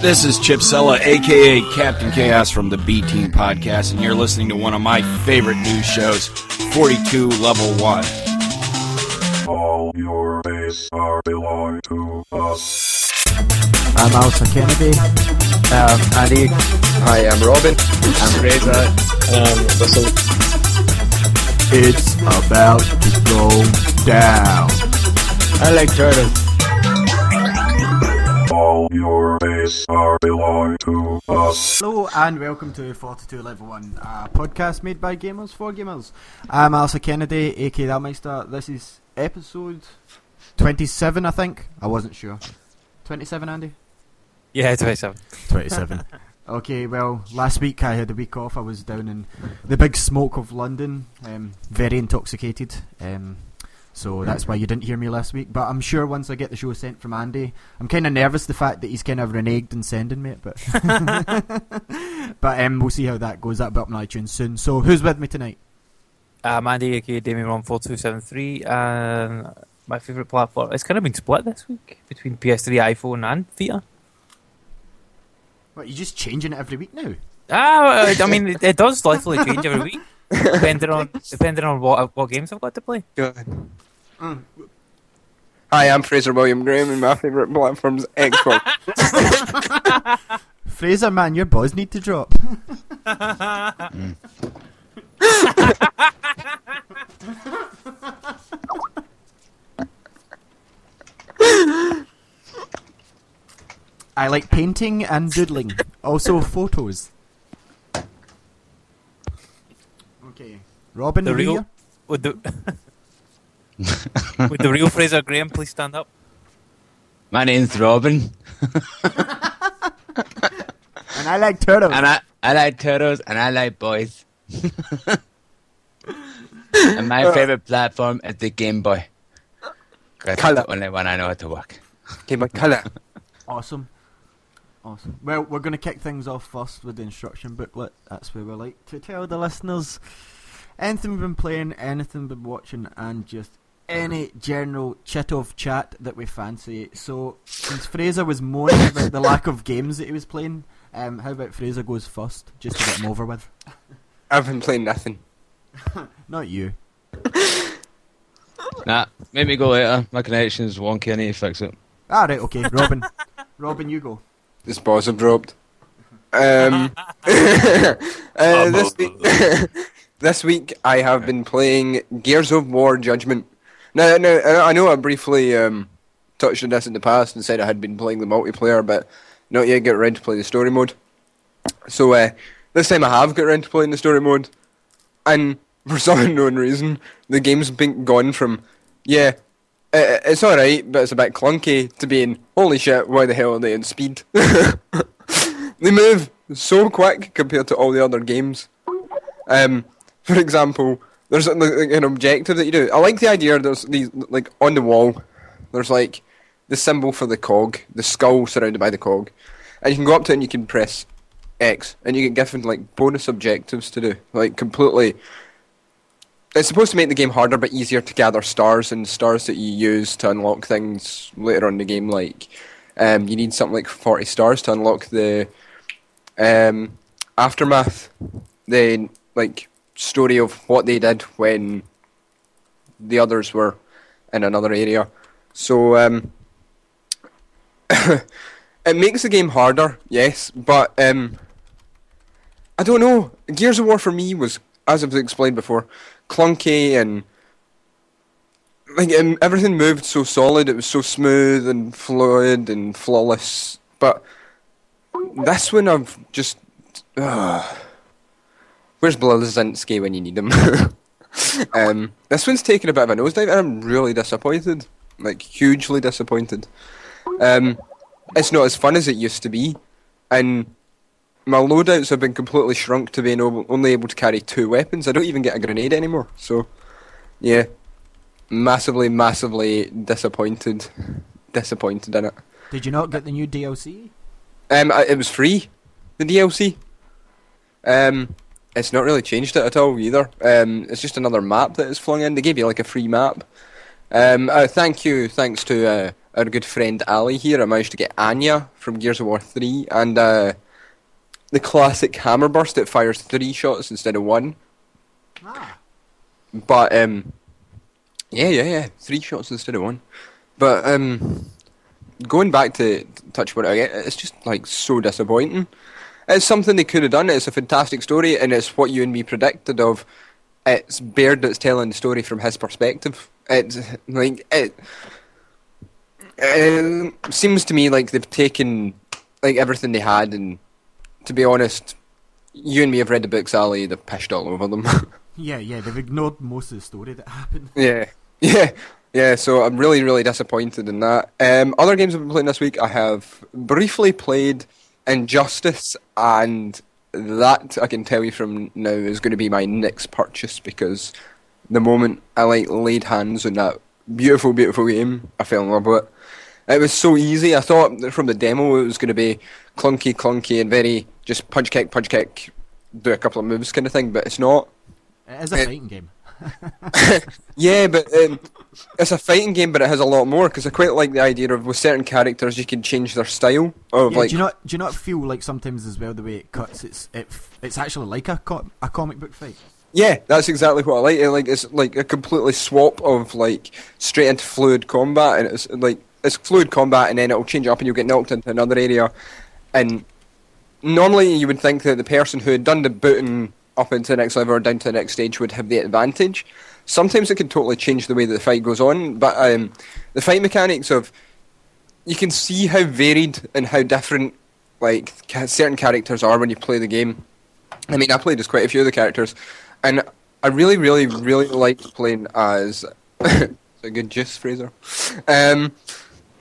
This is Chip Sella, aka Captain Chaos from the B Team Podcast, and you're listening to one of my favorite news shows, 42 Level 1. All your base are belong to us. I'm Alistair Kennedy. Um, Andy. Hi, I'm Robin. I'm Fraser. Um, Russell. It's about to go down. I like turtles. All your base are belong to us. Hello and welcome to 42 Level 1, a podcast made by gamers for gamers. I'm Alistair Kennedy, aka Thatmeister. This is episode 27, I think. I wasn't sure. 27, Andy? Yeah, 27. 27. okay, well, last week I had a week off. I was down in the big smoke of London, um, very intoxicated. Um, so that's why you didn't hear me last week. But I'm sure once I get the show sent from Andy, I'm kind of nervous the fact that he's kind of reneged and sending me it. But but um, we'll see how that goes. That'll be up on iTunes soon. So who's with me tonight? I'm Andy, aka Damien14273. and my favourite platform. It's kind of been split this week between PS3, iPhone, and Vita. What, you're just changing it every week now? Ah, I mean, it, it does literally change every week, depending on depending on what what games I've got to play. Good. Hi, I'm Fraser William Graham, and my favourite platform's Xbox. Fraser, man, your boys need to drop. I like painting and doodling. Also photos. Okay. Robin, The real here? would the would the real Fraser Graham please stand up? My name's Robin, And I like turtles. and I, I like turtles, and I like boys. and my uh, favorite platform is the Game Boy. it's Colour. the only one I know how to work. Game of Colour. Awesome. Awesome. Well, we're going to kick things off first with the instruction booklet. That's where we like to tell the listeners anything we've been playing, anything we've been watching, and just any general chit of chat that we fancy. So, since Fraser was moaning about the lack of games that he was playing, um, how about Fraser goes first, just to get him over with? I've been playing nothing. Not you. Nah, make me go later. My connection's wonky, I need to fix it. All right, okay. Robin. Robin, you go. This boss have dropped. Um, uh, this week, this week I have been playing Gears of War Judgment. Now, now I know I briefly um, touched on this in the past and said I had been playing the multiplayer, but not yet get around to play the story mode. So uh, this time I have got around to playing the story mode, and for some unknown reason, the game's been gone from yeah, uh, it's alright, but it's a bit clunky to being holy shit, why the hell are they in speed? they move so quick compared to all the other games. Um, for example, there's like, an objective that you do. I like the idea there's these like on the wall. There's like the symbol for the cog, the skull surrounded by the cog, and you can go up to it and you can press X, and you get given like bonus objectives to do, like completely. It's supposed to make the game harder but easier to gather stars and stars that you use to unlock things later on in the game. Like, um, you need something like forty stars to unlock the um, aftermath, Then, like story of what they did when the others were in another area. So um, it makes the game harder, yes, but um, I don't know. Gears of War for me was, as I've explained before, clunky and like um, everything moved so solid. It was so smooth and fluid and flawless. But this one, I've just. Uh, where's Blazinski when you need him? um, this one's taken a bit of a nosedive, and I'm really disappointed. Like hugely disappointed. Um, it's not as fun as it used to be, and my loadouts have been completely shrunk to being able, only able to carry two weapons. I don't even get a grenade anymore. So, yeah, massively, massively disappointed. Disappointed in it. Did you not get the new DLC? Um, it was free, the DLC. Um, it's not really changed it at all either. Um, it's just another map that is flung in. They gave you like a free map. Um, uh, thank you, thanks to uh, our good friend Ali here, I managed to get Anya from Gears of War 3 and uh, the classic hammer burst that fires three shots instead of one. Ah. But um, yeah, yeah, yeah, three shots instead of one. But um, going back to Touchwood again, it's just like so disappointing. It's something they could have done. It's a fantastic story, and it's what you and me predicted of. It's Baird that's telling the story from his perspective. It's like it. It seems to me like they've taken like everything they had, and to be honest, you and me have read the books, Ali. They've pished all over them. Yeah, yeah, they've ignored most of the story that happened. Yeah, yeah, yeah. So I'm really, really disappointed in that. Um, other games I've been playing this week, I have briefly played Injustice, and that I can tell you from now is going to be my next purchase because the moment I like laid hands on that beautiful, beautiful game, I fell in love with it. It was so easy. I thought from the demo it was going to be clunky, clunky, and very just punch kick, punch kick, do a couple of moves kind of thing, but it's not. It is a Eh. fighting game. Yeah, but um, it's a fighting game, but it has a lot more because I quite like the idea of with certain characters you can change their style of Yeah, like do you not do you not feel like sometimes as well the way it cuts? It's it, it's actually like a co- a comic book fight. yeah, that's exactly what I like. It, like it's like a completely swap of like straight into fluid combat, and it's like it's fluid combat, and then it'll change up, and you'll get knocked into another area, and normally you would think that the person who had done the booting up into the next level or down to the next stage would have the advantage. Sometimes it can totally change the way that the fight goes on, but um, the fight mechanics of you can see how varied and how different like ca- certain characters are when you play the game. I mean, I played as quite a few of the characters, and I really, really, really liked playing as. it's a good juice, Fraser. Um,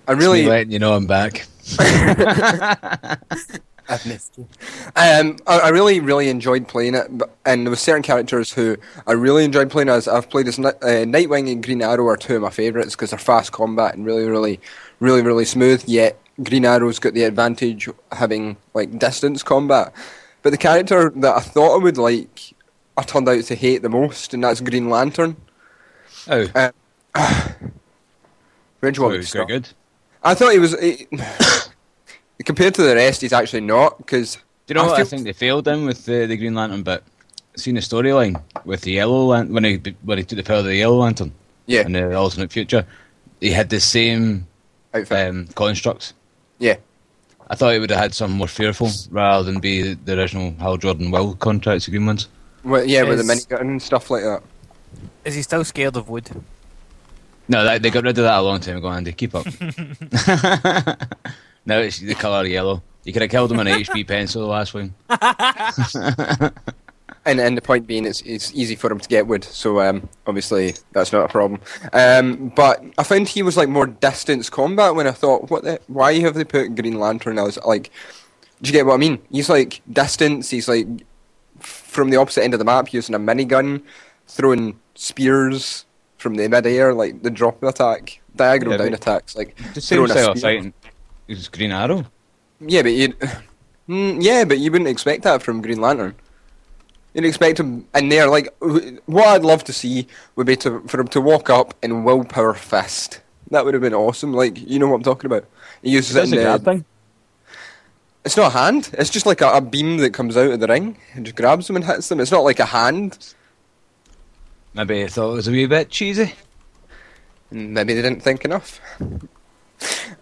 I Really really, letting you know I'm back. I've missed you. Um, I, I really, really enjoyed playing it, and there were certain characters who I really enjoyed playing as. I've played as uh, Nightwing and Green Arrow are two of my favourites because they're fast combat and really, really, really, really smooth. Yet Green Arrow's got the advantage having like distance combat. But the character that I thought I would like, I turned out to hate the most, and that's Green Lantern. Oh, Where do you want oh, to start? good. I thought he was. He, compared to the rest, he's actually not because. Do you know I what I think they failed in with the, the Green Lantern bit? Seen the storyline with the Yellow Lantern when he when he took the power of the Yellow Lantern Yeah, in the alternate future. He had the same outfit. um, constructs. yeah. I thought he would have had something more fearful rather than be the original Hal Jordan Will contracts Green ones. Well, yeah, with the Is- minigun and stuff like that. Is he still scared of wood? No, that, they got rid of that a long time ago, Andy. Keep up. now it's the colour yellow. You could have killed him on an HP pencil the last one. And and the point being, it's it's easy for him to get wood, so um, obviously that's not a problem. Um, but I found he was like more distance combat when I thought, what the? Why have they put Green Lantern as like? Do you get what I mean? He's like distance. He's like from the opposite end of the map using a minigun, throwing spears from the mid-air, like the drop attack, diagonal Yeah, down attacks, like The same throwing a spear. fighting. It's Green Arrow. Yeah, but you, mm, yeah, but you wouldn't expect that from Green Lantern. You'd expect him in there. Like, what I'd love to see would be to for him to walk up and willpower fist. That would have been awesome. Like, you know what I'm talking about. He uses it That's in a the, grab thing. It's not a hand. It's just like a, a beam that comes out of the ring and just grabs them and hits them. It's not like a hand. Maybe I thought it was a wee bit cheesy. Maybe they didn't think enough.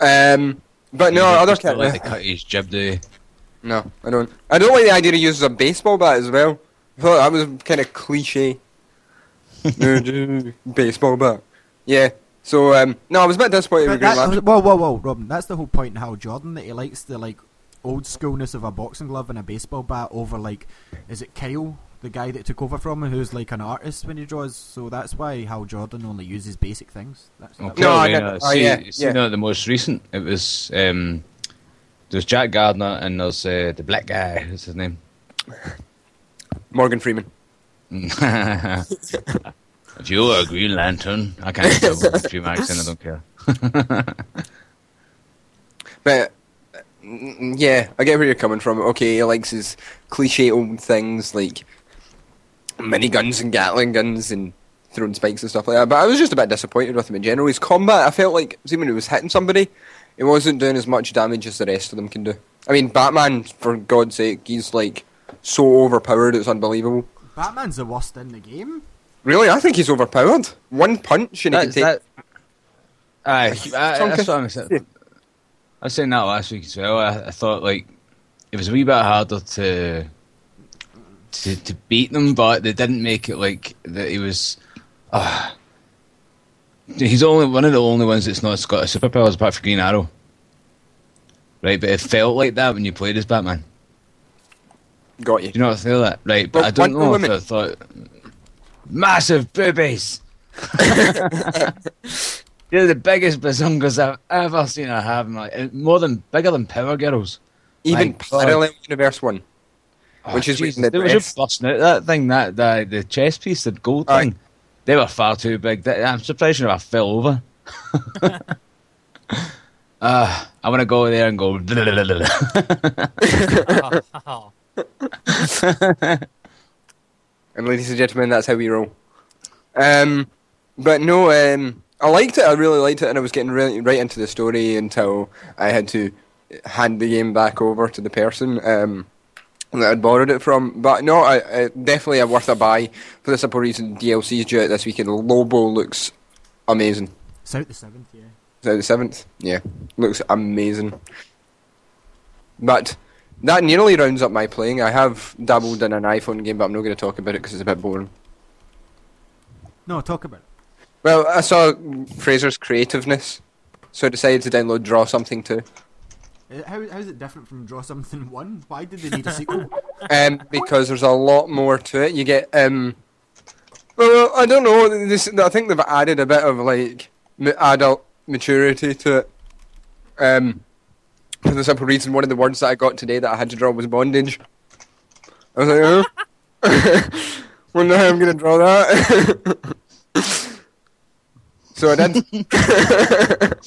Um, but no, You other just don't like characters. to cut his jib, do you? No, I don't. I don't like the idea he uses a baseball bat as well. I thought that was kind of cliche. baseball bat. Yeah. So um, no, I was a bit disappointed But with Green that, Lantern. whoa, whoa, whoa, Robin. That's the whole point in Hal Jordan that he likes the like old schoolness of a boxing glove and a baseball bat over like, is it Kyle, the guy that took over from him, who's like an artist when he draws? So that's why Hal Jordan only uses basic things. That's Well, that- No, I probably, get- uh, oh, see, yeah, see yeah. no, the most recent, it was um, there's Jack Gardner and there's uh, the black guy. What's his name? Morgan Freeman. if you're a Green Lantern, I can't tell if you accent. I don't care. But uh, mm, yeah, I get where you're coming from. Okay, he likes his cliche old things like miniguns and Gatling guns and throwing spikes and stuff like that. But I was just a bit disappointed with him in general. His combat, I felt like, see, when he was hitting somebody, he wasn't doing as much damage as the rest of them can do. I mean, Batman, for God's sake, he's like so overpowered, it's unbelievable. Batman's the worst in the game. Really, I think he's overpowered. One punch and he can That's take. that. Aye, Huge I, that's what I'm saying. I was saying that last week as well. I, I thought like it was a wee bit harder to to to beat them, but they didn't make it like that. He was. Uh, he's only one of the only ones that's not got a superpowers apart from Green Arrow. Right, but it felt like that when you played as Batman. Got you. Do you know what I feel that? Right, but Well, I don't know Woman- if I thought massive boobies. They're the biggest bazungas I've ever seen I have. Like, more than bigger than Power Girls. Even God. Parallel Universe 1. Which is Jesus, reading the they were dress. just busting out that thing, that, that the chest piece, the gold Aye. thing. They were far too big. I'm surprised you never fell over. uh, I want to go there and go. And ladies and gentlemen, that's how we roll. Um, but no, um, I liked it. I really liked it, and I was getting really right into the story until I had to hand the game back over to the person um, that I'd borrowed it from. But no, I, I definitely a worth a buy for the simple reason DLC's due out this weekend. Lobo looks amazing. It's out the seventh, yeah. Is that the seventh? Yeah, looks amazing. But that nearly rounds up my playing. I have dabbled in an iPhone game, but I'm not going to talk about it because it's a bit boring. No, talk about it. Well, I saw Fraser's creativeness, so I decided to download Draw Something too. Uh, How, how is it different from Draw Something 1? Why did they need a sequel? Um, because there's a lot more to it. You get um, well, I don't know. This, I think they've added a bit of like adult maturity to it. Um, for the simple reason, one of the words that I got today that I had to draw was bondage. I was like, oh. wonder how I'm going to draw that. so I did.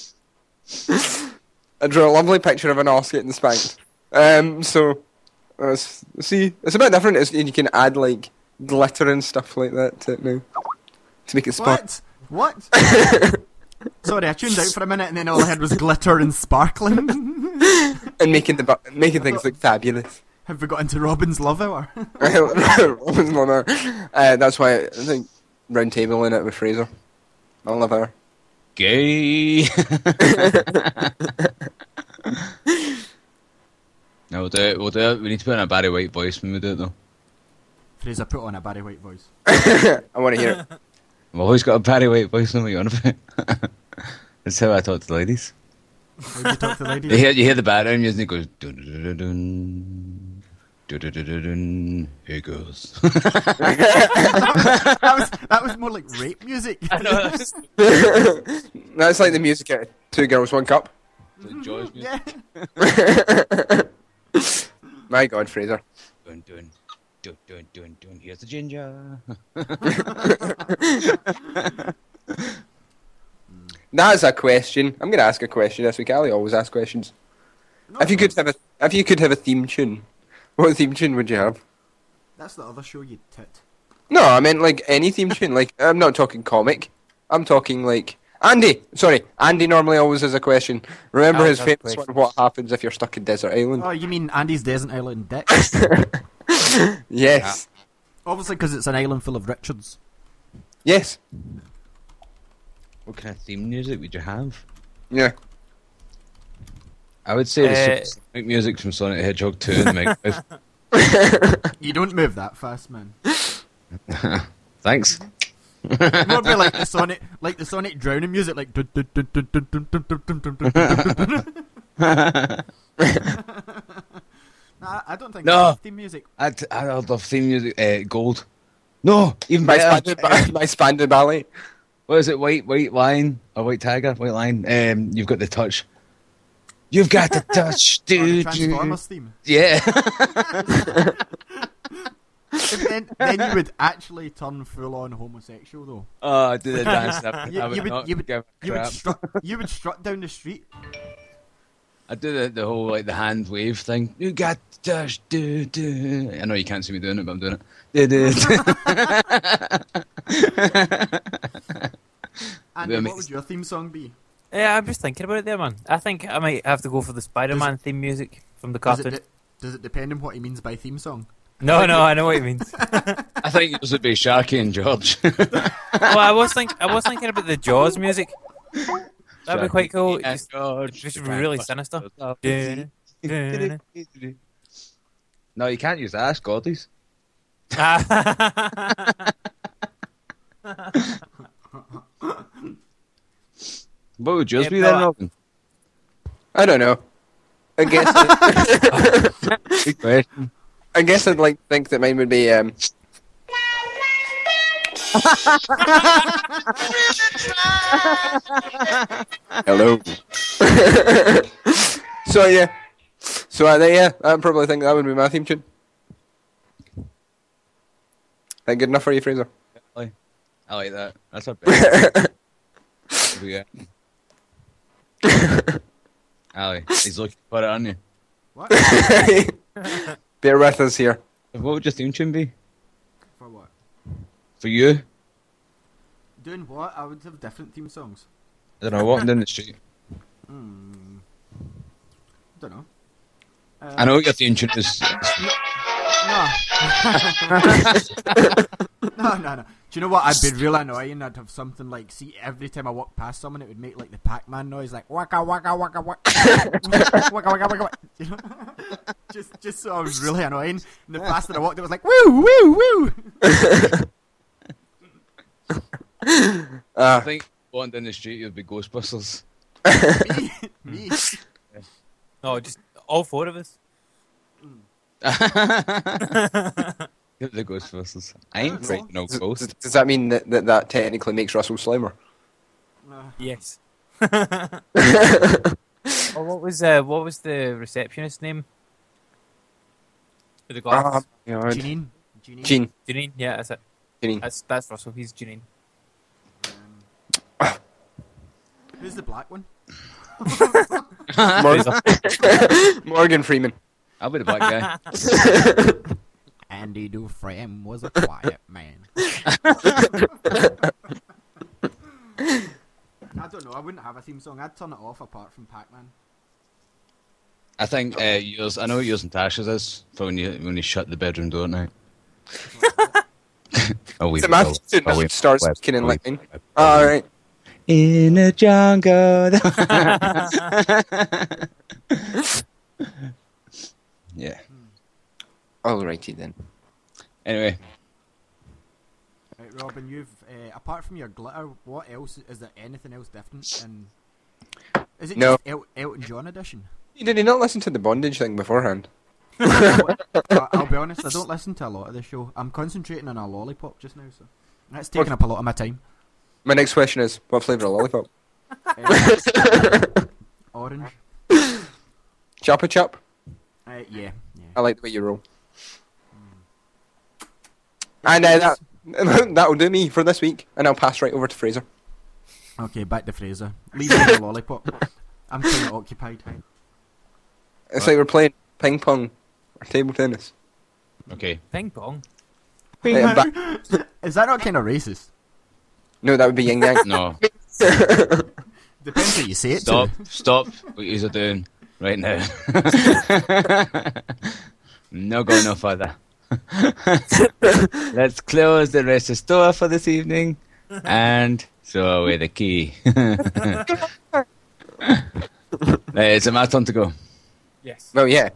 I drew a lovely picture of an horse getting spanked. Um, so, uh, see, it's a bit different. It's, you can add like glitter and stuff like that to it now to make it spark. what? What? Sorry, I tuned out for a minute and then all I had was glitter and sparkling. and making the bu- making things look fabulous. Have we got into Robin's Love Hour? Robin's Mama. uh, that's why I think round table in it with Fraser. I love her. Gay. no, we'll do it. We'll do it. We need to put on a Barry White voice when we do it, though. Fraser put on a Barry White voice. I want to hear it. I've always got a Barry White voice. Know what you're on about? That's how I talk to the ladies. How do you talk to You ladies? hear, you hear the background music, and it goes dun dun dun dun. Hey girls. that, was, that was more like rape music. That's like the music at Two Girls One Cup. Joy's mm-hmm. music. yeah. My God, Fraser. Dun, dun, dun, dun, dun, dun. Here's the ginger. That's a question. I'm going to ask a question this week. Ali always asks questions. if you could have a if you could have a theme tune, what theme tune would you have? That's the other show you tit. No, I meant like any theme tune. Like I'm not talking comic. I'm talking like Andy. Sorry, Andy normally always has a question. Remember Oh, his that's famous one? What happens if you're stuck in desert island? Oh, you mean Andy's Desert Island Dick? yes, Obviously, because it's an island full of Richards. yes, What kind of theme music would you have? yeah. I would say the uh, Sonic music from Sonic the Hedgehog 2 You don't move that fast, man. Thanks. It be like the Sonic, like the Sonic drowning music, like. I don't think no. theme music. I'd, I'd love theme music. Uh, gold. No, even my better. Spandau, my Ballet. What is it? White, white lion or white tiger? White lion. Um, you've got the touch. You've got the touch, Or the dude. Transformers theme. Yeah. then, then you would actually turn full on homosexual, though. oh, I did the dance. I, You, I you would, you would, you would strut, you would strut down the street. I do the, the whole like the hand wave thing. You got the touch, do do. I know you can't see me doing it, but I'm doing it. Do, do, do. Amazing. what would your theme song be? Yeah, I'm just thinking about it there, man. I think I might have to go for the Spider-Man theme music from the Does it, de- does it depend on what he means by theme song? No, no, I know what he means. I think it would be Sharky and George. well, I was think I was thinking about the Jaws music. That'd be quite cool. Yeah, Just, George. just really sinister. No, you can't use that. That's Gordy's. What would yours be no, then, I- Robin? I don't know. I guess I, Good question. I guess I'd like think that mine would be um. Hello. so yeah, so uh, yeah, I probably think that would be my theme tune. That good enough for you, Fraser? I like that. That's a bit. yeah. Ali, he's looking for it, aren't you? What? Bear with us here. What would your theme tune be? For what? For you? Doing what? I would have different theme songs. I don't know, walking down the street. Hmm. Don't know. Uh, I know what your theme tune is. No. no, no, no you know what? I'd be real annoying. I'd have something like, see, every time I walk past someone, it would make like the Pac Man noise, like, waka waka waka waka. waka waka waka waka. You know? just, just so I was really annoying. And the faster I walked, it was like, woo, woo, woo. uh, I think Bond down the street, you'd be Ghostbusters. me? me? No, just all four of us. the ghost Ghostbusters. I ain't afraid of no does, ghost. does that mean that, that that technically makes Russell Slimer? Uh, Yes. Oh, what was uh, what was the receptionist name? With the glasses. Oh, God. Janine. Janine. Gene. Janine. Yeah, that's it. Janine. That's that's Russell. He's Janine. Who's the black one? Morgan, Morgan Freeman. I'll be the black guy. Andy Dufresne was a quiet man. I don't know. I wouldn't have a theme song. I'd turn it off apart from Pac-Man. I think uh, yours. I know what yours and Tasha's is for when you when you shut the bedroom door at night. oh, we Is it my theme tune that starts speaking in like mine? Oh, all right. In a jungle. yeah. Alrighty then. Anyway, Right, Robin, you've uh, apart from your glitter, what else is there? Anything else different? And is it No. just El- Elton John edition? Did you not listen to the bondage thing beforehand? I- I'll be honest. I don't listen to a lot of the show. I'm concentrating on a lollipop just now, so that's taking up a lot of my time. My next question is, what flavour of lollipop? Uh, orange. Chopper chop. Uh, yeah, yeah. I like the way you roll. And uh, that that'll do me for this week, and I'll pass right over to Fraser. Okay, back to Fraser. Leave me the lollipop. I'm kind of occupied. It's like we're playing ping pong or table tennis. okay. Ping pong. Uh, ba- Is that not kind of racist? no, that would be yin yang. No, Depends what you say it stop, to. stop what you're doing right now. no going no further. Let's close the rest of the store for this evening and throw away the key. right, it's my turn to go. Yes. well, yeah.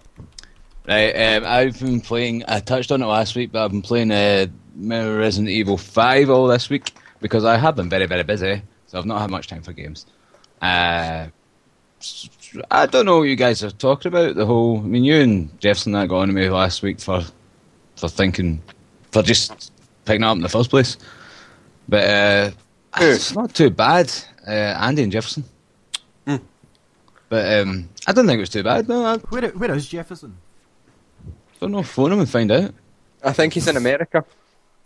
Right, um, I've been playing. I touched on it last week, but I've been playing uh, Resident Evil Five all this week because I have been very, very busy, so I've not had much time for games. Uh, s- I don't know what you guys are talking about. The whole, I mean, you and Jefferson that got on to me last week for for thinking for just picking up in the first place, but uh, Who? it's not too bad. Uh, Andy and Jefferson, but um, I don't think it was too bad. No, I Where, where is Jefferson? I don't know. Phone him and find out. I think he's in America.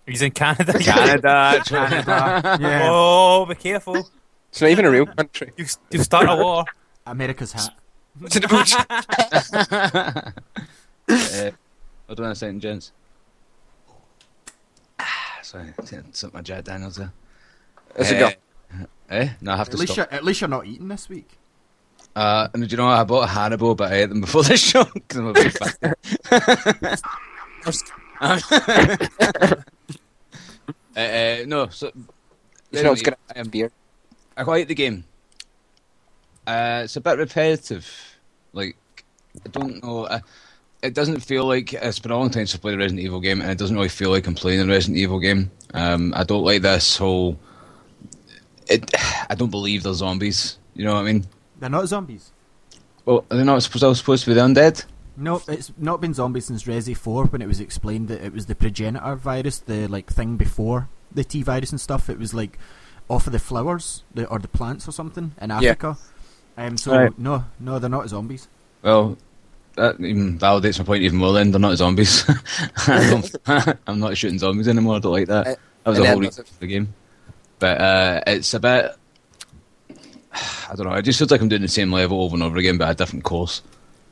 He's in Canada. Canada. Canada. yeah. Oh, be careful. It's not even a real country. You you start a war. America's hat. It's a double- uh, hold on a second, gents. sorry, took my Jack Daniels there. It's a go. girl. Eh? No, I have At to least, stop. you're, at least you're not eating this week. Uh, and do you know what? I bought a Hannibal, but I ate them before the show because I'm a big fan. uh, uh, no, so He's not anyway, gonna I, am- beer. I quite like the game. Uh, it's a bit repetitive. Like I don't know. Uh, it doesn't feel like it's been a long time since I played a Resident Evil game, and it doesn't really feel like I'm playing a Resident Evil game. Um, I don't like this whole. It. I don't believe they're zombies. You know what I mean? They're not zombies. Well, are they not supposed? Supposed to be the undead. No, it's not been zombies since Resi 4 when it was explained that it was the progenitor virus, the like thing before the T virus and stuff. It was like off of the flowers the, or the plants or something in Yeah. Africa. Um, so Right. no, no, they're not zombies. Well, that even validates my point even more. Then they're not zombies. I'm not shooting zombies anymore. I don't like that. Uh, That was and a whole reason for the game. But uh, it's a bit. I don't know. It just feels like I'm doing the same level over and over again, but a different course.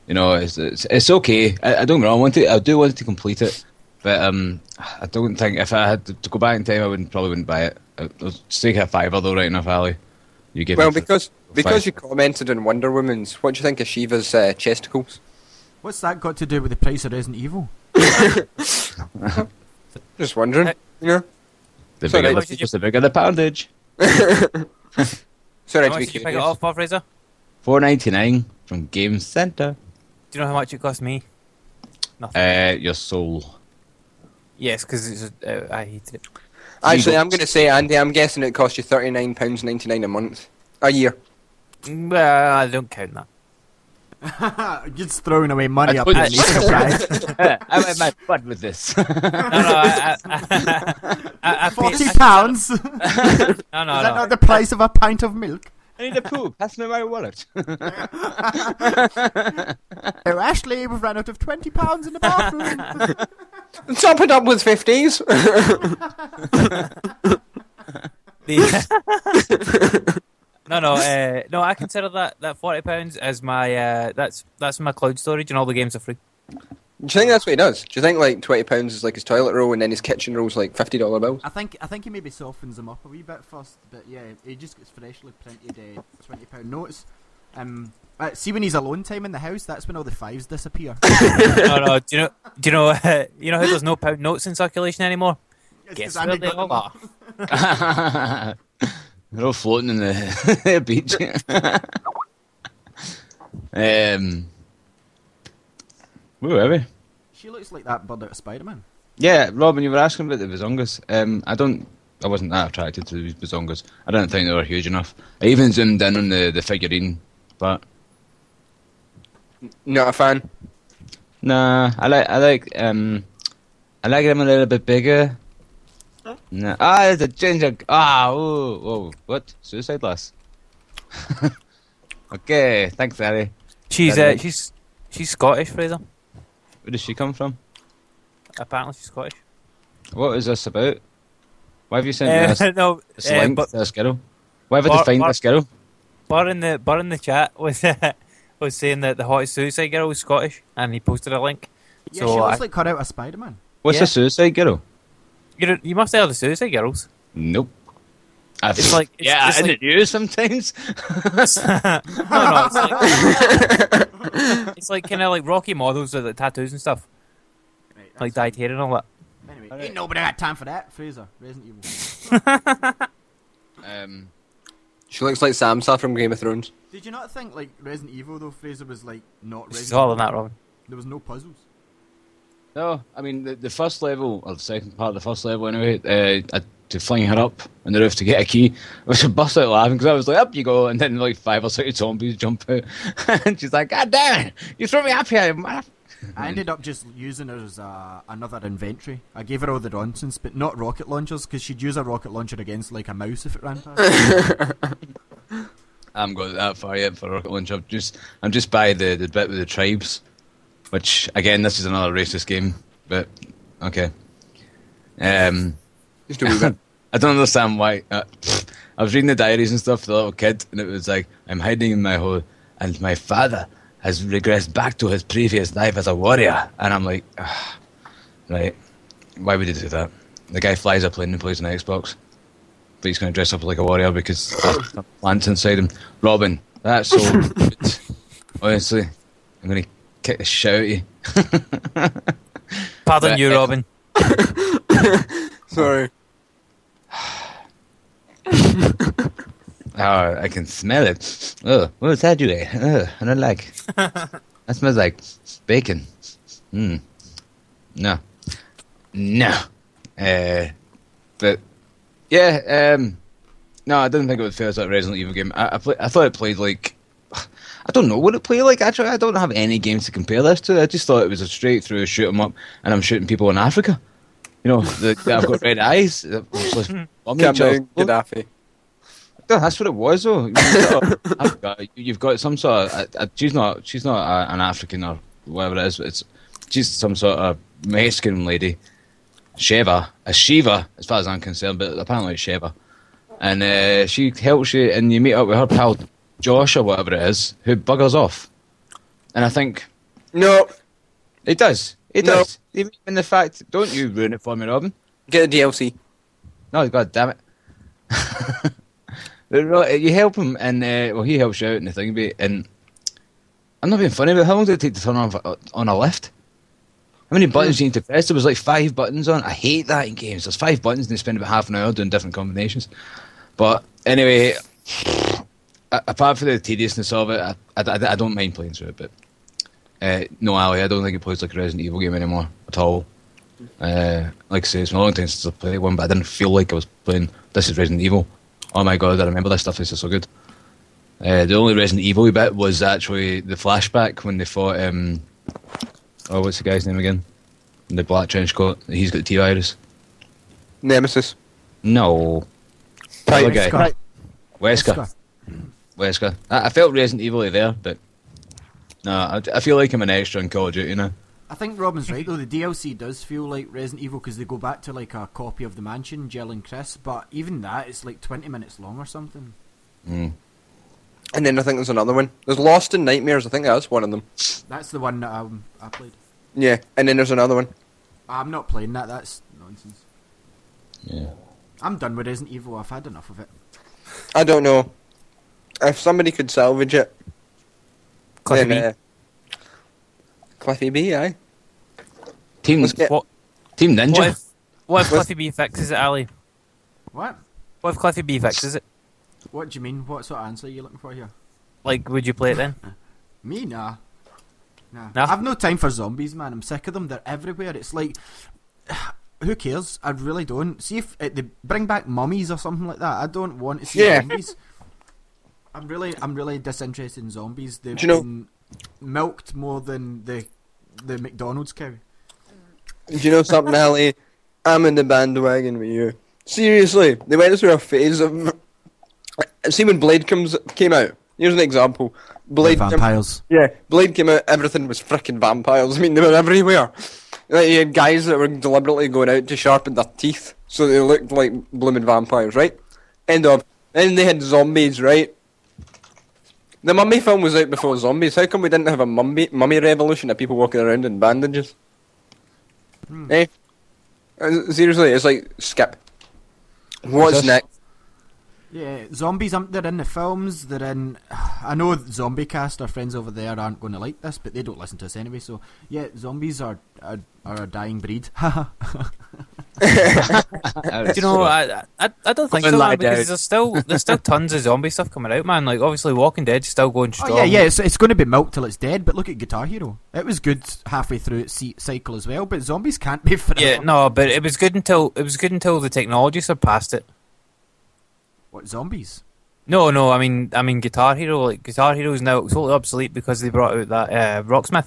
You know, it's it's, it's okay. I, I don't know. I want to. I do want to complete it, but um, I don't think if I had to, to go back in time, I wouldn't probably wouldn't buy it. I- I'll stick at fiver though, right enough, Ali. You give Well, because because five. you commented on Wonder Woman's, what do you think of Shiva's uh, chesticles? What's that got to do with the price of Resident Evil? Just wondering, Uh, you know. the sorry, bigger how the, much you- the bigger the poundage. Sorry How to much did you pick it off for, Fraser? Four ninety nine from Game Center. Do you know how much it cost me? Nothing. Uh, your soul. yes, because uh, I hated it. Actually, I'm going to say, Andy, I'm guessing it cost you thirty nine pounds ninety nine a month, a year. Well, I don't count that. Just throwing away money I up told in you. the price. I went my butt with this. No, no, I, I, I, I paid, Forty pounds. Is No, no, that no. not the price of a pint of milk? I need a poo. Pass me my wallet. Oh, Ashley, we've run out of twenty pounds in the bathroom. Top it up with fifties. The- no, no, uh, no. I consider that that forty pounds as my uh, that's that's my cloud storage, and all the games are free. Do you think that's what he does? Do you think like twenty pounds is like his toilet roll, and then his kitchen roll's like fifty dollar bills? I think I think he maybe softens them up a wee bit first, but yeah, he just gets freshly printed uh, twenty pound notes. Um, uh, see when he's alone time in the house, that's when all the fives disappear. no, no. Do you know? Do you know? Uh, you know how there's no pound notes in circulation anymore? It's Guess 'cause where they all are. They're all floating in the beach. um, where were we? She looks like that bird out of Spider Man. Yeah, Robin, you were asking about the Bazongas. Um, I don't. I wasn't that attracted to the Bazongas. I didn't think they were huge enough. I even zoomed in on the, the figurine, but Not a fan. nah, I like I like um, I like them a little bit bigger. Nah. Ah, it's a ginger. Ah, whoa, whoa, what? Suicide lass. okay, thanks, Harry. She's Yeah, uh, she's she's Scottish, Fraser. Where does she come from? Apparently, she's Scottish. What is this about? Why have you sent me Uh, this, no, this uh, link but to this girl? Why have I Bar- defined Bar- this girl? Bar in the Bar in the chat was was saying that the hottest suicide girl was Scottish, and he posted a link. Yeah, So she looks I- like cut out of Spider Man. What's Yeah. a suicide girl? You know, you must have heard of Suicide Girls. Nope. I've, It's like- it's- yeah, it's in like- the news sometimes. no, no, it's like it's like kind of like Rocky models with like, tattoos and stuff, Right, like that's- dyed hair and all that. Anyway, ain't nobody got time for that. Fraser, Resident Evil. um, She looks like Sansa from Game of Thrones. Did you not think like Resident Evil though? Fraser was like not Resident She's taller Evil? than that, Robin. There was no puzzles. No, I mean the, the first level or the second part of the first level anyway. Uh, I, to fling her up on the roof to get a key, I was bust out laughing because I was like, "Up you go!" And then like five or six zombies jump out, and she's like, "God damn it! You threw me up here!" man." I ended up just using her as uh, another inventory. I gave her all the nonsense, but not rocket launchers, because she'd use a rocket launcher against like a mouse if it ran past. I'm going that far yet for rocket launch. I'm just I'm just by the, the bit with the tribes, which again this is another racist game, but okay. Um, Just a wee bit. I don't understand why. Uh, I was reading the diaries and stuff for the little kid, and it was like I'm hiding in my hole, and my father has regressed back to his previous life as a warrior, and I'm like, right, why would you do that? the guy flies a plane and plays an Xbox, but he's going to dress up like a warrior because there's plants inside him. Robin, that's so. Honestly, I'm going to kick the shit out of you. Pardon But- you, Robin. Sorry. Oh, I can smell it. Oh, what's that doing? Oh, I don't like. that smells like bacon. Hmm. No. No. Uh, but yeah, um, no, I didn't think it would feel as a Resident Evil game. I I, play, I thought it played like I don't know what it played like. Actually, I don't have any games to compare this to. I just thought it was a straight through shoot 'em up, and I'm shooting people in Africa. You know, the, I've got red eyes. that was just bombing Calm each other. down, Gaddafi. No, that's what it was, though. You've got, I've you've got some sort of. Uh, uh, she's not. She's not a, an African or whatever it is. It's she's some sort of Mexican lady, Sheva, a Shiva, as far as I'm concerned, but apparently it's Sheva. And uh, she helps you, and you meet up with her pal Josh or whatever it is, who buggers off. And I think No, it does. It No. does. Even the fact, don't you ruin it for me, Robin? get a DLC. No, god damn it. You help him, and uh, well, he helps you out in the thing. But and I'm not being funny, but how long did it take to turn on on a lift? How many buttons do you need to press? There was like five buttons on. I hate that in games. There's five buttons, and they spend about half an hour doing different combinations. But anyway, apart from the tediousness of it, I, I, I don't mind playing through it. But uh, no, Ali, I don't think it plays like a Resident Evil game anymore at all. Uh, like I say, it's been a long time since I played one, but I didn't feel like I was playing. This is Resident Evil. Oh my god, I remember this stuff. This is so good. Uh, the only Resident Evil bit was actually the flashback when they fought. Um, oh, what's the guy's name again? The black trench coat. He's got the T virus. Nemesis. No, Right, other guy. Scott. Wesker. Wesker. Wesker. I, I felt Resident Evil there, but no, I, I feel like I'm an extra in Call of Duty now. I think Robin's right though. The DLC does feel like Resident Evil because they go back to like a copy of the mansion, Jill and Chris. But even that, it's like twenty minutes long or something. Mm. And then I think there's another one. There's Lost in Nightmares. I think that's one of them. That's the one that um, I played. Yeah, and then there's another one. I'm not playing that. That's nonsense. Yeah. I'm done with Resident Evil. I've had enough of it. I don't know. If somebody could salvage it, Cliffy then, B. uh, Cliffy B, aye. Team Let's get- What, Team Ninja. what if, what if What's- Cliffy B fixes it, Ali? What? What if Cliffy B fixes it? What do you mean? What sort of answer are you looking for here? Like, would you play it then? Me, nah. Nah. Nah? I've no time for zombies, man. I'm sick of them. They're everywhere. It's like, who cares? I really don't. See if uh, they bring back mummies or something like that. I don't want to see Yeah. zombies. I'm really, I'm really disinterested in zombies. They've Do you know- been milked more than the the McDonald's cow. Do you know something, Ali? I'm in the bandwagon with you. Seriously, they went through a phase of. See when Blade comes came out. Here's an example. Blade. came- vampires. yeah, Blade came out. Everything was freaking vampires. I mean, they were everywhere. Like, you had guys that were deliberately going out to sharpen their teeth so they looked like blooming vampires, right? End of. Then they had zombies, right? The Mummy film was out before zombies. How come we didn't have a mummy mummy revolution of people walking around in bandages? Eh? Uh, Seriously, it's like skip. What's this? next? Yeah, zombies. Um, they're in the films. They're in. I know Zombie Cast, our friends over there, aren't going to like this, but they don't listen to us anyway. So yeah, zombies are are, are a dying breed. Do you know? I, I, I don't think so, man, because there's still there's still tons of zombie stuff coming out, man. Like obviously, Walking Dead's still going strong. oh strong. yeah, yeah. It's, it's going to be milked till it's dead. But look at Guitar Hero. It was good halfway through its cycle as well. But zombies can't be forever. Yeah, no, but it was good until it was good until the technology surpassed it. What zombies? No, no, I mean, I mean, Guitar Hero. Like Guitar Hero is now totally obsolete because they brought out that uh, Rocksmith.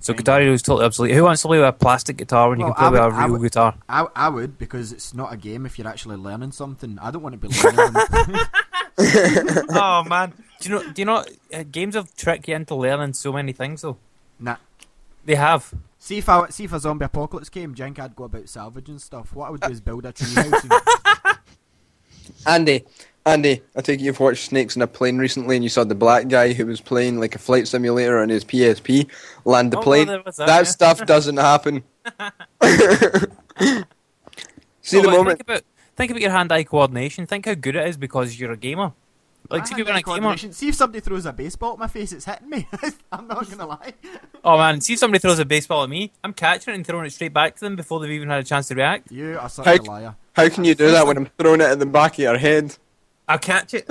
So Guitar Hero is totally obsolete. Who wants to play with a plastic guitar when you can play I with would- a I real would- guitar? I I would because it's not a game if you're actually learning something. I don't want to be learning. oh man, do you know? Do you know? Uh, games have tricked you into learning so many things, though. nah. They have. See if I see if a zombie apocalypse came, Jenk, I'd go about salvaging stuff. What I would do is build a tree house. And, Andy, Andy, I take it you've watched Snakes in a Plane recently, and you saw the black guy who was playing like a flight simulator on his PSP land the Oh, plane. there was that, that yeah. stuff doesn't happen. See No, the moment. Think about, think about your hand-eye coordination. Think how good it is because you're a gamer. Like, see I people had in a gamer. See if somebody throws a baseball at my face, it's hitting me. I'm not gonna lie. Oh man, see if somebody throws a baseball at me, I'm catching it and throwing it straight back to them before they've even had a chance to react. You are such How- a liar. How can you do that when I'm throwing it at the back of your head? I'll catch it.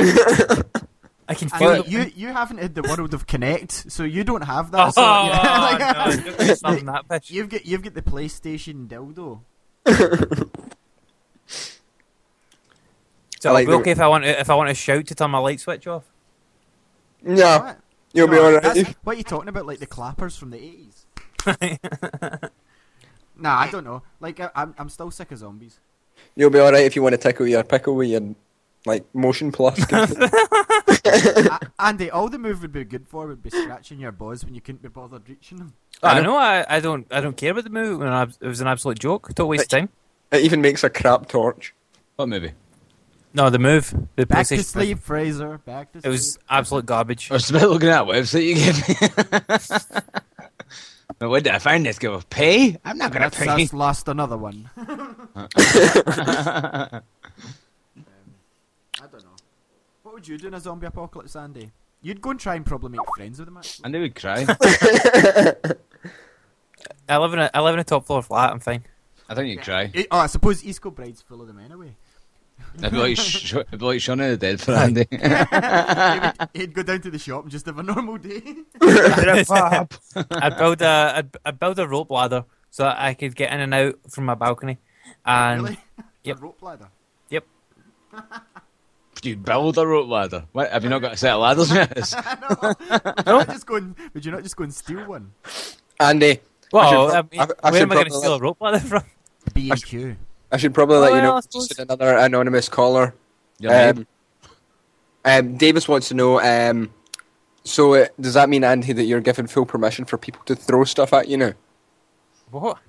I can And feel you, it. you you haven't had the world of Kinect, so you don't have that. Oh, so, yeah, like- no, don't get started on that fish. You've got you've got the PlayStation dildo. So I like it'll be okay if I want to, if I want to shout to turn my light switch off. Yeah, What? you'll be alright. What are you talking about? Like the clappers from the eighties? nah, I don't know. Like I, I'm I'm still sick of zombies. You'll be alright if you want to tickle your pickle with your like motion plus. A- Andy, all the move would be good for would be scratching your balls when you couldn't be bothered reaching them. I I know. know. I, I don't. I don't care about the move. It was an absolute joke. Total waste of time. it even makes a crap torch. What movie? No, the move. The Back to PlayStation sleep, Fraser. Back to It sleep. was absolute garbage. I was about looking at that website you gave me. but where did I find this? Give a pay? I'm not gonna That's, pay. that's lost another one. I don't know. What would you do in a zombie apocalypse, Andy? You'd go and try and probably make friends with them. Actually. and they would cry. I live in a I live in a top floor flat. I'm fine. I think you'd cry. Eh, Oh, I suppose East Kilbride's full of them anyway. It'd be like, Sh- it'd be like Shaun of the Dead for Andy. He'd, he'd go down to the shop and just have a normal day. I'd build a I'd, I'd build a rope ladder so that I could get in and out from my balcony. And really? Yep. A rope ladder. yep, You'd build a rope ladder. What? Have you not got a set of ladders yet? I know. Would you, not just go and, would you not just go and steal one? Andy, well, I I mean, I- I where am I going to steal a rope ladder from? B and Q. I should probably let you know. I Just another anonymous caller. Your name? Um, um, Davis wants to know. Um, so uh, does that mean, Andy, that you're given full permission for people to throw stuff at you now? What?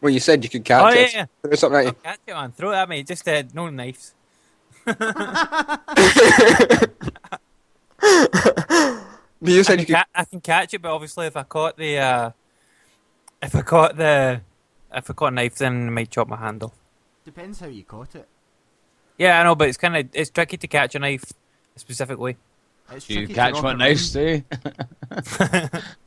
Well, you said you could catch Oh it. yeah, yeah. Throw something at you. Catch it, man. Throw it at me. Just uh, no knives. But you I said can, you could. ca- I can catch it, but obviously, if I caught the, uh, if I caught the, if I caught a knife, then it might chop my hand off. Depends how you caught it. Yeah, I know, but it's kind of it's tricky to catch a knife a specific way. It's you catch rock what around. knives do?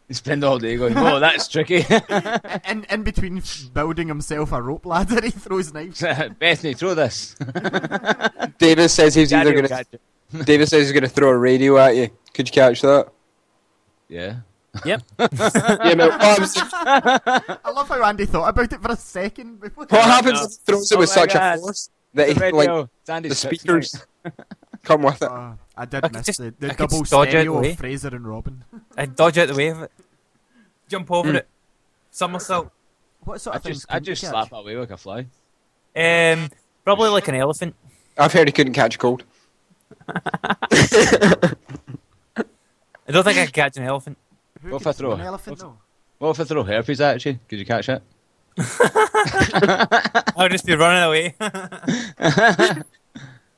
you spend all day going, oh, that's tricky. In, in between building himself a rope ladder, he throws knives. Bethany, throw this. Davis says he's Daddy either gonna. Davis says he's going to throw a radio at you. Could you catch that? Yeah. Yep. yeah, no. What happens, I love how Andy thought about it for a second before. what happens if he throws it Oh with such God. a force that he, like radio. The speakers come with it? Oh, I did I miss just- the, the double just dodge out the stereo of Fraser and Robin. I'd dodge out the way of it, jump over Mm. it, somersault. What sort I of things just, I couldn't just catch? slap away like a fly. Um, probably like an elephant. I've heard he couldn't catch a cold. I don't think I could catch an elephant. Who What if I throw an a- elephant what though? What if I throw herpes at you? Could you catch it? I would just be running away.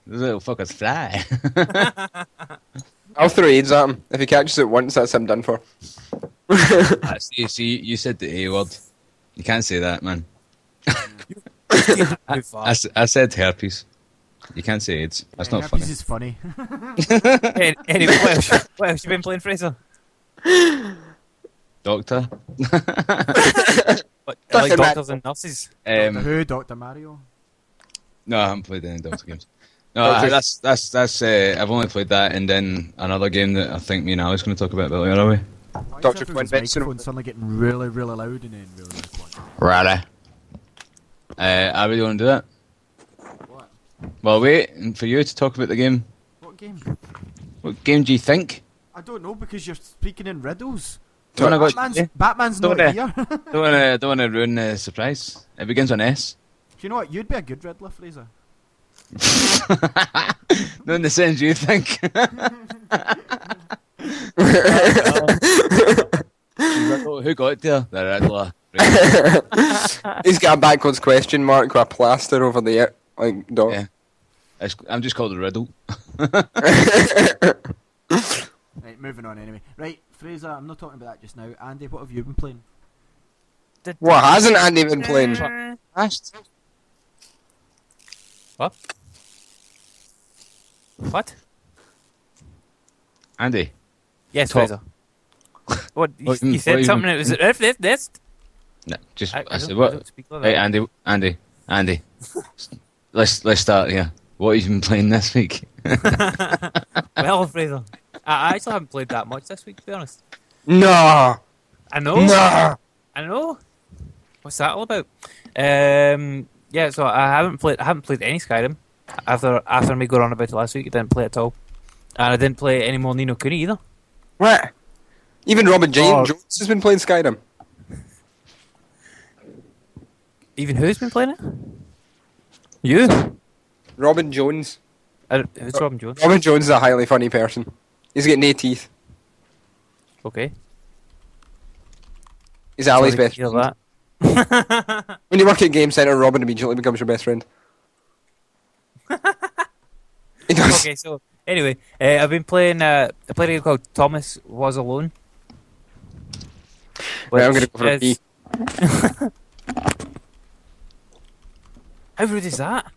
Those little fuckers fly. I'll throw AIDS at him. If he catches it once, that's him done for. Ah, see, see, you said the A word. You can't say that, man. Too I, far. s- I said herpes. You can't say AIDS. That's Yeah, not herpes funny. is funny. Anyway, what else, what else you been playing, Fraser? Doctor. What, I like Doctor Matt. doctors and nurses. Um, Who? Doctor Mario. no, I haven't played any Doctor games. No, I, that's that's that's. Uh, I've only played that, and then another game that I think me and Ali's going to talk about a bit later, are we? Why is Dr. everyone's Quinn Benson. microphone suddenly getting really, really loud and then really, really quiet? Right. Uh, I really want to do that. What? Well, wait, and for you to talk about the game. What game? What game do you think? I don't know because you're speaking in riddles. Don't wanna go- Batman's? Batman's Don't not wanna- here. Don't want to don't want to ruin the surprise. It begins on S. Do you know what? You'd be a good Riddler, Fraser. Not in the sense you think. Who got there? The Riddler. He's got a backwards question mark with a plaster over the ear, like dog. Yeah. I'm just called a Riddle. Right, moving on anyway. Right, Fraser, I'm not talking about that just now. Andy, what have you been playing? What hasn't Andy been uh, playing? What? What? Andy. Yes, Top. Fraser. What you, What- you what said you- something? It was if if this. No, just I, I, I, said what? don't speak like Hey. Andy, Andy, Andy. let's let's start here. What have you been playing this week? well, Fraser, I, I actually haven't played that much this week, to be honest. No. I know. No. I know. What's that all about? Um, yeah, so I haven't played. I haven't played any Skyrim after after me going on about it last week. I didn't play it at all, and I didn't play any more Ni no Kuni either. What? Even Robin Jane Oh. Jones has been playing Skyrim. Even who's been playing it? You? Robin Jones. I don't- who's Robin Jones? Robin Jones is a highly funny person. He's got no teeth. Okay. He's Ali's to best hear friend. that. When you work at Game Center, Robin immediately becomes your best friend. he does. okay, so anyway, uh, I've been playing. Uh, I played a game called Thomas Was Alone. Right, I'm gonna go for a How rude is that?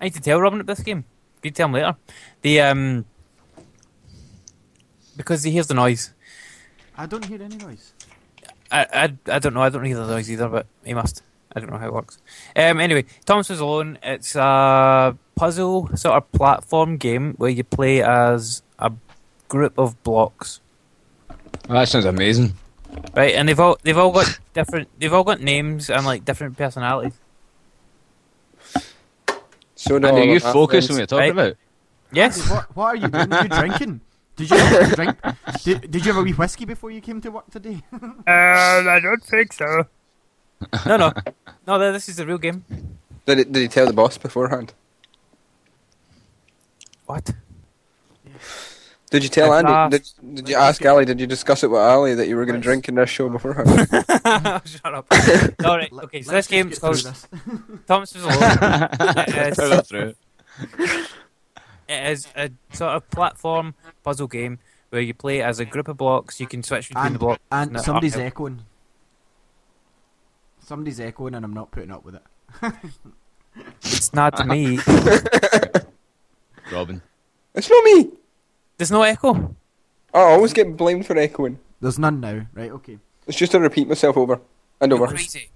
I need to tell Robin about this game. You tell him later. The um, because he hears the noise. I don't hear any noise. I, I, I don't know. I don't hear the noise either, but he must. I don't know how it works. Um, anyway, Thomas was alone. It's a puzzle sort of platform game where you play as a group of blocks, Oh, that sounds amazing. right? And they've all they've all got different. They've all got names and like different personalities. So do Andy, all you of my focus on what you're talking Right. about. Yes. What, what are you doing? Are you drinking? Did you have a drink? Did, did you have a wee whiskey before you came to work today? Um, I don't think so. no, no, no. This is the real game. Did, it, did he tell the boss beforehand? What? Did you tell At Andy? Did, did you ask Ali? Did you discuss it with Ali that you were going to drink in this show beforehand? Shut up. All right. Okay. So this Let's just game is called. Thomas was alone. It is- Tell through. It is a sort of platform puzzle game where you play as a group of blocks. You can switch between the blocks. and No, somebody's uphill. echoing. Somebody's echoing, and I'm not putting up with it. It's not me. Robin. it's not me. There's no echo. I always get blamed for echoing. There's none now, right? Okay. It's just to repeat myself over and You're over. crazy.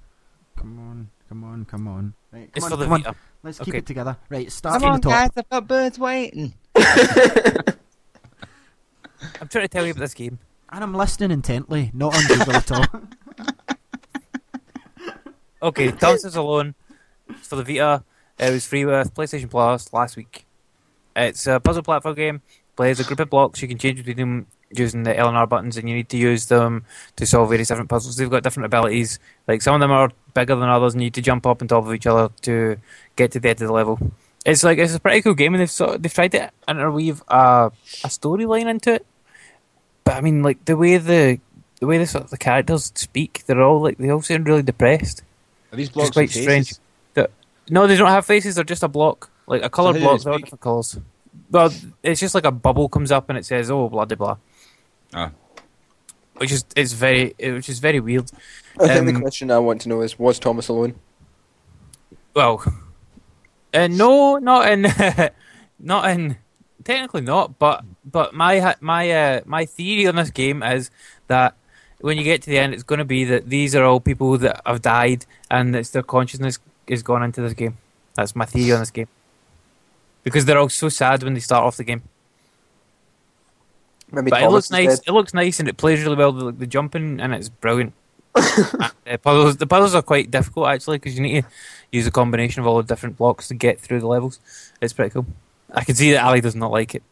Come on, come on, come on. Right, It's come for on, the come on. Vita. Let's keep Okay. it together. Right, start from the top. I've got birds waiting. I'm trying to tell you about this game. And I'm listening intently, not on Google at all. Okay, Thomas is alone. It's for the Vita. It was free with PlayStation Plus last week. It's a puzzle platform game. Plays a group of blocks. You can change between them using the L and R buttons, and you need to use them to solve various different puzzles. They've got different abilities. Like some of them are bigger than others, and you need to jump up on top of each other to get to the end of the level. It's like it's a pretty cool game, and they've sort of, they've tried to interweave a a storyline into it. But I mean, like the way the the way the sort of the characters speak, they're all like they all sound really depressed. Are these blocks quite strange. No, they don't have faces. They're just a block, like a coloured how do block. they They're all different colours. Well, it's just like a bubble comes up and it says, "Oh, blah de blah," Ah. which is it's very which is very weird. I think the Um, question I want to know is: Was Thomas alone? Well, uh, no, not in, not in. Technically not, but but my my uh, my theory on this game is that when you get to the end, it's going to be that these are all people that have died, and it's their consciousness is gone into this game. That's my theory on this game. Because they're all so sad when they start off the game. Maybe But it looks nice. dead. It looks nice and it plays really well. The, the jumping and it's brilliant. Uh, the puzzles, the puzzles are quite difficult actually because you need to use a combination of all the different blocks to get through the levels. It's pretty cool. I can see that Ali does not like it.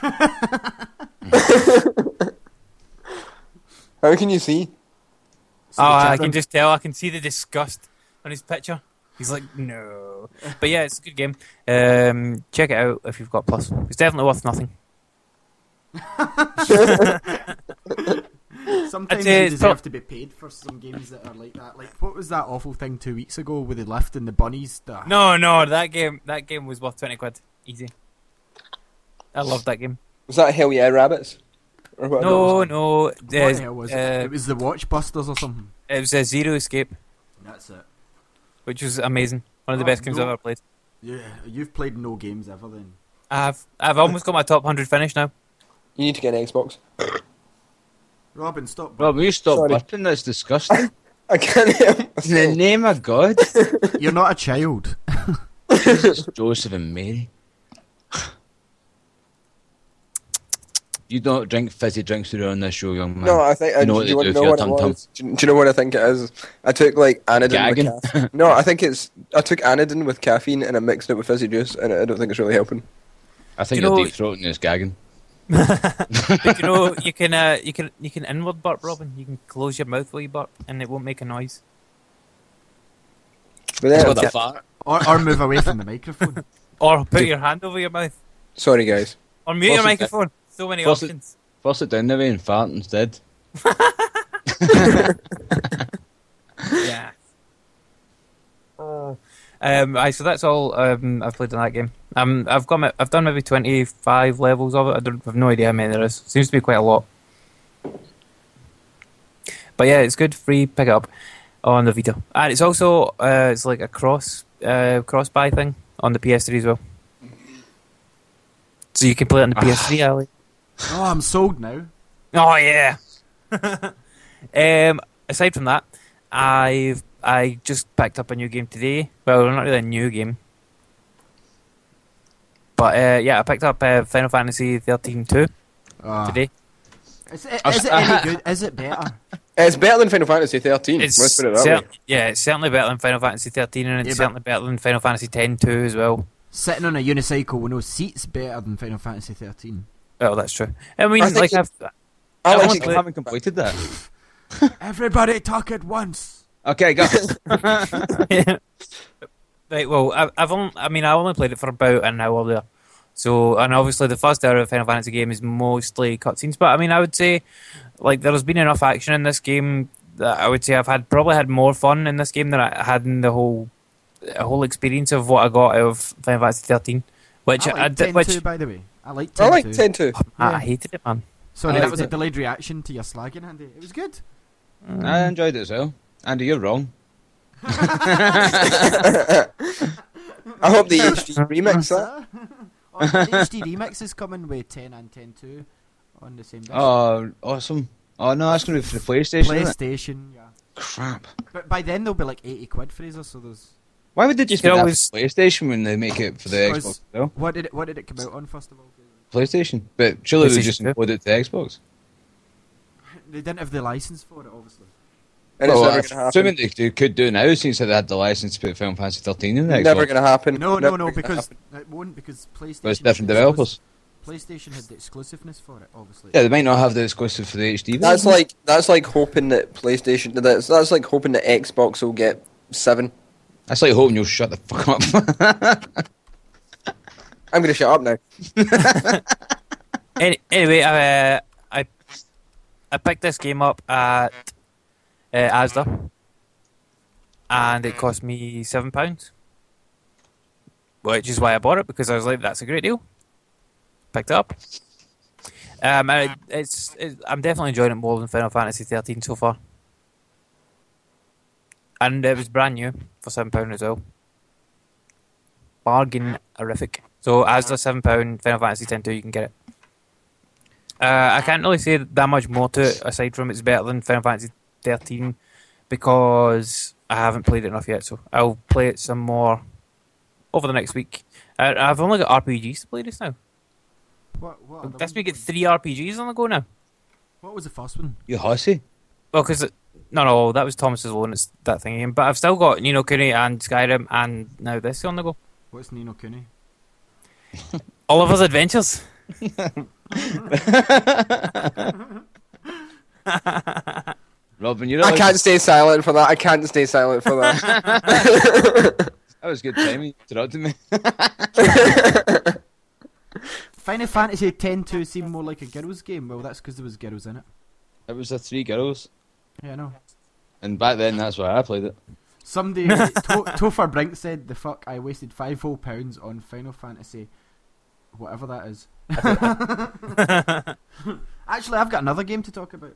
How can you see? So oh, I can just tell. I can see the disgust on his picture. He's like, no. But yeah, it's a good game. Um, check it out if you've got Plus. It's definitely worth nothing. Sometimes I'd say you deserve pro- to be paid for some games that are like that. Like, what was that awful thing two weeks ago with the lift and the bunnies? The- No, no, that game. That game was worth twenty quid, easy. I love that game. Was that Hell Yeah Rabbits? No, no. What the hell was uh, it? It was the Watchbusters or something. It was a Zero Escape, That's it. which was amazing. One of the Oh, best games no. I've ever played. Yeah, you've played no games ever then. I've I've almost got my top hundred finish now. You need to get an Xbox. Robin, stop. Rob, will you stop Sorry. burping? That's disgusting. I can't help In the name of God. You're not a child. Jesus, Joseph and Mary. You don't drink fizzy drinks when you're on this show, young man. No, I think. You know uh, what do you they want do to if know you're what it tum-tum. was? Do you, do you know what I think it is? I took like Anadin Gagging? with caffeine. No, I think it's. I took Anadin with caffeine and I mixed it with fizzy juice, and I don't think it's really helping. I think Do you you're know- deep throating is gagging. But you know, you can uh, you can you can inward burp, Robin. You can close your mouth while you burp, and it won't make a noise. But It's then, called a fart. Or, or move away from the microphone. Or put your hand over your mouth, sorry guys. or mute your microphone. So many force it- options. Force it down the way and fart instead. Yeah. Um, aye, so that's all um, I've played in that game. Um, I've got my, I've done maybe twenty five levels of it. I don't have no idea how many there is. Seems to be quite a lot. But yeah, it's good. Free pick up on the Vita, and it's also uh, it's like a cross uh, cross buy thing on the PS3 as well. So you can play it on the PS3, Ali. Oh, I'm sold now. Oh yeah. um, aside from that, I've I just picked up a new game today. Well, not really a new game, but uh, yeah, I picked up uh, Final Fantasy 13 2 Ah. today. Is it, is it any good? Is it better? It's better than Final Fantasy 13. It's Let's put it that cer- way. yeah, it's certainly better than Final Fantasy 13, and it's Yeah, certainly better than Final Fantasy 10 2 as well. Sitting on a unicycle with no seats better than Final Fantasy 13. Oh, that's true. I mean, I like it- I've, I Alex, want actually haven't completed that. Everybody talk at once. Okay, go. right. Well, I, I've only, I mean, I only played it for about an hour there. So, and obviously the first hour of a Final Fantasy game is mostly cutscenes. But I mean, I would say, like, there's been enough action in this game that I would say I've had probably had more fun in this game than I had in the whole, the whole experience of what I got out of Final Fantasy 13. Which I I, like did, 10 which by the way. I like 10 I like 10 too. I, Yeah. I hated it, man. Sorry, that like was a delayed reaction to your slagging, Andy. It was good. Mm. I enjoyed it as well. Andy, you're wrong. I hope the HD remix that. oh, the HD remix is coming with 10 and 10 2 on the same day. Oh, awesome. Oh, no, that's going to be for the PlayStation, isn't it? PlayStation, yeah. Crap. But by then they'll be like 80 quid, Fraser, so there's... Why would they just You make that for always- PlayStation when they make it for the Because- Xbox as? What did it, what did it come out on, first of all? Fraser? PlayStation. But surely they just 2. include it to Xbox. They didn't have the license for it, obviously. And it's Well, never going happen. assuming they, they could do now since they had the license to put Final Fantasy 13 in the Xbox. Never going to happen. No, Never no, no, because happen. it won't because PlayStation. But it's different developers. PlayStation had the exclusiveness for it, obviously. Yeah, they might not have the exclusive for the HD. That's version. like that's like hoping that PlayStation. That's that's like hoping that Xbox will get seven. That's like hoping you'll shut the fuck up. I'm going to shut up now. Any, anyway, I, uh, I I picked this game up at uh, Asda, and it cost me seven pounds, which is why I bought it because I was like, "That's a great deal." Picked it up. Um, it, it's, it, I'm definitely enjoying it more than Final Fantasy 13 so far, and it was brand new for seven pound as well. Bargain horrific. So Asda seven pound, Final Fantasy 10 2, you can get it. Uh, I can't really say that much more to it aside from it's better than Final Fantasy 13 because I haven't played it enough yet. So I'll play it some more over the next week. Uh, I've only got RPGs to play this now. What, what, other This one? week it's three RPGs on the go now. what was the first one? you hussy. Well, because no, no, that was Thomas's one. It's that thing again. But I've still got Ni no Kuni and Skyrim, and now this on the go. What's Nino Cooney? Oliver's Adventures. Robin, you're I can't stay silent for that. I can't stay silent for that. That was good timing. You interrupted me. Final Fantasy 10 2 seemed more like a girls' game. Well, that's because there was girls in it. It was the three girls, Yeah, I know. and back then that's why I played it. Somebody, to- Topher Brink said, the fuck, I wasted five whole pounds on Final Fantasy, whatever that is. Actually, I've got another game to talk about.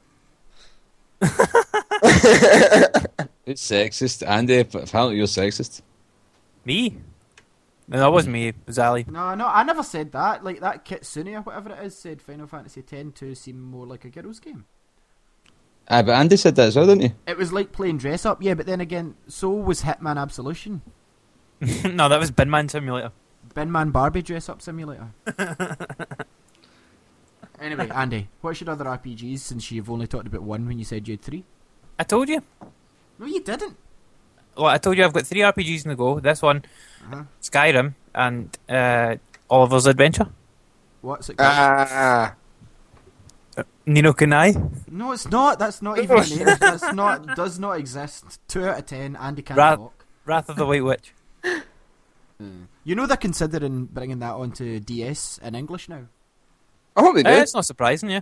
It's sexist, Andy. But apparently you're sexist. Me? No, that wasn't me. It was Ali. No, no, I never said that. Like that Kitsune or whatever it is said Final Fantasy X to seem more like a girls' game. Ah, but Andy said that as well, didn't he? It was like playing dress up, yeah, but then again, so was Hitman Absolution. no, that was Binman Simulator. Binman Barbie dress up simulator. anyway, Andy, what's your other RPGs since you've only talked about one when you said you had three? I told you. No, you didn't. Well, I told you I've got three RPGs in the go. This one, Uh-huh. Skyrim, and uh, Oliver's Adventure. What's it called? Ah, Nino Kunai. no, it's not. That's not even a name. That's not. Does not exist. Two out of ten. Andy can't Ra- talk. Wrath of the White Witch. You know they're considering bringing that onto DS in English now. I hope they do. Eh, it's not surprising, yeah.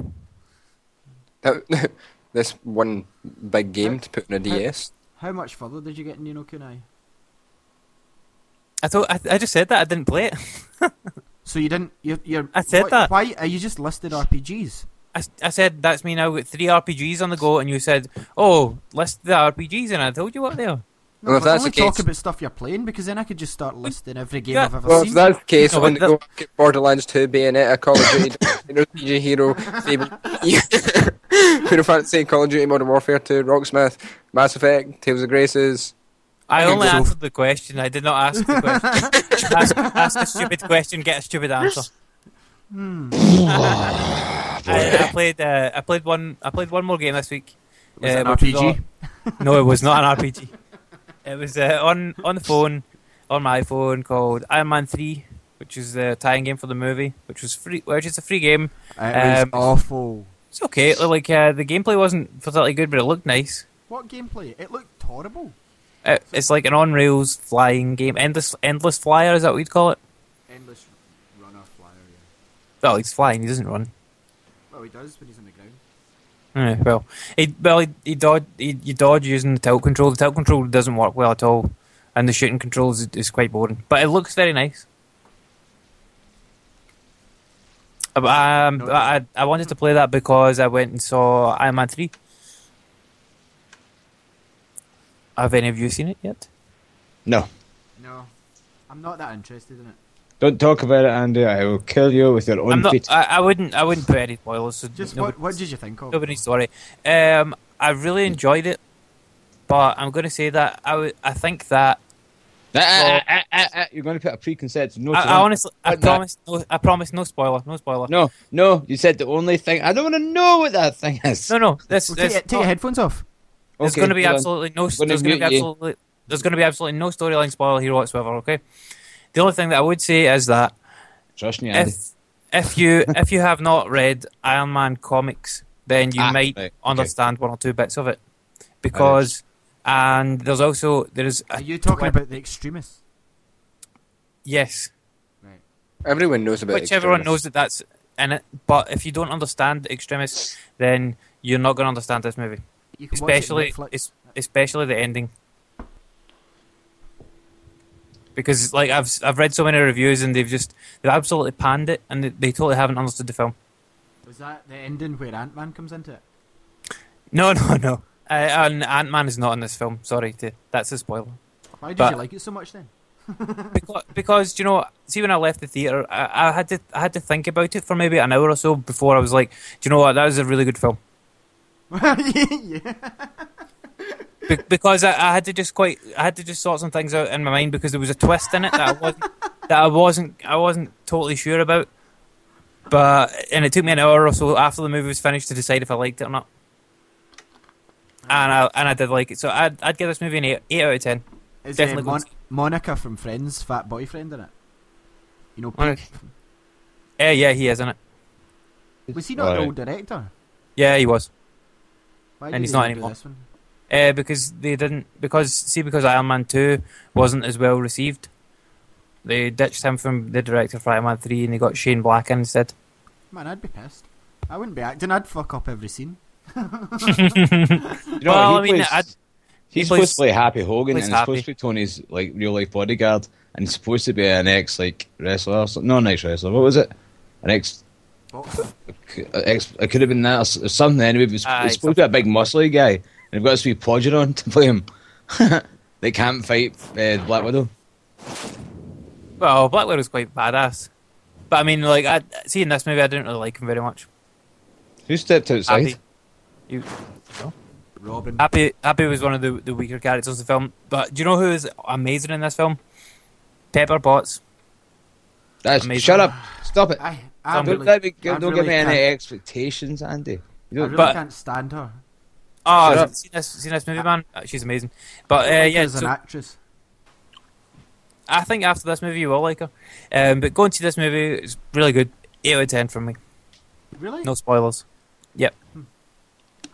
That- this one big game to put on a DS. How much further did you get in Nino Kunai? I thought I, I just said that I didn't play it. So you didn't. You're. you're I said why, that. Why are you just listed RPGs? I, I said that's me now with three RPGs on the go, and you said, "Oh, list the RPGs," and I told you what they are. No, Well, if that's only the case- talk about stuff you're playing because then I could just start listing every game Yeah. I've ever Well, if seen. that's the case, No, I want to but go back at Borderlands 2, Bayonetta, Call of Duty, Hero, DJ Hero, Final Fantasy, Call of Duty, Modern Warfare 2, Rocksmith, Mass Effect, Tales of Graces. I only so- answered the question. I did not ask the question. ask, ask a stupid question, get a stupid answer. I, I played. Uh, I played one. I played one more game this week. Was it uh, an which was RPG? on- no, it was not an RPG. It was uh, on on the phone, on my phone, called Iron Man Three, which is the tie-in game for the movie, which was free. Which is a free game. It was Um, awful. It's okay. Like uh, the gameplay wasn't particularly good, but it looked nice. What gameplay? It looked horrible. It, it's like an on rails flying game. Endless endless flyer is that what you'd call it? Endless runner flyer. Yeah. Well, he's flying. He doesn't run. Well, he does when he's on the ground. Eh, well, he well he, he dodge he, you dodge using the tilt control. The tilt control doesn't work well at all, and the shooting controls is, is quite boring. But it looks very nice. Uh, Um, I I wanted to play that because I went and saw Iron Man three. Have any of you seen it yet? No. No, I'm not that interested in it. Don't talk about it, Andy. I will kill you with your own I'm not. feet. I, I wouldn't. I wouldn't put any spoilers. So Just nobody- what? What did you think of? Nobody story. Um, I really enjoyed it, but I'm going to say that I would- I think that Ah, ah, Well- ah, ah, ah, You're going to put a preconceived note. I, I honestly, I promise, no, I promise, no spoiler, no spoiler. No, no. You said the only thing. I don't want to know what that thing is. no, no. This, Well, this take, take your headphones off. there's Okay, going to be hold on. absolutely no. There's going to be mute you. absolutely. There's going to be absolutely no storyline spoiler here whatsoever. Okay. The only thing that I would say is that Trust me, Andy. if if you if you have not read Iron Man comics, then you Ah, might right, okay. understand one or two bits of it, because and there's also there is Are you talking twin- about the extremists? yes Everyone knows about which everyone knows that that's in it. But if you don't understand the extremists, then you're not going to understand this movie, You can watch it on especially especially the ending. Because like I've I've read so many reviews and they've just they've absolutely panned it and they, they totally haven't understood the film. Was that the ending where Ant Man comes into it? No, no, no. Uh, and Ant Man is not in this film. Sorry, to, that's a spoiler. Why did But- you like it so much then? because, because you know, see when I left the theater, I, I had to I had to think about it for maybe an hour or so before I was like, do you know what? That was a really good film. yeah. Be- because I, I had to just quite I had to just sort some things out in my mind because there was a twist in it that I wasn't that I wasn't I wasn't totally sure about. But and it took me an hour or so after the movie was finished to decide if I liked it or not. And I and I did like it, so I'd I'd give this movie an eight, eight out of ten. Is Definitely uh, Mon- Monica from Friends fat boyfriend in it? You know, Monica- Yeah, yeah, he is in it. was he not an Right. old director? Yeah, he was. Why And he's he not not do anymore. This? Uh, because they didn't because see because Iron Man two wasn't as well received. They ditched him from the director for Iron Man three and they got Shane Black in instead. Man, I'd be pissed. I wouldn't be acting. I'd fuck up every scene. You know, well, he I mean, plays, I'd- he's plays- supposed to play Happy Hogan, and plays he's supposed to be Tony's like real life bodyguard, and he's supposed to be an ex like wrestler, or something. no, an ex wrestler. What was it? An ex. Boxer. ex it could have been that or something. Anyway, but it's, Aye, it's supposed to be a big muscly guy, and they've got this wee podger on to play him. they can't fight uh, Black Widow. Well, Black Widow's quite badass. But I mean, like, I, seeing this movie, I didn't really like him very much. Who stepped outside? Happy, you, Robin. Happy, Happy was one of the, the weaker characters in the film. But do you know who is amazing in this film? Pepper Potts. That's, Amazing. shut up. Stop it. I, I Don't Don't, really, let me, don't really give me any expectations, Andy. I You don't, really But- can't stand her. Oh, Shut up. seen this, seen this movie, man? Uh, She's amazing. But uh, I like her yeah, as an actress. I think after this movie you will like her. Um, but going to this movie is really good. 8 out of 10 from me. Really? No spoilers.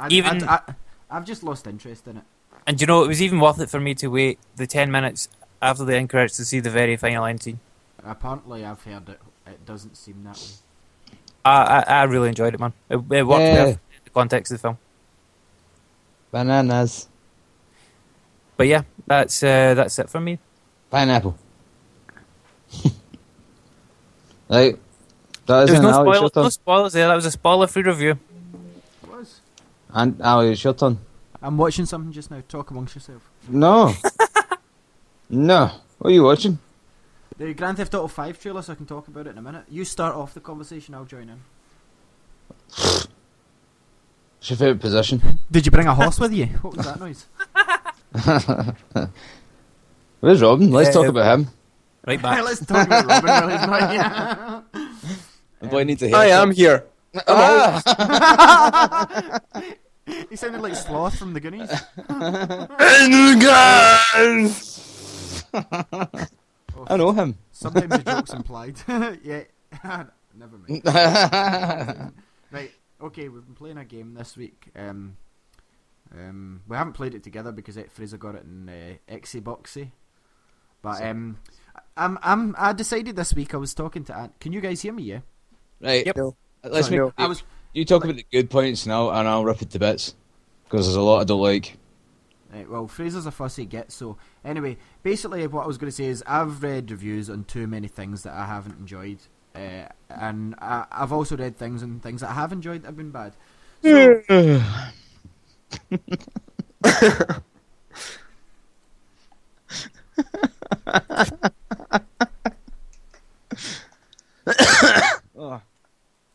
I, even- I, I, I've just lost interest in it. And you know, it was even worth it for me to wait the 10 minutes after the end credits to see the very final end scene. Apparently, I've heard it. It doesn't seem that way. I, I, I really enjoyed it, man. It, it worked Yeah. perfectly in the context of the film. Bananas. But yeah, that's uh, that's it for me. Pineapple. right. That There's no, Alex, spoil- no spoilers there. That was a spoiler-free review. It was. And Ali, it's your turn. I'm watching something just now. Talk amongst yourself. No. no. What are you watching? The Grand Theft Auto 5 trailer, so I can talk about it in a minute. You start off the conversation, I'll join in. It's your favourite position. Did you bring a horse with you? What was that noise? Where's Robin? Let's Uh, talk about him. Right back. Let's talk about Robin while he's not here. The boy needs a I haircut. I am here. Ah! he sounded like Sloth from the Goonies. I know him. Sometimes the joke's implied. yeah. Never mind. Right. Okay, we've been playing a game this week. Um, um, we haven't played it together because Ed Fraser got it in uh, Exy Boxy. But um, I'm, I'm, I decided this week. I was talking to Ant. Can you guys hear me? Yeah. right. Yep. No. Let's Sorry, make, no. I was. you talk about the good points now, and I'll rip it to bits because there's a lot I don't like. Right, well, Fraser's a fussy git. So anyway, basically, what I was going to say is I've read reviews on too many things that I haven't enjoyed, uh, and I, I've also read things and things that I have enjoyed that have been bad. So,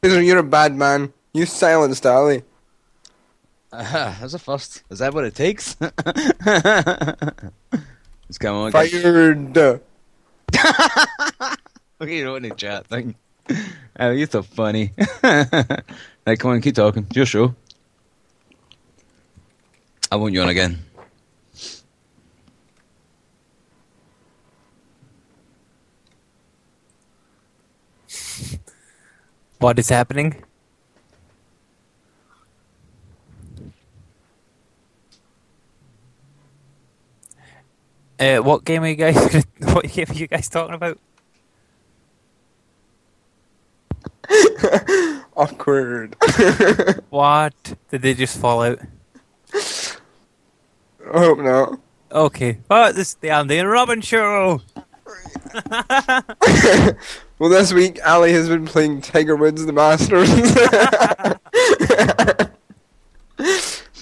Fraser, you're a bad man. You silenced Ali. Ah, that's a first. Is that what it takes? Let's come on. guys. Fired. Okay, you wrote in the chat thing. Oh, you're so funny. right, come on, keep talking. It's your show. I want you on again. What is happening? Uh, what game are you guys? what game are you guys talking about? Awkward. What did they just fall out? I hope not. Okay. Oh, this is the Andy and Robin show. Well, this week Ali has been playing Tiger Woods the Masters.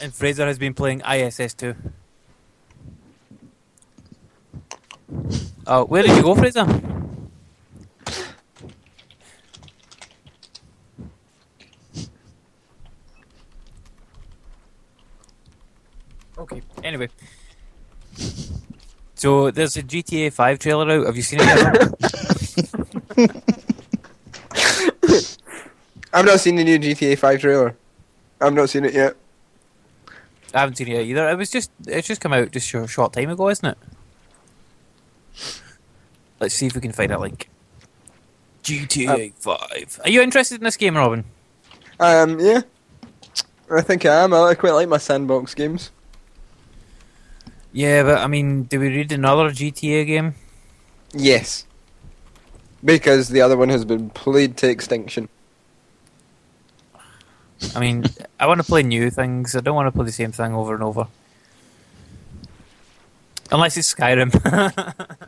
And Fraser has been playing ISS 2. Oh, where did you go, Fraser? Okay. Anyway. So there's a GTA 5 trailer out. Have you seen it yet? I've not seen the new GTA 5 trailer. I've not seen it yet. I haven't seen it yet either. It was just it's just come out just a short time ago, isn't it? Let's see if we can find a link. GTA Five. Are you interested in this game, Robin? Um, yeah. I think I am. I quite like my sandbox games. Yeah, but I mean, do we read another GTA game? Yes. Because the other one has been played to extinction. I mean, I want to play new things. I don't want to play the same thing over and over. Unless it's Skyrim.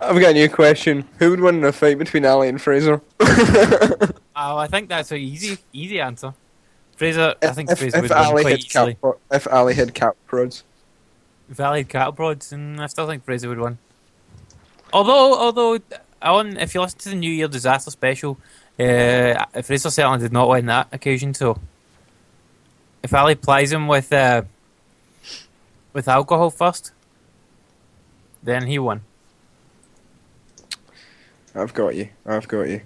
I've got a new question. Who would win in a fight between Ali and Fraser? oh, I think that's an easy, easy answer. Fraser, I think if, Fraser if would win Ali quite had easily. cap, if Ali had cap prods. Valid cattle prods, and I still think Fraser would win. Although, although, on if you listen to the New Year Disaster Special, uh, Fraser certainly did not win that occasion. So, if Ali plies him with uh, with alcohol first, then he won. I've got you. I've got you.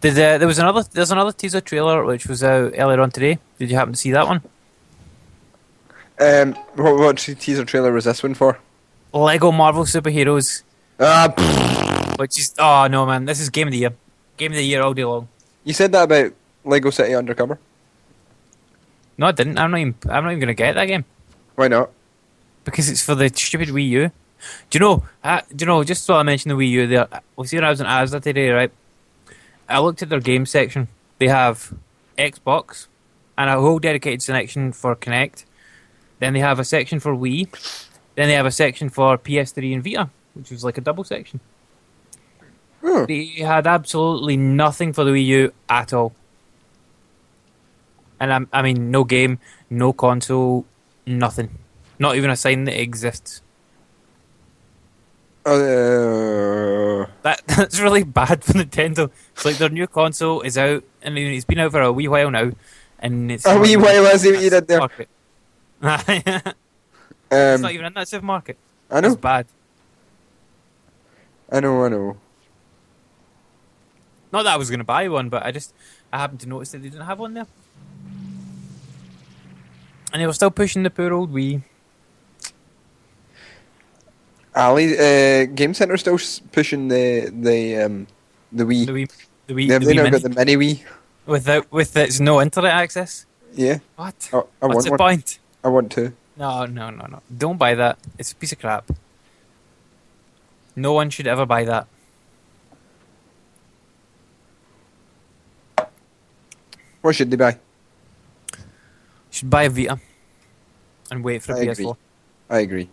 Did uh, there was another? There's another teaser trailer which was out earlier on today. Did you happen to see that one? Um, what, what teaser trailer was this one for? Lego Marvel Superheroes, Ah, pfft. which is oh no man, this is game of the year, game of the year all day long. you said that about Lego City Undercover. No, I didn't. I'm not even. I'm not even gonna get that game. Why not? because it's for the stupid Wii U. Do you know? Uh, do you know? Just so I mentioned the Wii U, there. We see when I was in Asda today, right? I looked at their game section. They have Xbox and a whole dedicated section for Kinect. Then they have a section for Wii. Then they have a section for PS3 and Vita, which was like a double section. Hmm. They had absolutely nothing for the Wii U at all. And I'm, I mean, no game, no console, nothing. Not even a sign that it exists. Uh, That that's really bad for Nintendo. It's like their new console is out, and it's been out for a wee while now, and it's A wee even while, I see what you did there. it's um, not even in that supermarket. I know, bad. I know, I know. Not that I was going to buy one, but I just I happened to notice that they didn't have one there, and they were still pushing the poor old Wii. Ali, uh, Game Center still pushing the the um the Wii. The Wii, the Wii, They've the Wii now got the mini Wii. without with its no internet access. Yeah, What? I, I What's want the one. point? I want to. No, no, no, no. Don't buy that. It's a piece of crap. No one should ever buy that. What should they buy? Should buy a Vita and wait for a I agree. PS4. I agree.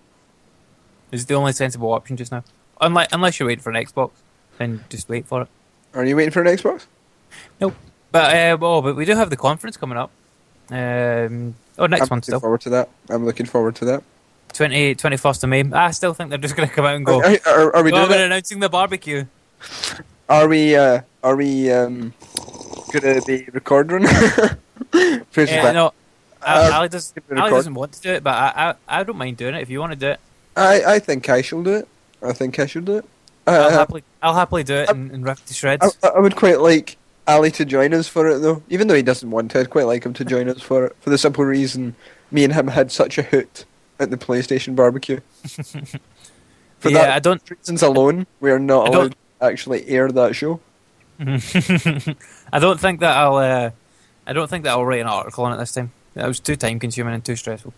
It's the only sensible option just now. Unless, unless you're waiting for an Xbox, then just wait for it. Are you waiting for an Xbox? But uh, oh, but we do have the conference coming up. Um, oh, next I'm one looking still. forward to that. I'm looking forward to that. 20, 21st of May. I still think they're just going to come out and go. Are, are, are we "Oh, doing we're announcing the barbecue. Are we? Uh, are we? Um, gonna be recording? Uh, no, Uh, Ali, does, Ali doesn't want to do it, but I, I, I don't mind doing it if you want to do it. I, I think I shall do it. I think I should do it. I'll Uh, happily, I'll happily do it and, and rip it to shreds. I would quite like Ali to join us for it though, even though he doesn't want to. I'd quite like him to join us for it for the simple reason me and him had such a hoot at the PlayStation barbecue. For yeah, that I don't. reasons alone, we are not I allowed to actually air that show. I don't think that I'll. Uh, I don't think that I'll write an article on it this time. That was too time consuming and too stressful.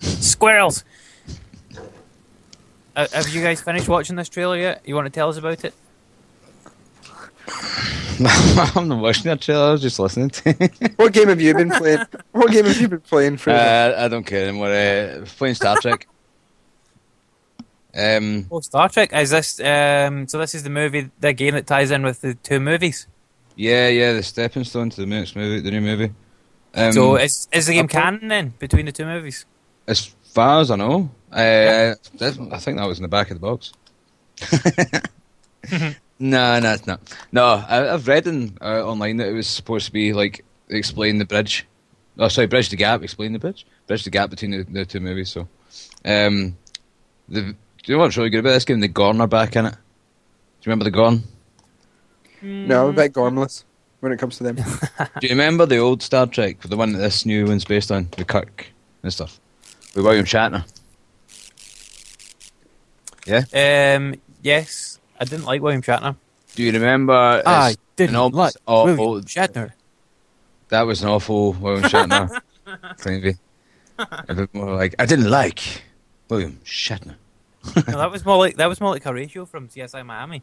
Squirrels. Uh, have you guys finished watching this trailer yet? You want to tell us about it? I'm not watching that trailer. I was just listening to. it. What game have you been playing? what game have you been playing, Fraser? uh, I don't care anymore. Uh, playing Star Trek. um, Oh, Star Trek. Is this? Um, so this is the movie, the game that ties in with the two movies. yeah, yeah, the stepping stone to the next movie, the new movie. Um, so is is the game I've canon then between the two movies? As far as I know, uh, that- I think that was in the back of the box. no, no, it's not. No, I, I've read in, uh, online that it was supposed to be like explain the bridge. Oh, sorry, bridge the gap. Explain the bridge. Bridge the gap between the, the two movies. So, um, the do you know what's really good about this game? The Gorn are back in it. Do you remember the Gorn? no, I'm a bit gormless when it comes to them. Do you remember the old Star Trek, the one that this new one's based on, the Kirk and stuff, with William Shatner? Yeah. Um, yes, I didn't like William Shatner. Do you remember? I didn't an like oh, William oh, Shatner. that was an awful William Shatner movie. A bit more like I didn't like William Shatner. no, that was more like that was more like Horatio from CSI Miami.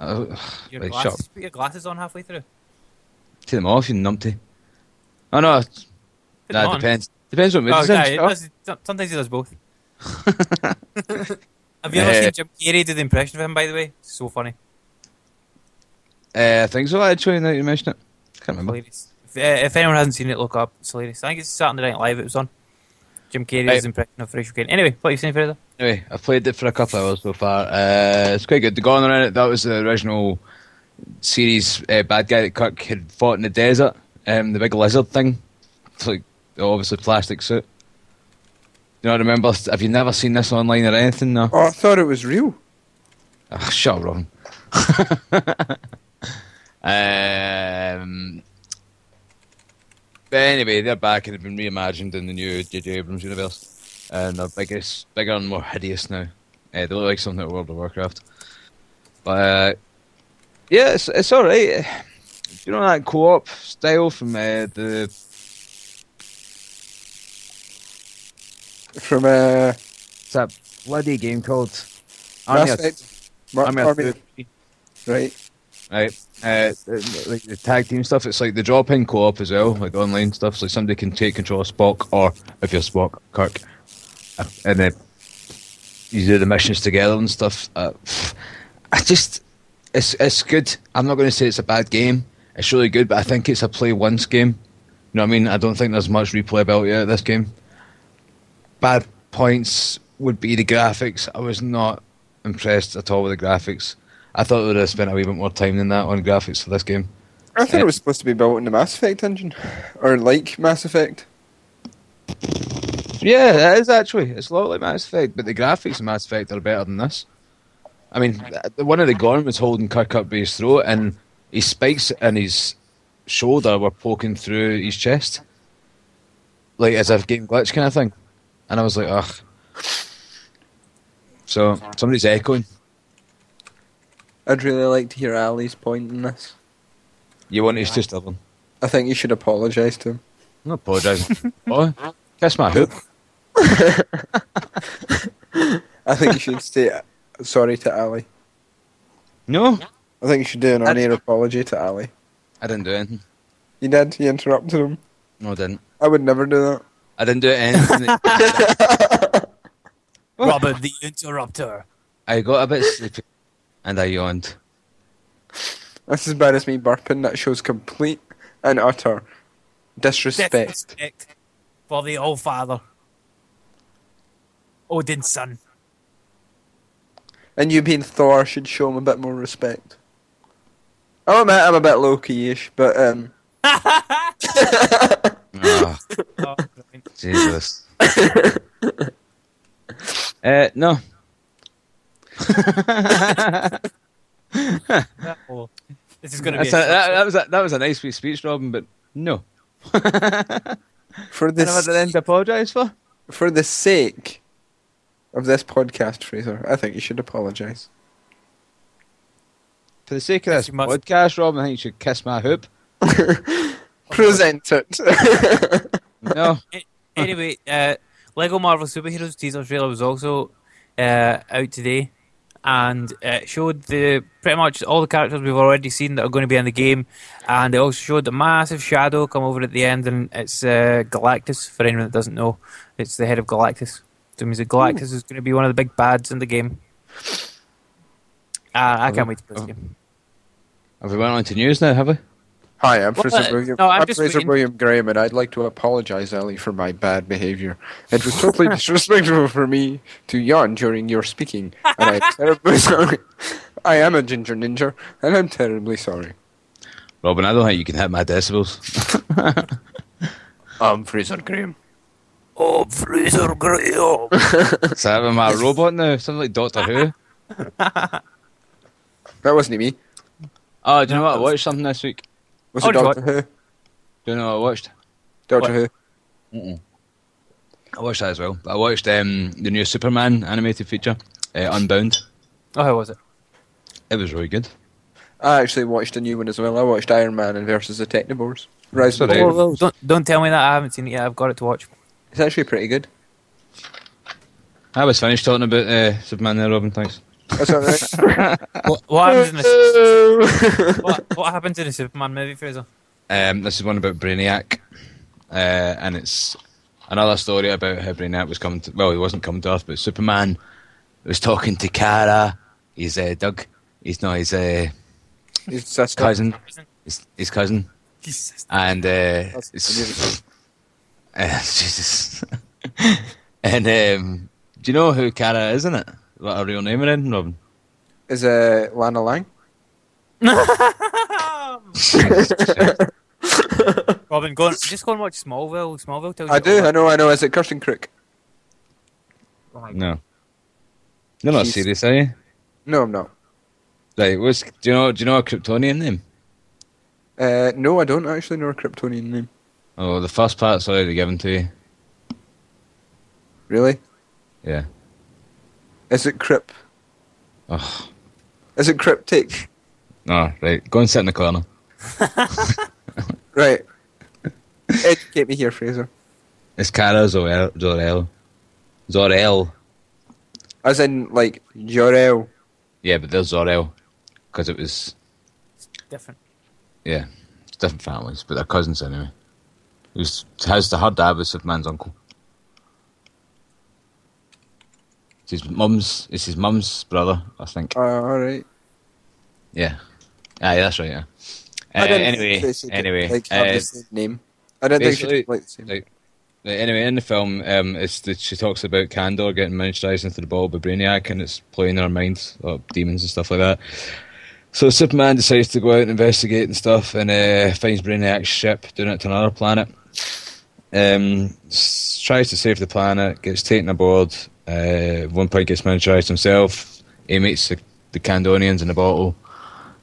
Uh, Your Like, glasses, put your glasses on halfway through. take them off, you numpty. Oh no, Put them nah, it depends. Depends what mood Oh, it's in. yeah, it does, sometimes he does both. Have you ever Eh. seen Jim Carrey do the impression of him? By the way, so funny, Uh, I think so. Actually, now you mention it, can't remember. hilarious. uh, if anyone hasn't seen it, look up. It's hilarious. I think it's Saturday Night Live. It was on. Jim Carrey's Right. impression of Horatio Caine. Anyway, what are you saying, Fraser? Anyway, I've played it for a couple of hours so far. Uh, it's quite good. The Gorn around it, that was the original series uh, bad guy that Kirk had fought in the desert. Um, the big lizard thing. It's like, obviously, plastic suit. You know, I remember, have you never seen this online or anything? No? Oh, I thought it was real. Oh, shut up, Robin. um, but anyway, they're back and have been reimagined in the new J.J. Abrams universe. And they're biggest, bigger and more hideous now. Uh, they look like something out of World of Warcraft. But, uh, yeah, it's, it's alright. You know that co op style from uh, the. From uh, It's that bloody game called. Army of- Army of Army- right. Right. Uh, the- like the tag team stuff, it's like the drop in co op as well, like online stuff. So like somebody can take control of Spock, or if you're Spock, Kirk, uh, and then you do the missions together and stuff. Uh, I just, it's it's good. I'm not going to say it's a bad game. It's really good, but I think it's a play once game. You know what I mean? I don't think there's much replayability out of this game. Bad points would be the graphics. I was not impressed at all with the graphics. I thought they would have spent a wee bit more time than that on graphics for this game. I thought it uh, was supposed to be built in the Mass Effect engine, or like Mass Effect. Yeah, it is actually. It's a lot like Mass Effect, but the graphics in Mass Effect are better than this. I mean, one of the Gorn was holding Kirk up by his throat, and his spikes and his shoulder were poking through his chest, like as if game glitch kind of thing. And I was like, ugh. So somebody's echoing. I'd really like to hear Ali's point in this. You want us to stubborn? I think you should apologise to him. I'm not apologising. oh, kiss my hoop. I think you should say sorry to Ali. No, I think you should do an on-air apology to Ali. I didn't do anything. You did. You interrupted him. No, I didn't. I would never do that. I didn't do anything. Robert the Interrupter. I got a bit sleepy, and I yawned. That's as bad as me burping. That shows complete and utter disrespect. Disrespect for the All Father. Odin's son. And you being Thor should show him a bit more respect. I'll admit I'm a bit Loki-ish, but um, Oh, Oh. Jesus. uh, no. Oh, this is going to be a, a that, that was a, that was a nice wee speech, Robin, but no. for I never this, did anything to apologise for. for the sake of this podcast, Fraser, I think you should apologise. For the sake of this You must- podcast, Robin, I think you should kiss my hoop. Present it. No. anyway, uh, Lego Marvel Superheroes teaser trailer was also uh, out today, and it showed the pretty much all the characters we've already seen that are going to be in the game, and it also showed a massive shadow come over at the end, and it's uh, Galactus. For anyone that doesn't know, it's the head of Galactus. So it means that Galactus is going to be one of the big bads in the game. Uh, I can't wait to play this game. Have we went on to news now, have we? Hi, I'm Well, Fraser William. no, I'm I'm Fraser. William Graham, and I'd like to apologise, Ali, for my bad behaviour. It was totally disrespectful for me to yawn during your speaking, and I'm terribly sorry. I am a ginger ninja, and I'm terribly sorry. Robin, I don't think you can hit my decibels. I'm Fraser Graham. Oh, Fraser Graham! Is that with my robot now? Something like Doctor Who? That wasn't me. Oh, do you know what? I watched something this week. Was Oh, it Doctor Who? Do you know what I watched? Doctor What? Who. Mm-mm. I watched that as well. I watched um, the new Superman animated feature, uh, Unbound. Oh, how was it? It was really good. I actually watched a new one as well. I watched Iron Man and versus the Technovores. Rise of the Sorry. Oh, don't don't tell me that I haven't seen it yet. I've got it to watch. It's actually pretty good. I was finished talking about uh, Superman there, Robin. Thanks. That's all right. What, what happens in the what, what happens in the Superman movie, Fraser? Um, this is one about Brainiac, uh, and it's another story about how Brainiac was coming to. Well, he wasn't coming to Earth, but Superman was talking to Kara. He's uh, Doug. He's not his uh, His sister. cousin. His, his cousin. Jesus. and uh, That's- uh, Jesus. and um, do you know who Kara is in it? What her real name in Robin? Is it uh, Lana Lang? Robin, go on, just go and watch Smallville. Smallville tells you I all do. I know. I know. Is it Kristin Kreuk? Oh. No, you're not Jeez. serious, are you? No, I'm not. Right, what's do you know? Do you know a Kryptonian name? Uh, no, I don't actually know a Kryptonian name. Oh, the first part's already given to you. Really? Yeah. Is it crip? Oh, Is it cryptic? no, ah, right. Go and sit in the corner. Right. Educate me here, Fraser. It's Kara Zor-El. Zor-El. Zor-El. As in, like, Jor-El. Yeah, but there's Zor-El. Because it was, Different. yeah, it's different families, but they're cousins anyway. It was, his, her dad was Superman's uncle. It's his mum's, it's his mum's brother, I think. Uh, alright. Yeah. Ah, yeah, that's right, yeah. Uh, anyway, think they should, anyway, like, uh, name. I didn't think basically, they should like the same. like, Uh, Anyway, in the film, um, it's that she talks about Kandor getting miniaturized into the ball by Brainiac, and it's playing in her mind, of demons and stuff like that. So Superman decides to go out and investigate and stuff, and uh, finds Brainiac's ship doing it to another planet. Um, s- tries to save the planet, gets taken aboard. Uh, one point, gets miniaturized himself. He meets the, the in a bottle,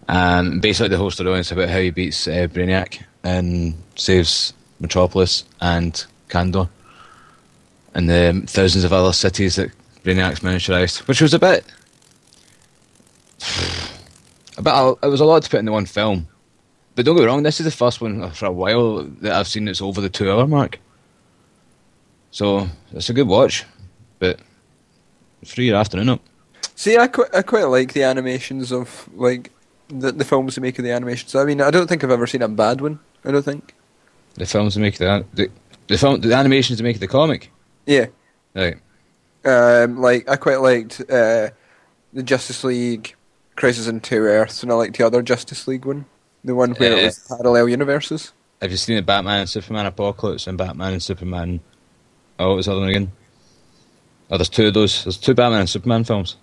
and basically the whole story is about how he beats uh, Brainiac and saves Metropolis and Kandor, and the thousands of other cities that Brainiac's miniaturized, which was a bit. About it was a lot to put in the one film, but don't get me wrong. This is the first one for a while that I've seen that's over the two-hour mark. So it's a good watch, but free your afternoon up. See, I quite, I quite like the animations of like the the films that make of the animations. I mean, I don't think I've ever seen a bad one. I don't think. The films that make the the, the film the animations that make the comic. Yeah. Right. Um, like I quite liked uh, the Justice League Crisis on Two Earths, and I liked the other Justice League one, the one where it Uh, was parallel universes. Have you seen the Batman and Superman Apocalypse and Batman and Superman? Oh, what was the other one again? Oh, there's two of those. There's two Batman and Superman films.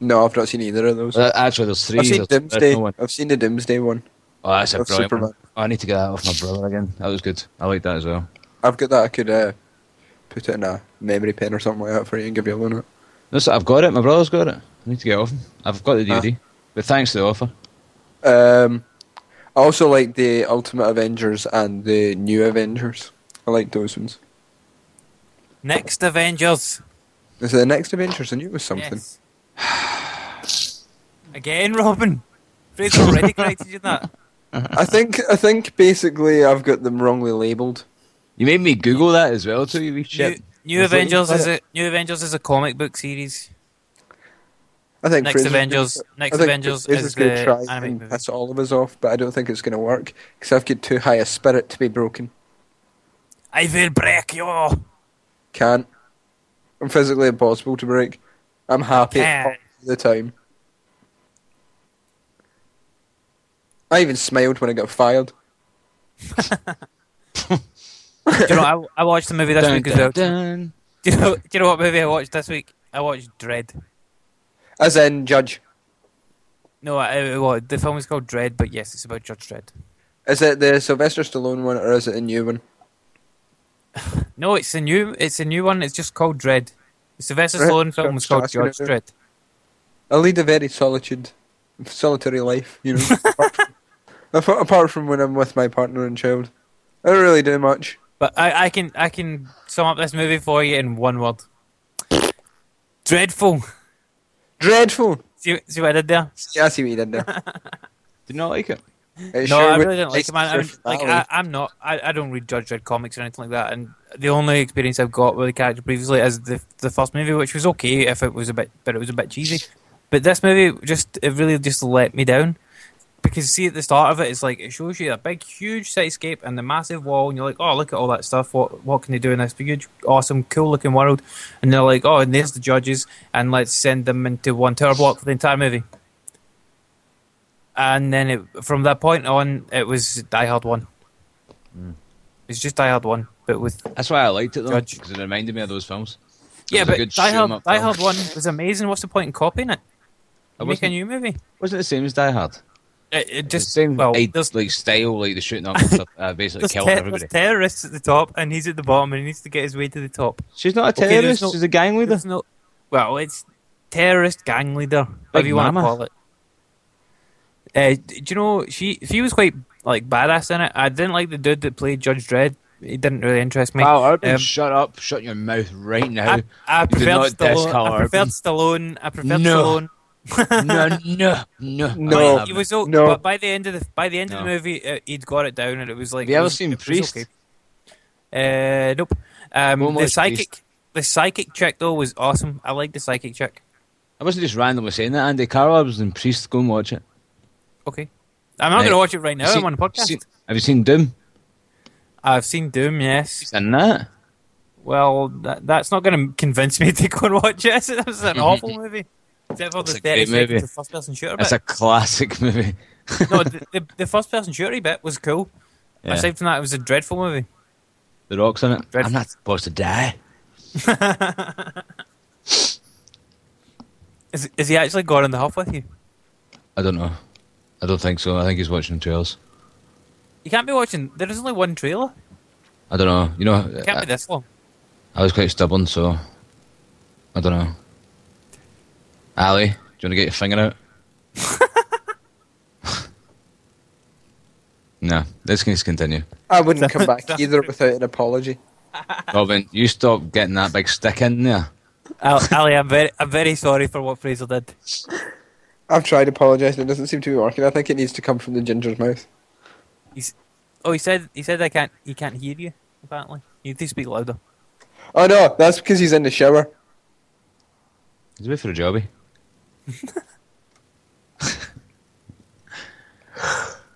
No, I've not seen either of those. Well, actually, there's three. I've seen There's- there's Doomsday. no one. I've seen the Doomsday one. Oh, that's a of brilliant Superman. one. Oh, I need to get that off my brother again. That was good. I like that as well. I've got that. I could uh, put it in a memory pen or something like that for you and give you a loan. It. No, so I've got it. My brother's got it. I need to get it off him. I've got the DVD. Ah. But thanks to the offer. Um, I also like the Ultimate Avengers and the New Avengers. I like those ones. Next Avengers. Is it the next Avengers? I knew it was something. Yes. Again, Robin. Fraser already corrected you that. I think I think basically I've got them wrongly labelled. You made me Google that as well, too, you wee New. New That's what you Avengers said is a New Avengers is a comic book series. I think Next Fraser's Avengers- gonna- Next I think Avengers Fraser's is gonna the try and movie. piss all of us off, but I don't think it's going to work because I've got too high a spirit to be broken. I will break you. Can't. I'm physically impossible to break. I'm happy Can. all the time. I even smiled when I got fired. Do you know? I, I watched the movie this Dun, week as well. dun. Do you know? Do you know what movie I watched this week? I watched Dredd. As in Judge. No, I, I, well, the film is called Dredd, but yes, it's about Judge Dredd. Is it the Sylvester Stallone one or is it a new one? No, it's a new. It's a new one. It's just called Dredd. The Sylvester Right, Stallone film was called sure, Judge sure. I lead a very solitude, solitary life, you know. apart, from, apart- apart from when I'm with my partner and child, I don't really do much. But I, I can I can sum up this movie for you in one word. Dreadful. Dreadful. See, see what I did there? Yeah, I see what you did there. Did you not like it? No, sure I really didn't like nice it, man. I'm, like. I, I'm not. I, I don't read Judge Dredd comics or anything like that. And the only experience I've got with the character previously is the the first movie, which was okay if it was a bit, but it was a bit cheesy. But this movie just it really just let me down because see at the start of it, it's like it shows you a big, huge cityscape and the massive wall, and you're like, oh, look at all that stuff. What what can they do in this huge, awesome, cool looking world? And they're like, oh, and there's the judges, and let's send them into one tower block for the entire movie. And then it, from that point on, it was Die Hard one. It's just Die Hard One, but with That's why I liked it though, because it reminded me of those films. It yeah, but Die Hard, Die. Hard One was amazing. What's the point in copying it? It Make a new movie. wasn't the same as Die Hard. It, it Just same well, id- there's, like style, like the shooting up and stuff, uh, basically killing ter- everybody. there's terrorists at the top, and he's at the bottom, and he needs to get his way to the top. She's not a Okay, terrorist. no- she's a gang leader. No, well, it's terrorist gang leader, whatever you want to call it. Uh, do you know she? She was quite like badass in it. I didn't like the dude that played Judge Dredd. He didn't really interest me. Wow, Urban, Um, shut up! Shut your mouth right now. I, I preferred Stallone. I preferred Stallone. I preferred No. Stallone. no, no, no, No. I He was o- No. but by the end of the by the end of the movie, uh, he'd got it down, and it was like. Have you it ever was- seen Priest? okay. Uh, nope. Um, Won't the psychic, Priest. the psychic chick though was awesome. I like the psychic chick. I wasn't just randomly saying that. Andy Carroll was in Priest. Go and watch it. Okay, I'm not Right. going to watch it right now. Seen- I'm on a podcast. seen- have you seen Doom? I've seen Doom. Yes. He's in that. Well, that, that's not going to convince me to go and watch it. That was an awful movie. Except for It's the a great 30 movie. first person shooter It's a classic movie. no, the, the, the first person shooter bit was cool. Yeah. Aside from that, it was a dreadful movie. The Rock's in it. Dread- I'm not supposed to die. Is, is he actually gone in the huff with you? I don't know. I don't think so. I think he's watching trailers. You can't be watching. There is only one trailer. I don't know. You know, It can't I, be this long. I was quite stubborn, so I don't know. Ali, do you want to get your finger out? no, let's just continue. I wouldn't come back either without an apology. Robin, you stop getting that big stick in there. Ali, I'm very, I'm very sorry for what Fraser did. I've tried apologising, it doesn't seem to be working. I think it needs to come from the ginger's mouth. Oh, he said, he said I can't, he can't hear you. Apparently, you need to speak louder. Oh no, that's because he's in the shower. He's away for a jobby.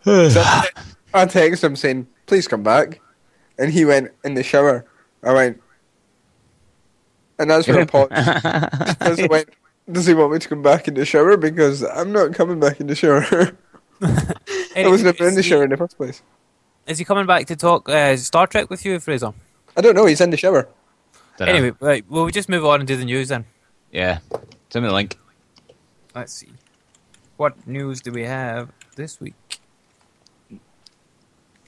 So I texted him saying, please come back. And he went in the shower. I went, and that's when I paused. Because I went, does he want me to come back in the shower? Because I'm not coming back in the shower. I was never in is the he- shower in the first place. Is he coming back to talk uh, Star Trek with you, Fraser? I don't know, he's in the shower. Dunno. Anyway, right, well, we just move on and do the news then. Yeah. Send me the link. Let's see. What news do we have this week?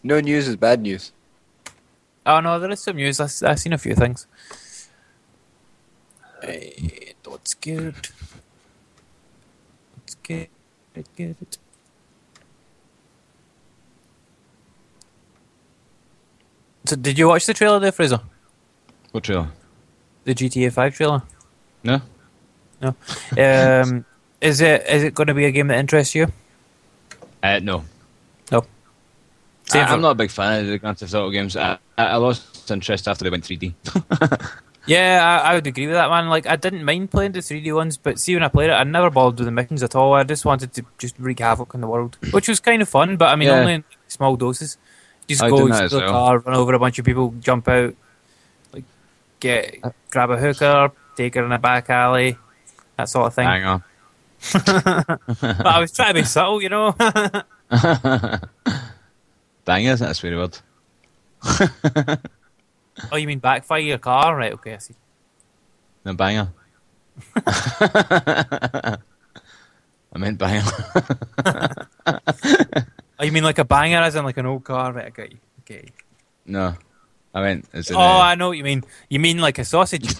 No news is bad news. Oh no, there is some news. I, I've seen a few things. Eh, What's good? What's good? Good, good. So, did you watch the trailer there, Fraser? What trailer? The GTA Five trailer? No? No. Um, is it is it going to be a game that interests you? Uh, no. No. I, Same for- I'm not a big fan of the Grand Theft Auto games. I, I I lost interest after they went 3D. Yeah, I, I would agree with that, man. Like, I didn't mind playing the 3D ones, but see, when I played it, I never bothered with the missions at all. I just wanted to just wreak havoc in the world, which was kind of fun, but I mean, Yeah. only in small doses. Just I go, steal as a car, run over a bunch of people, jump out, like, get uh, grab a hooker, take her in a back alley, that sort of thing. Hang on. But I was trying to be subtle, you know. Bang, isn't that a swear word? Oh, you mean backfire your car? Right, okay, I see. No, banger. I meant banger. Oh, you mean like a banger, as in like an old car? Right, I got you. Okay. no. I meant as in, Oh, uh, I know what you mean. You mean like a sausage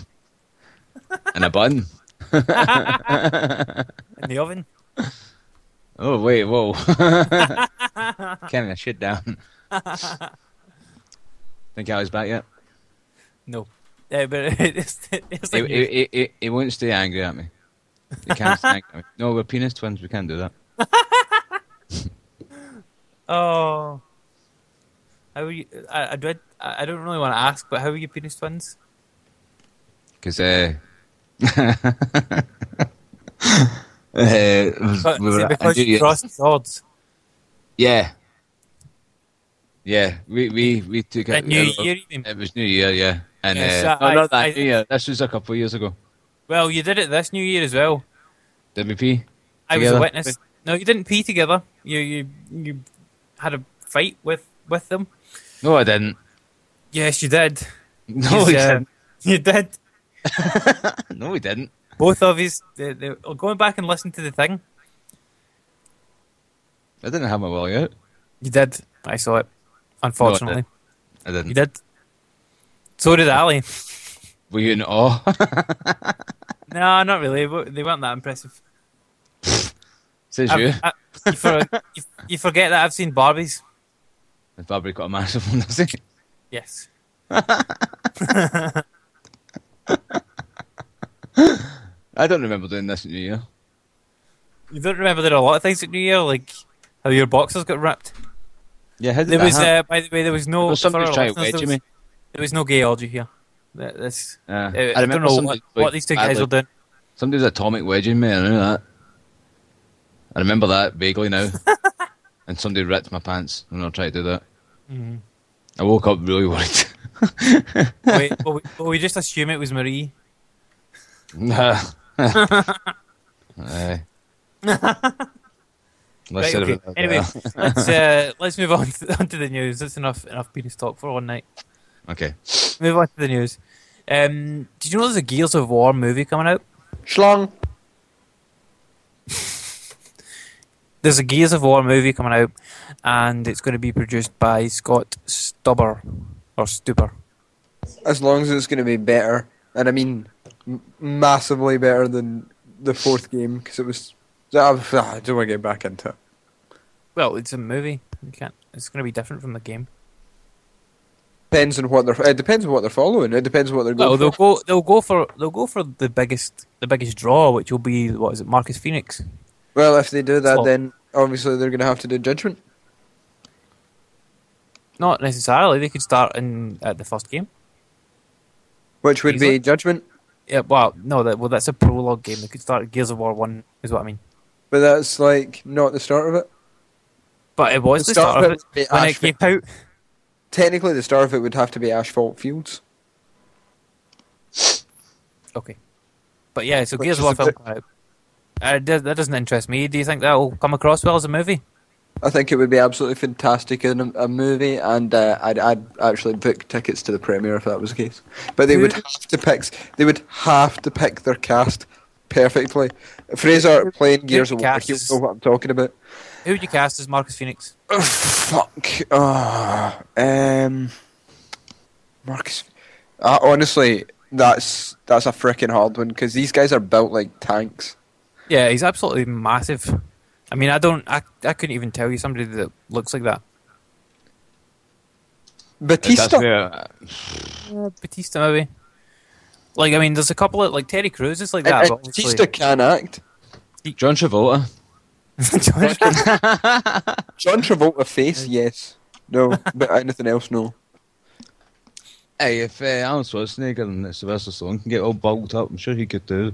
and a bun. in the oven? Oh, wait, whoa. Canning a shit down. Think Ali's back yet? No. Yeah, but it's, it's like he, he, he, he won't stay angry at me. He can't stay angry at me. No, we're penis twins. We can't do that. oh. How are you? I, I, do, I, I don't really want to ask, but how are you penis twins? Because, uh, uh, it was- But, we is were it because you crossed swords? Yeah. Yeah, we, we, we took At it. New it, Year, you mean? It was New Year, yeah. And Yes, uh, I- no, not that I- New Year. This was a couple of years ago. Well, you did it this New Year as well. Did we pee? I was a witness. No, you didn't pee together. You you you had a fight with with them. No, I didn't. Yes, you did. No, He's, he uh, didn't. You did. No, we didn't. Both of you. They, they, going back and listening to the thing. I didn't have my wallet out. You did. I saw it. Unfortunately, I didn't. you did. So did Ali. Were you in awe? no, not really. They weren't that impressive. Says I've- you. I- you, for, you, you forget that I've seen Barbies. And Barbary got a massive one, does he? Yes. I don't remember doing this in New Year. You don't remember there are a lot of things at New Year, like how your boxers got ripped. Yeah, how did There that was, uh, by the way, there was no. Well, somebody's trying to wedge there me. was- There was no gay orgy here. That- That's, Uh, uh, I, I don't know what, what these two guys were doing. Somebody was atomic wedging me, I know that. I remember that vaguely now. and somebody ripped my pants when I tried to do that. Mhm. I woke up really worried. Wait, well, we, well, we just assume it was Marie. Nah. Aye. Let's Right, okay. Anyway, let's uh, let's move on to, on to the news. That's enough enough penis talk for one night. Okay. Move on to the news. Um, did you know there's a Gears of War movie coming out? Schlong. There's a Gears of War movie coming out, and it's going to be produced by Scott Stubber or Stuber. As long as it's going to be better, and I mean massively better than the fourth game, because it was. I don't want to get back into it. Well, it's a movie. You can't. It's going to be different from the game. Depends on what they're. It depends on what they're following. It depends on what they're Well, going they'll for. go. They'll go for. They'll go for the biggest. The biggest draw, which will be what is it? Marcus Phoenix. Well, if they do that, then obviously they're going to have to do Judgment. Not necessarily. They could start in at the first game. Which would Easily. be Judgment, Yeah. Well, no. That well, that's a prologue game. They could start at Gears of War One. Is what I mean. But that's like not the start of it. But it was The the, start, of it be when it came out. Technically, the start of it would have to be Aspho Fields. Okay. But yeah, so Which Gears of War film bit- Uh, that doesn't interest me. Do you think that will come across well as a movie? I think it would be absolutely fantastic in a, a movie, and uh, I'd, I'd actually book tickets to the premiere if that was the case. But they would have to pick. They would have to pick their cast perfectly. Fraser playing Gears of War, cast he'll know what I'm talking about. Who would you cast as Marcus Phoenix? Oh, fuck. Oh, um, Marcus. Uh, honestly, that's that's a freaking hard one because these guys are built like tanks. Yeah, he's absolutely massive. I mean, I don't. I I couldn't even tell you somebody that looks like that. Batista. Uh, Batista, maybe. Like, I mean, there's a couple of like Terry Crews is like that. and but obviously- Batista can act. John Travolta. John Travolta face, yes. No, but anything else, no. Hey, if uh, Alan Schwarzenegger and Sylvester Stallone can get all bulked up, I'm sure he could do. You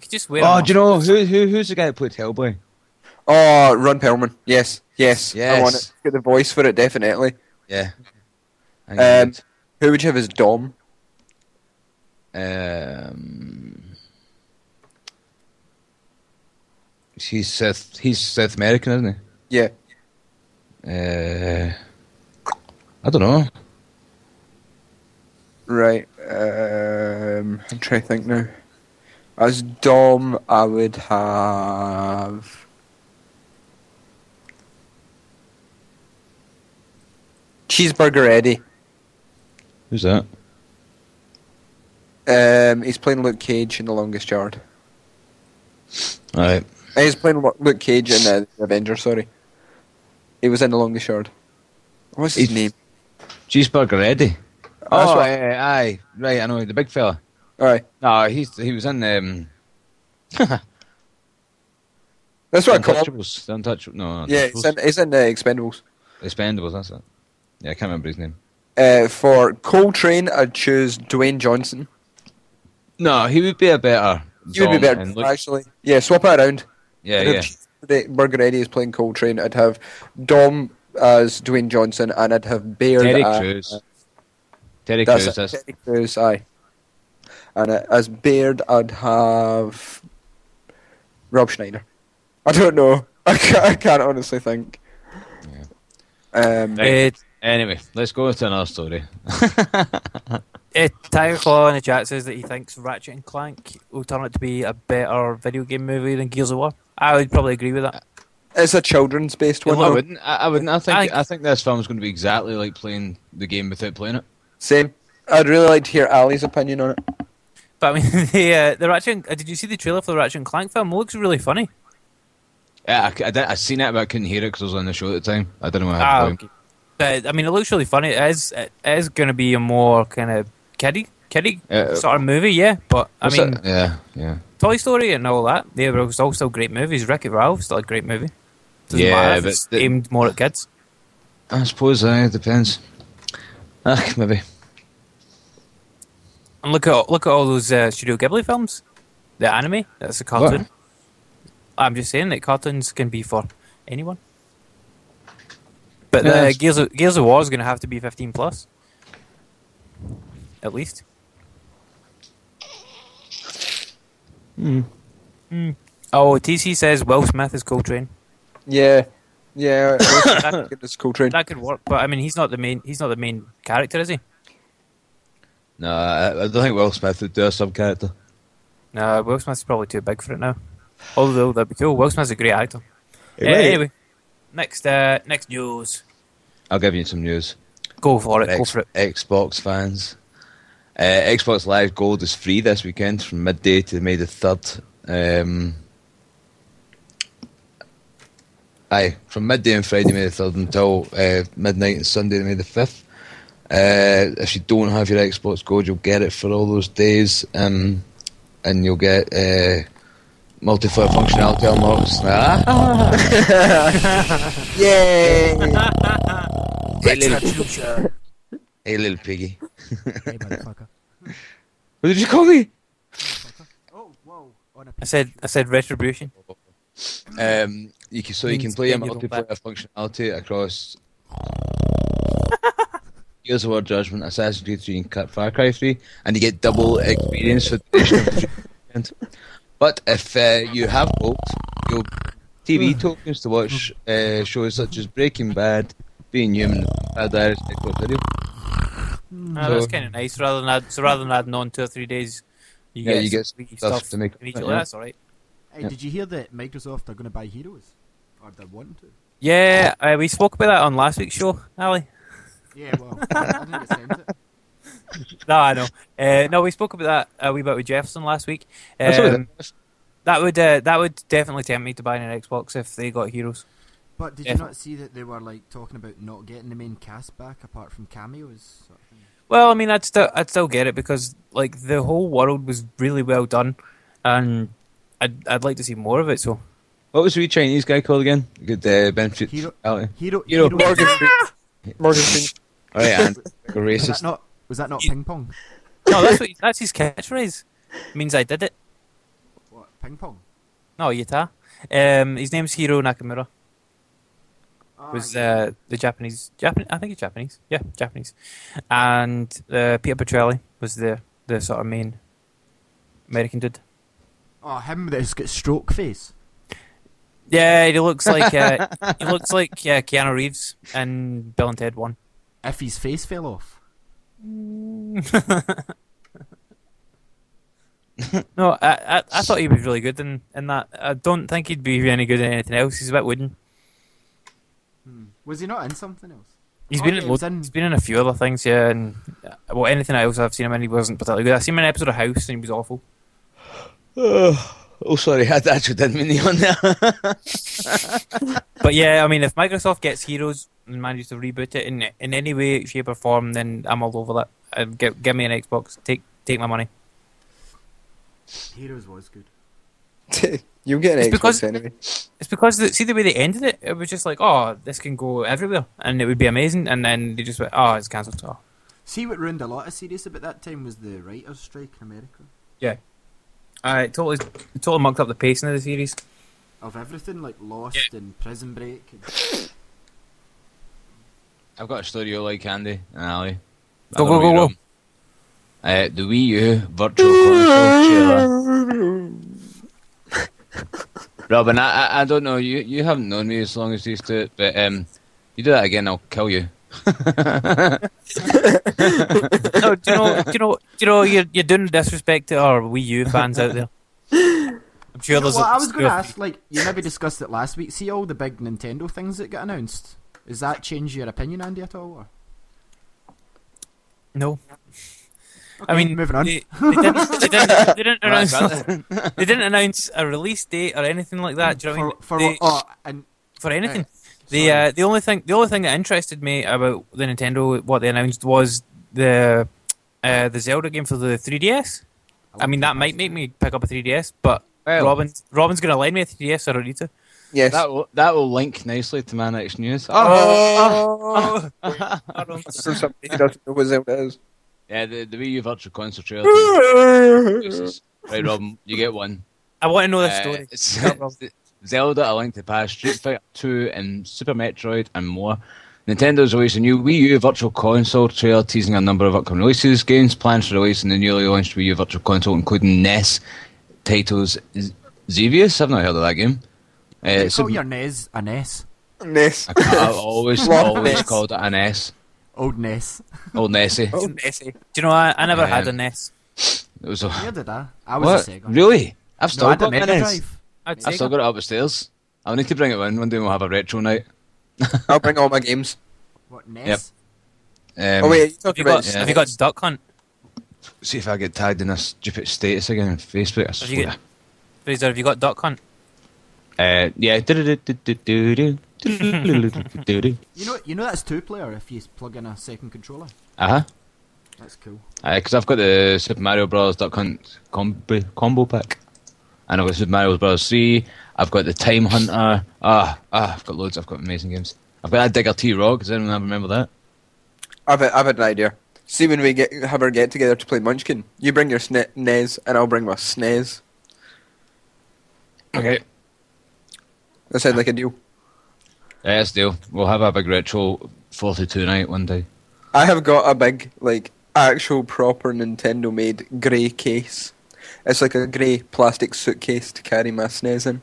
could just wear. Oh, do you know who, who who's the guy that played Hellboy? Oh, Ron Perlman. Yes, yes. I want Yes. it. Get the voice for it, definitely. Yeah. I Um, Who would you have as Dom? Um, he's South. He's South American, isn't he? Yeah. Uh, I don't know. Right. Um, I'm trying to think now. As Dom, I would have. Cheeseburger Eddie. Who's that? Um, he's playing Luke Cage in The Longest Yard. All right. Uh, He's playing Luke Cage in uh, The Avengers, sorry. He was in The Longest Yard. What's his He's- name? Cheeseburger Eddie. That's Oh, what- aye, aye, right. I know the big fella. Alright. No, he's he was in um, That's what I call. Untouchables. Untouchables. No, Yeah, he's in, he's in uh, Expendables. Expendables. That's it. Yeah, I can't remember his name. Uh, for Coltrane, I'd choose Dwayne Johnson. No, he would be a better. He would be better, Luke- actually. Yeah, swap it around. Yeah, yeah. have Burger Eddie is playing Coltrane. I'd have Dom as Dwayne Johnson, and I'd have Baird Terry as Crews. Terry That's Crews. That's, Terry Crews, aye. And uh, as Baird, I'd have Rob Schneider. I don't know. I can't, I can't honestly think. Um, Right. Uh, Anyway, let's go to another story. Uh, Tiger Claw in the chat says that he thinks Ratchet and Clank will turn out to be a better video game movie than Gears of War. I would probably agree with that. It's a children's based one. I wouldn't. I, I wouldn't. I think. I- I think this film's going to be exactly like playing the game without playing it. Same. I'd really like to hear Ali's opinion on it. But I mean, the uh, the Ratchet. And, uh, did you see the trailer for the Ratchet and Clank film? It looks really funny. Yeah, I, I, did, I seen it, but I couldn't hear it because I was on the show at the time. I don't know what Ah, okay. But I mean, it looks really funny. It is. It is going to be a more kind of kiddie, kiddie Uh, sort of movie, yeah. But I mean, it? yeah, yeah. Toy Story and all that. They were all still great movies. Wreck It Ralph still a great movie. Doesn't Yeah, matter if but it's the- aimed more at kids. I suppose uh, it depends. Ah, maybe. And look at look at all those uh, Studio Ghibli films. The anime. That's a cartoon. What? I'm just saying that cartoons can be for anyone. But Yeah, uh, Gears of Gears of War is going to have to be 15 plus, at least. Hmm. Oh, TC says Will Smith is Coltrane. Yeah. Yeah. that, it's cool train. that could work, but I mean, he's not the main. He's not the main character, is he? No, I, I don't think Will Smith would do a sub character. No, Will Smith's probably too big for it now. Although that'd be cool. Will Smith's a great actor. He Uh, anyway, next uh, next news. I'll give you some news. Go for it. Go for it. Xbox fans. Uh, Xbox Live Gold is free this weekend from midday to May the 3rd. Um, aye, from midday on Friday, May the 3rd until uh, midnight on Sunday, May the 5th. Uh, if you don't have your Xbox Gold, you'll get it for all those days. Um, and you'll get uh, multi-player functionality unlocks. Ah, Yay! hey, little, hey, little piggy. Hey, motherfucker. What did you call me? Oh, whoa. I said I said retribution. Um, you can, so you can play a bend your own multiplayer functionality across Gears of War Judgment, Assassin's Creed 3, and Ca- Far Cry 3, and you get double experience for the duration of the weekend. But if uh, you have both, you'll TV tokens to watch uh, shows such as Breaking Bad, Being Human, and Paradise, Xbox Video. Ah, that's kind of nice. Rather than add, so rather than adding on two or three days, you Yeah, get you get free stuff stuff to make- immediately. yeah. That's all right. Hey, Yeah. did you hear that Microsoft are going to buy Heroes? Or they're wanting to? Yeah, uh, we spoke about that on last week's show, Ali. Yeah, well, I think it it. No, I know. Uh, no, we spoke about that a wee bit with Jefferson last week. That's what it Um, that would uh, that would definitely tempt me to buy an Xbox if they got Heroes. But did Yeah. you not see that they were like talking about not getting the main cast back apart from cameos? Sort of thing? Well, I mean, I'd still I'd still get it because like the whole world was really well done, and I'd I'd like to see more of it. So What was the wee Chinese guy called again? Good uh, benefit. Hero- Hero. Hero, Hero- Hero Morgan Freeman. Morgan Freeman. All right, and was that racist. not was that not ping pong? no, that's what, that's his catchphrase. means I did it. What ping pong? No, Yatta. Um, his name's Hiro Nakamura. Ah, Was uh, the Japanese? Japan? I think it's Japanese. Yeah, Japanese. And uh, Peter Petrelli was the the sort of main American dude. oh him that's got stroke face. Yeah, he looks like uh, he looks like uh, Keanu Reeves and Bill and Ted One. If his face fell off. no, I, I I thought he was really good in, in that. I don't think he'd be any good in anything else. He's a bit wooden. Was he not in something else? He's Oh, been yeah, in he was loads, in- he's been in a few other things, yeah, and uh, well, anything else I've seen him in, he wasn't particularly good. I seen him in an episode of House, and he was awful. Oh, sorry, I actually didn't mean the on there. But yeah, I mean, if Microsoft gets Heroes and manages to reboot it in in any way, shape, or form, then I'm all over that. Uh, give, give me an Xbox. Take take my money. Heroes was good. You'll get an It's Xbox because- anyway. It's because the, see the way they ended it. It was just like, oh, this can go everywhere, and it would be amazing. And then they just went, oh, it's cancelled. Oh. See what ruined a lot of series about that time was the writers' strike in America. Yeah, I totally totally mucked up the pacing of the series. Of everything like Lost and Prison Break. And... I've got a story you like, Andy and Ali. Go, go, go, go. Uh, the Wii U Virtual Console trailer. Robin, I, I I don't know. You you haven't known me as long as you used to it, but um, you do that again, I'll kill you. no, do you know? Do you know? Do you know? You're you're doing disrespect to our Wii U fans out there. I'm sure there's. well, a, I was going to ask, like, you maybe discussed it last week. See all the big Nintendo things that get announced. Does that change your opinion, Andy, at all? Or? No, Okay, I mean, moving on. They, they didn't. They didn't, they didn't announce. they didn't announce a release date or anything like that. Do you know what I for mean? for They- Oh, and for anything. Right. The uh, the only thing the only thing that interested me about the Nintendo what they announced was the uh, the Zelda game for the 3DS. I mean that might make me pick up a 3DS, but Well- Robin Robin's gonna lend me a 3DS, so I don't need to. Yes. That will, that will link nicely to my next news. Oh, For somebody who doesn't know what Zelda is. Yeah, the, the Wii U Virtual Console trailer. teaser. right, Robin, you get one. I want to know the Uh, story. it's- Tell Rob. Zelda: A Link to the Past, Street Fighter 2, and Super Metroid, and more. Nintendo's released a new Wii U Virtual Console trailer teasing a number of upcoming releases. Games planned for release in the newly launched Wii U Virtual Console, including NES titles Z- Xevious. I've not heard of that game. Uh, call Super- your NES a NES. Ness. I ca- I've always always NES. called it an S. Old Ness. Old Nessie. Oh. Nessie. Do you know I, I never had a Ness. It was a Where did I? I was what? a Sega. Really? I've still I had a got my Mega NES. Drive. I'd I've still got it upstairs. I'll need to bring it in one day. We'll have a retro night. I'll bring all my games. What NES? Um, oh wait, you Have talking you about? got Have you got Duck Hunt? see if I get tagged in this stupid status again on Facebook. I Have you swear. got Fraser? Have you got Duck Hunt? Uh, yeah. You know, you know that's two player if you plug in a second controller. Uh huh. That's cool. Because I've got the Super Mario Bros. Duck Hunt combo, combo pack, and I've got Super Mario Bros. Three. I've got the Time Hunter. Ah, ah, I've got loads. I've got amazing games. I've got that Digger T Rock. Does anyone remember that? I've I've had an idea. See when we get have our get together to play Munchkin, you bring your sne- NES and I'll bring my SNES. Okay. That sounds like a deal. Yeah, Dale. We'll have a big retro 42 night one day. I have got a big like actual proper Nintendo made grey case. It's like a grey plastic suitcase to carry my SNES in.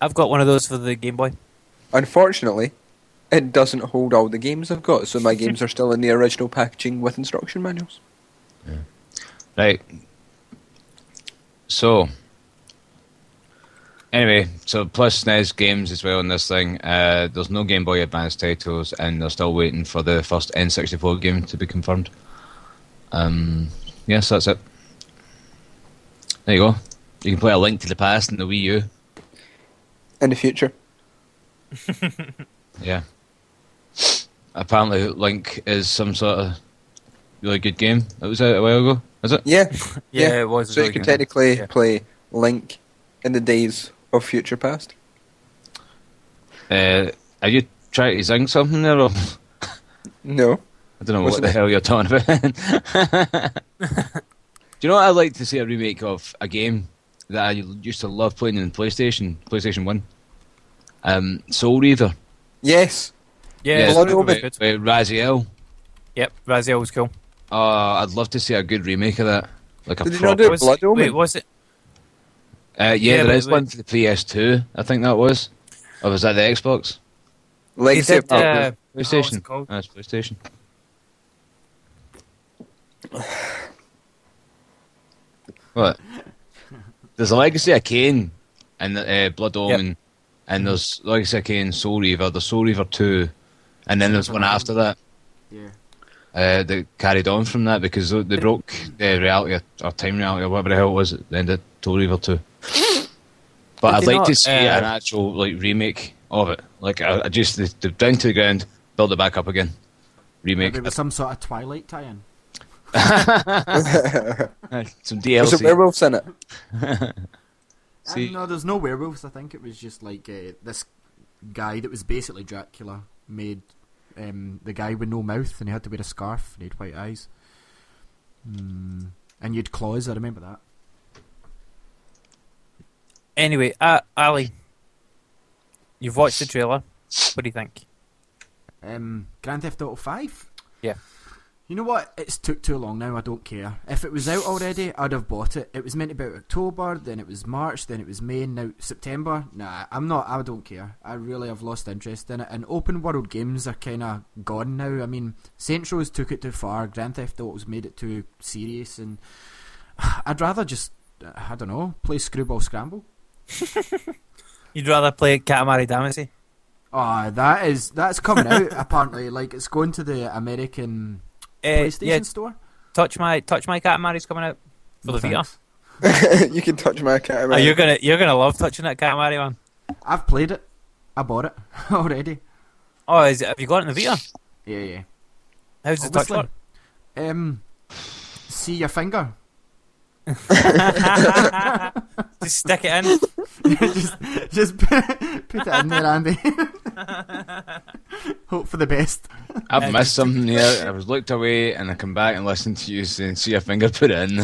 I've got one of those for the Game Boy. Unfortunately, it doesn't hold all the games I've got, so my games are still in the original packaging with instruction manuals. Right. So. Anyway, so plus SNES games as well in this thing. Uh, there's no Game Boy Advance titles, and they're still waiting for the first N64 game to be confirmed. Um, yes, that's it. There you go. You can play a Link to the Past in the Wii U. In the future. Yeah. Apparently, Link is some sort of really good game. That was out a while ago, is it? Yeah. Yeah, Yeah, it was. So you really can technically Yeah. play Link in the days of future past. Uh, are you trying to sing something there? Or? No. I don't know Wasn't what the it? hell you're talking about. Do you know what I'd like to see a remake of a game that I used to love playing in PlayStation, PlayStation One? Um, Soul Reaver. Yes. Yeah, Blood it was Omen. good. with Raziel. Yep, Raziel was cool. Oh, I'd love to see a good remake of that. Like a Did you proper. not do Blood Omen? wait, was it? Uh, yeah, Yeah, there but- one for the PS2. I think that was. Or was that the Xbox? Legacy Is of it, uh, PlayStation. what's it called? That's PlayStation. what? There's a Legacy of Kain and uh, Blood Omen, and there's Legacy of Kain, Soul Reaver, the Soul Reaver 2, and then there's one after that Yeah. uh, that carried on from that because they they broke uh, reality or, or time reality or whatever the hell it was at the end of Soul Reaver 2. But I'd they like to see uh, an actual like remake of it. Like I, I just the, the down to the ground, build it back up again, remake. Maybe with some sort of Twilight tie-in. Some Was it DLC. werewolves in it? See- Uh, no, there's no werewolves. I think it was just like uh, this guy that was basically Dracula made um, the guy with no mouth, and he had to wear a scarf, and he had white eyes. Mm. And you had claws. I remember that. Anyway, uh, Ali, you've watched the trailer. What do you think? Um, Grand Theft Auto Five. Yeah. You know what? It's took too long now. I don't care. If it was out already, I'd have bought it. It was meant to be out October, then it was March, then it was May, now September. Nah, I'm not. I don't care. I really have lost interest in it. And open world games are kind of gone now. I mean, Saints Row's took it too far. Grand Theft Auto's made it too serious, and I'd rather just, I don't know, play Screwball Scramble. You'd rather play Katamari Damacy? Oh, that is that's coming out apparently. Like it's going to the American Uh, PlayStation yeah, store. touch my touch my Katamari's coming out for No the Vita. thanks. you can touch my cat. Oh, you're gonna you're gonna love touching that Katamari one. I've played it. I bought it already. Oh, is it? Have you got it in the Vita? Yeah, yeah. How's the touch work? Um, see your finger. Just stick it in. just, just put it in there, Andy. Hope for the best. I've missed something here. I was looked away, and I come back and listened to you saying, "See a finger put it in."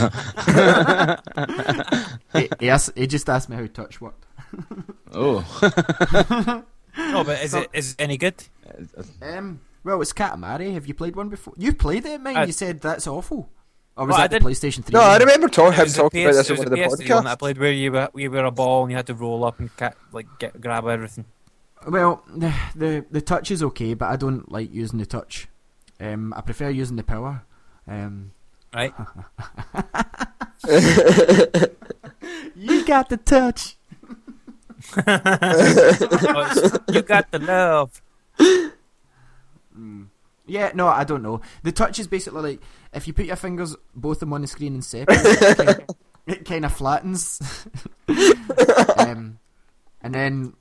he, he, asked, he just asked me how touch worked. oh, No, but is it is it any good? Um, well, it's Katamari. Have you played one before? You played it, mate. I- you said that's awful. Or was Well, I that the didn't- PlayStation Three? No, I remember talk, him was the talking about this it on one of the PS3 one that I played where you were, you were a ball and you had to roll up and ca- like get grab everything. Well, the, the the touch is okay, but I don't like using the touch. Um, I prefer using the power. Um, Right? you got the touch. You got the love. Yeah, no, I don't know. The touch is basically like if you put your fingers both of them on the screen and separate, it kinda- it kind of flattens. um, and then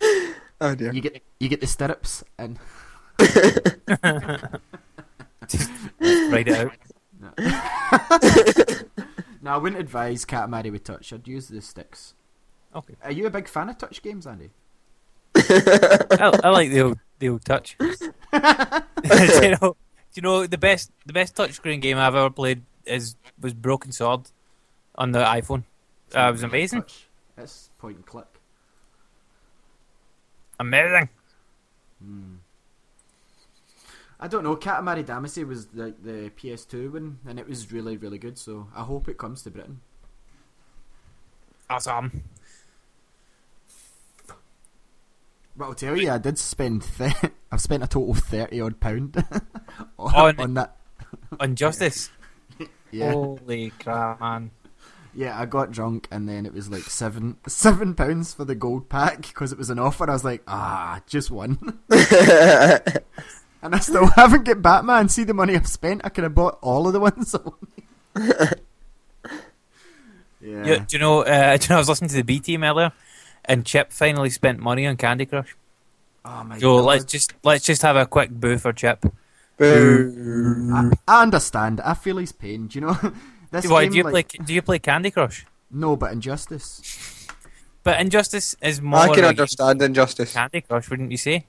Oh dear. you get you get the stirrups and Write it out. no, I wouldn't advise Katamari with touch. I'd use the sticks. Okay. Are you a big fan of touch games, Andy? I, I like the old the old touch. you know, do you know the best the best touchscreen game I've ever played is was Broken Sword on the iPhone. Uh, it was amazing, Touch. It's point and click. amazing. I don't know. Katamari Damacy was like the PS2 one, and it was really, really good. So I hope it comes to Britain. Awesome. But I'll tell you, I did spend. Th- I've spent a total of thirty odd pound on, On- on that. Injustice. Yeah, Holy crap, man! yeah. I got drunk, and then it was like seven seven pounds for the gold pack because it was an offer. I was like, ah, just one. and I still haven't get Batman. See the money I've spent. I could have bought all of the ones. I wanted. yeah. You, do you know? Uh, do you know? I was listening to the B team earlier, and Chip finally spent money on Candy Crush. Oh my So god. let's just let's just have a quick boo for Chip. Boo. I, I understand. I feel his pain. Do you know? this Why game, do you like, play? Do you play Candy Crush? No, but Injustice. But Injustice is more. I can of a understand injustice. Candy Crush, wouldn't you say?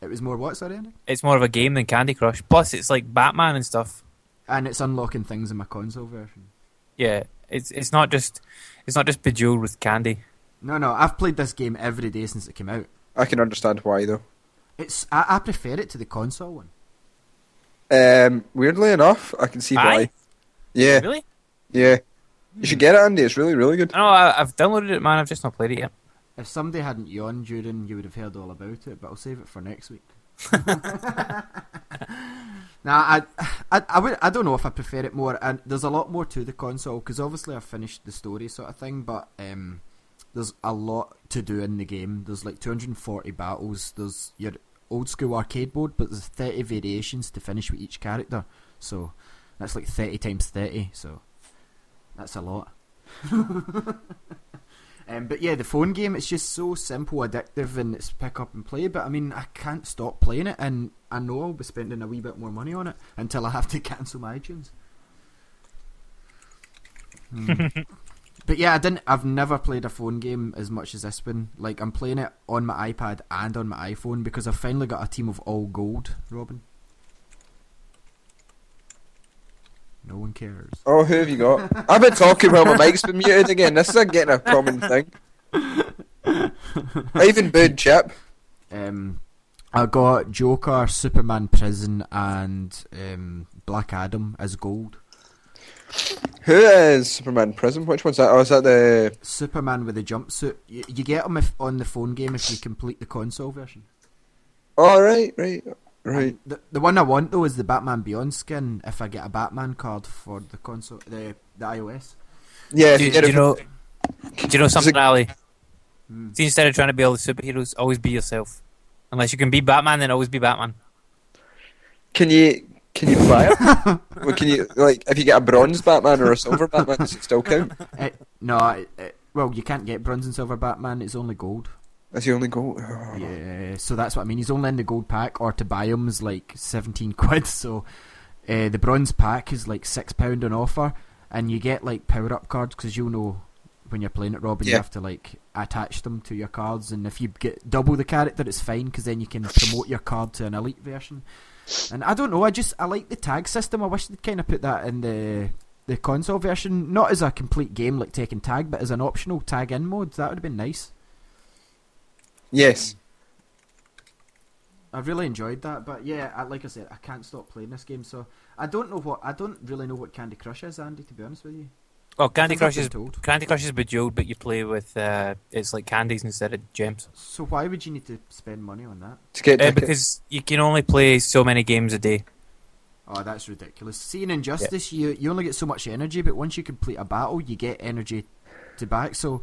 It was more what, sorry, Andy? It's more of a game than Candy Crush. Plus, it's like Batman and stuff. And it's unlocking things in my console version. Yeah, it's it's not just it's not just bejeweled with candy. No, no, I've played this game every day since it came out. I can understand why though. It's I, I prefer it to the console one. Um, weirdly enough, I can see Aye? why. Yeah, Really? yeah. You should get it, Andy. It's really, really good. No, I, I've downloaded it, man. I've just not played it yet. If somebody hadn't yawned during, you would have heard all about it. But I'll save it for next week. now, I, I, I, would, I don't know if I prefer it more. And there's a lot more to the console because obviously I've finished the story sort of thing, but um, there's a lot to do in the game. There's like 240 battles. There's your old school arcade board, but there's 30 variations to finish with each character. So that's like 30 times 30. So that's a lot. Um, but yeah, the phone game, it's just so simple, addictive, and it's pick up and play. But I mean, I can't stop playing it, and I know I'll be spending a wee bit more money on it until I have to cancel my iTunes. Hmm. but yeah, I didn't. I've never played a phone game as much as this one. Like I'm playing it on my iPad and on my iPhone because I've finally got a team of all gold. Robin. No one cares. Oh, who have you got? I've been talking while my mic's been muted again. This is getting a common thing. I even booed Chip. Um, I got Joker, Superman Prison, and um, Black Adam as gold. Who is Superman Prison? Which one's that? Oh, is that the? Superman with the jumpsuit. You, you get him if, on the phone game if you complete the console version. Oh, right, right, right. The the one I want though is the Batman Beyond skin. If I get a Batman card for the console, the the iOS. Yeah, if Do, you do get you know? Do you know something, Ali? Hmm. See, instead of trying to be all the superheroes, always be yourself. Unless you can be Batman, then always be Batman. Can you can you buy it? well, can you like if you get a bronze Batman or a silver Batman, does it still count? Eh, no, it, it, well you can't get bronze and silver Batman. It's only gold. That's the only gold. Oh. Yeah, so that's what I mean. He's only in the gold pack, or to buy him is like seventeen quid. So uh, the bronze pack is like six pound on offer, and you get like power up cards because you'll know when you're playing it, Robin. You have to like attach them to your cards, and if you get double the character, it's fine because then you can promote your card to an elite version. And I don't know, I just I like the tag system. I wish they'd kind of put that in the the console version, not as a complete game like Tekken Tag, but as an optional tag in mode. That would have been nice. Yes. I've really enjoyed that, but yeah, I, like I said, I can't stop playing this game. So I don't know what I don't really know what Candy Crush is, Andy. To be honest with you, Well, Candy Crush is told. Candy Crush is Bejeweled, but you play with uh, it's like candies instead of gems. So why would you need to spend money on that? To get Uh, because you can only play so many games a day. Oh, that's ridiculous. See, in Injustice, you you only get so much energy, but once you complete a battle, you get energy to back. So,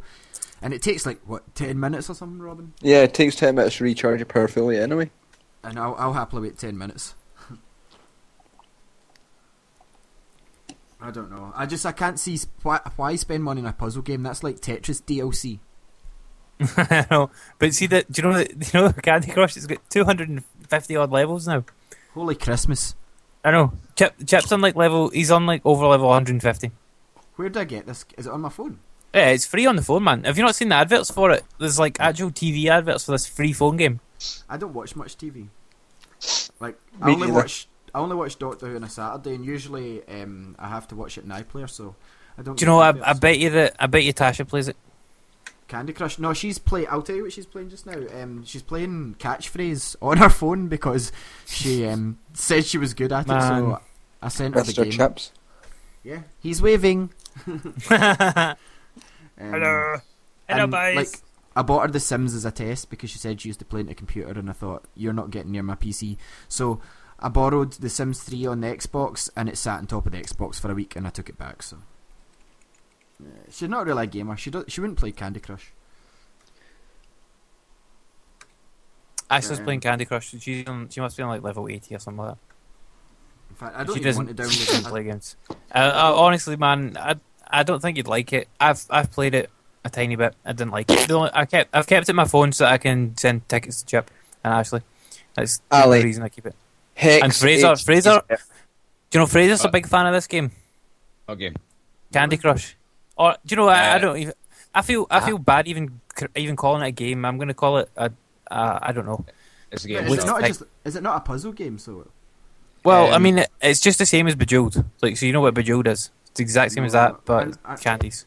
and it takes like what ten minutes or something, Robin. Yeah, it takes ten minutes to recharge your power fully anyway. And I'll I'll happily wait ten minutes. I don't know. I just I can't see s- why why spend money on a puzzle game. That's like Tetris DLC. I know, but see that? Do you know that? Do you know Candy Crush has got two hundred and fifty odd levels now? Holy Christmas! I know. Chip Chip's on like level. He's on like over level one hundred and fifty. Where did I get this? Is it on my phone? Yeah, it's free on the phone, man. Have you not seen the adverts for it? There's like actual TV adverts for this free phone game. I don't watch much TV. Like I only neither. watch I only watch Doctor Who on a Saturday, and usually um, I have to watch it in iPlayer, so I don't. Do you know? I. I bet you that. I bet you Tasha plays it. Candy Crush. No, she's play. I'll tell you what she's playing just now. Um, she's playing catchphrase on her phone because she um said she was good at it. So I sent her the Mr. game. Chips. Yeah, he's waving. Hello. Um, Hello, and, boys. Like, I bought her The Sims as a test because she said she used to play on a computer, and I thought you're not getting near my PC. So I borrowed The Sims 3 on the Xbox, and it sat on top of the Xbox for a week, and I took it back. So she's not really a gamer. She do, she wouldn't play Candy Crush. Ashley's Um, playing Candy Crush. She's on, she must be on like level eighty or something like that. In fact, I don't she even want doesn't. to She doesn't download play it. games. Uh, uh, honestly, man, I I don't think you'd like it. I've I've played it a tiny bit. I didn't like it. The only, I kept I've kept it in my phone so that I can send tickets to Chip and Ashley. That's the reason I keep it. Hex. And Fraser- H- Fraser- Do you know Fraser's a Uh, big fan of this game, Okay. Candy Crush? Or do you know? I, I Uh, don't even. I feel I feel bad even even calling it a game. I'm going to call it a. Uh, I don't know. It's a game. Is it not like- just? Is it not a puzzle game? So Well, I Um, mean, it, it's just the same as Bejeweled. Like, so you know what Bejeweled is? It's the exact same as that, but I- I- candies.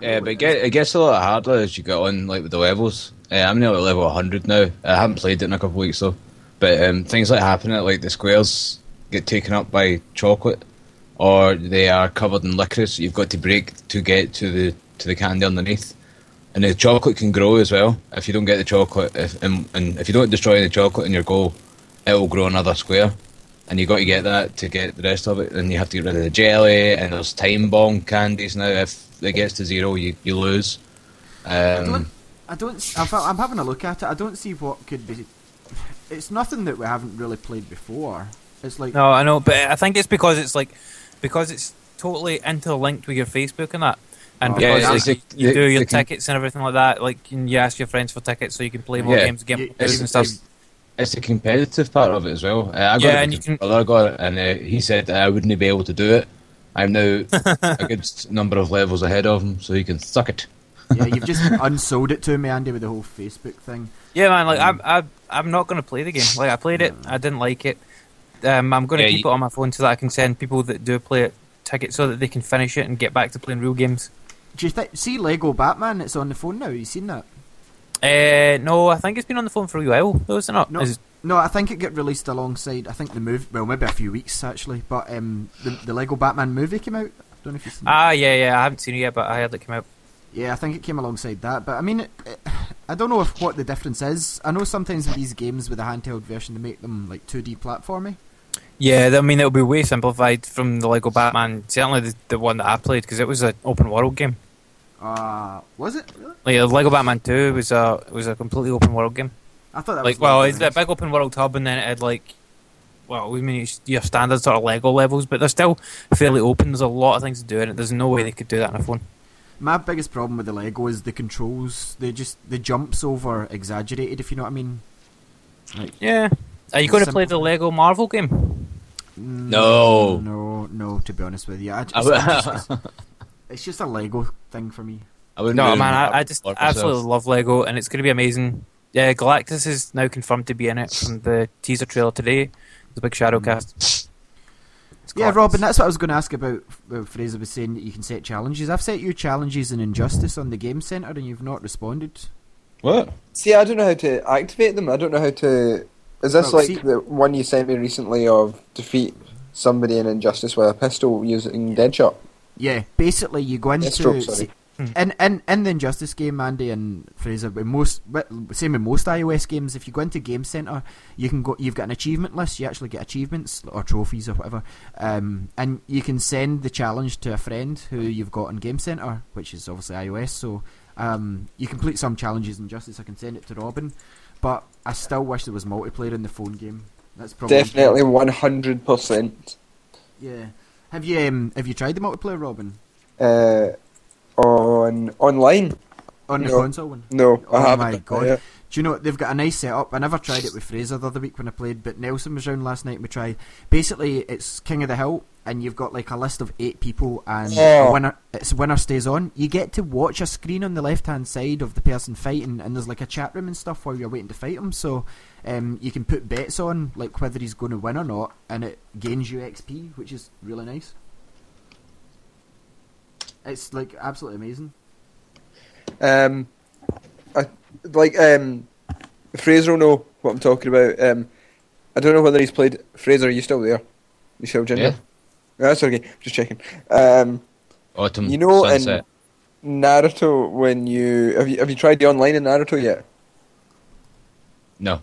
Yeah, but it, get, it gets a lot harder as you get on, like with the levels. Uh, I'm nearly level 100 now. I haven't played it in a couple of weeks though. But um, things like happen at like the squares get taken up by chocolate, or they are covered in licorice. You've got to break to get to the to the candy underneath, and the chocolate can grow as well. If you don't get the chocolate, if, and, and if you don't destroy the chocolate in your goal, it will grow another square. And you got to get that to get the rest of it. And you have to get rid of the jelly. And there's time bomb candies now. If it gets to zero, you, you lose. Um, I don't. I I'm having a look at it. I don't see what could be. It's nothing that we haven't really played before. It's like No, I know, but I think it's because it's like because it's totally interlinked with your Facebook and that, and Oh. Yeah, because it's like, like you they- do your they can- tickets and everything like that. Like you you ask your friends for tickets so you can play more Yeah. games, get You- more it's- goodies and stuff. it's, it's the competitive part of it as well. Uh, I got Yeah, it and because you can- my brother got it, and uh, he said that I wouldn't be able to do it. I'm now a good number of levels ahead of him, so he can suck it. yeah, you've just unsold it to me, Andy, with the whole Facebook thing. Yeah, man. Like Mm. I'm, I'm, I'm not going to play the game. Like I played it, I didn't like it. Um, I'm going to Yeah, keep you- it on my phone so that I can send people that do play it tickets so that they can finish it and get back to playing real games. Do you think? See Lego Batman? It's on the phone now. You seen that? Uh, no, I think it's been on the phone for a while, though, is it not? No. Is- No, I think it got released alongside. I think the movie. Well, maybe a few weeks actually. But um, the the Lego Batman movie came out. I don't know if you've seen. it. Ah, yeah, yeah, I haven't seen it yet, but I heard it came out. Yeah, I think it came alongside that. But I mean, it, it, I don't know if what the difference is. I know sometimes with these games with a handheld version, they make them like 2D platformy. Yeah, I mean, it'll be way simplified from the Lego Batman, certainly the, the one that I played, because it was an open world game. Uh, was it really? Like, uh, Lego Batman 2 was a, was a completely open world game. I thought that Like, was well, it's a big open world hub, and then it had, like, well, we mean your standard sort of Lego levels, but they're still fairly open. There's a lot of things to do in it. There's no way they could do that on a phone. My biggest problem with the Lego is the controls. They just the jumps over exaggerated. If you know what I mean. Yeah. Are you going to play the Lego Marvel game? Mm, no. no, no. To be honest with you, I just, I it's, just, it's, it's just a Lego thing for me. I wouldn't No, man, I, I just worked myself. absolutely love Lego, and it's going to be amazing. Yeah, Galactus is now confirmed to be in it from the teaser trailer today. The big shadow mm. cast. It's Yeah, Galactus. Robin, that's what I was going to ask about. Uh, Fraser was saying that you can set challenges. I've set you challenges in Injustice on the Game Center, and you've not responded. What? See, I don't know how to activate them. I don't know how to. Is this Well, like see- the one you sent me recently of defeat somebody in Injustice with a pistol using Deadshot? Yeah, basically you go into Deathstroke, sorry. In, in in the Injustice game, Andy and Fraser. With most, same with most iOS games. If you go into Game Center, you can go. You've got an achievement list. You actually get achievements or trophies or whatever, um, and you can send the challenge to a friend who you've got in Game Center, which is obviously iOS. So um, you complete some challenges in Justice. I can send it to Robin, but I still wish there was multiplayer in the phone game. That's probably Definitely one hundred percent. Yeah. Have you um, have you tried the multiplayer, Robin, Uh, on online? on the No. console one? No, Oh I haven't. my God. yet. Do you know they've got a nice setup? I never tried it with Fraser the other week when I played, but Nelson was round last night. and We tried. Basically, it's King of the Hill, and you've got like a list of eight people, and the winner it's winner stays on. You get to watch a screen on the left hand side of the person fighting, and there's like a chat room and stuff while you're waiting to fight him. So um, you can put bets on like whether he's going to win or not, and it gains you XP, which is really nice. It's like absolutely amazing. Um, I, like um, Fraser will know what I'm talking about. Um, I don't know whether he's played. Fraser, are you still there? You still ginger? Yeah. That's okay. Just checking. Um, Autumn. you know, sunset. in Naruto, when you have you have you tried the online in Naruto yet? No.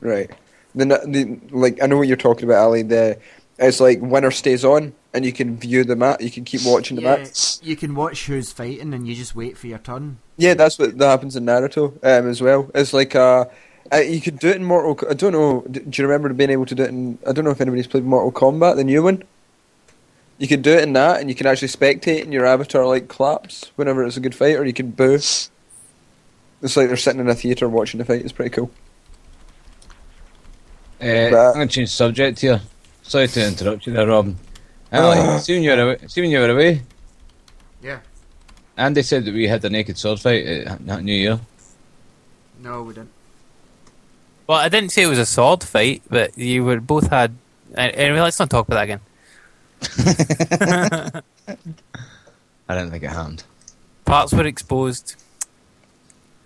Right. The, the like I know what you're talking about, Ali. The it's like winner stays on, and you can view the match. You can keep watching the Yeah, match. you can watch who's fighting, and you just wait for your turn. Yeah, that's what that happens in Naruto um, as well. It's like uh, uh, you could do it in Mortal. Co- I don't know. Do you remember being able to do it in? I don't know if anybody's played Mortal Kombat, the new one. You could do it in that, and you can actually spectate, and your avatar like claps whenever it's a good fight, or you can boo. It's like they're sitting in a theater watching the fight. It's pretty cool. Uh, But- I'm going to change subject here. Sorry to interrupt you there, Robin. Anyway, see when you were away. See when you were away. Yeah. Andy said that we had a naked sword fight at that New Year. No, we didn't. Well, I didn't say it was a sword fight, but you were both had. uh, Anyway, let's not talk about that again. I don't think it happened. Parts were exposed.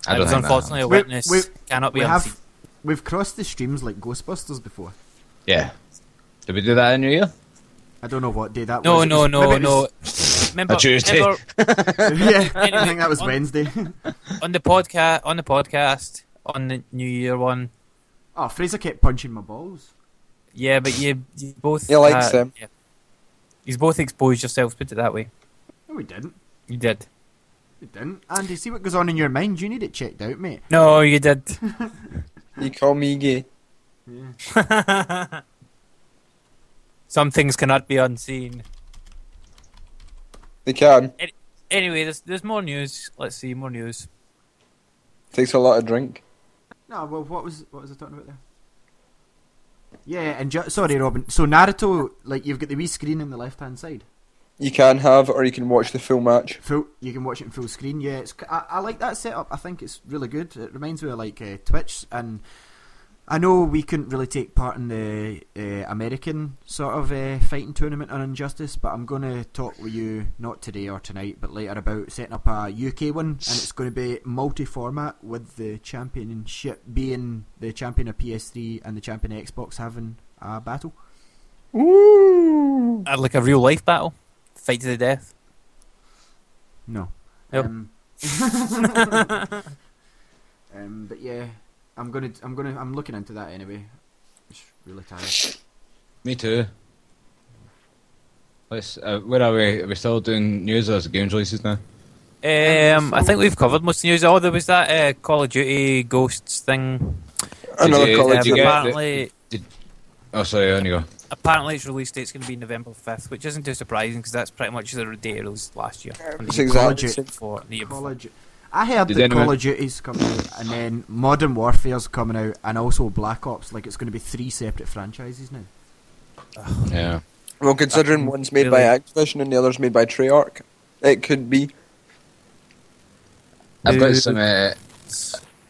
I it don't was think that unfortunately a We- witness we- cannot be We unseen. have we've crossed the streams like Ghostbusters before. Yeah. Did we do that in New Year? I don't know what day that No, was. It no, was- no, maybe it no. was- Remember, A Tuesday. remember yeah, I think that was on- Wednesday. on the podcast, on the podcast, on the New Year one. oh, Fraser kept punching my balls. Yeah, but you, you both. He likes had- them. Yeah. You both exposed yourselves. Put it that way. No, we didn't. You did. We didn't. Andy, see what goes on in your mind. You need it checked out, mate. No, you did. You call me gay. Some things cannot be unseen. They can. Anyway, there's there's more news. Let's see more news. Takes a lot of drink. No, well, what was what was I talking about there? Yeah, and ju- sorry, Robin. So Naruto, like you've got the wee screen on the left hand side. You can have, or you can watch the full match. Full, you can watch it in full screen. Yeah, it's, I, I like that setup. I think it's really good. It reminds me of like uh, Twitch, and I know we couldn't really take part in the uh, American sort of uh, fighting tournament on Injustice, but I'm going to talk with you not today or tonight, but later about setting up a UK one, and it's going to be multi-format with the championship being the champion of PS3 and the champion of Xbox having a battle. Ooh. Uh, like a real life battle, fight to the death. No. Yep. Um, um, but yeah, I'm gonna, I'm gonna, I'm looking into that anyway. It's really tired. Me too. Let's. Uh, where are we? Are we still doing news or is it games releases now? Um, I think we've covered most of the news. Oh, there was that uh, Call of Duty Ghosts thing. Another you- Call of you Duty. get- apparently, Oh, sorry. On you go. apparently its release date's going to be November fifth, which isn't too surprising because that's pretty much the date it released last year. And It's exactly. Duty. the year Call before. of Duty. I heard Did that anyone- Call of Duty's coming out, and then Modern Warfare's coming out, and also Black Ops. Like it's going to be three separate franchises now. Yeah. Well, considering one's made by Activision and the other's made by Treyarch, it could be. I've got some. Uh,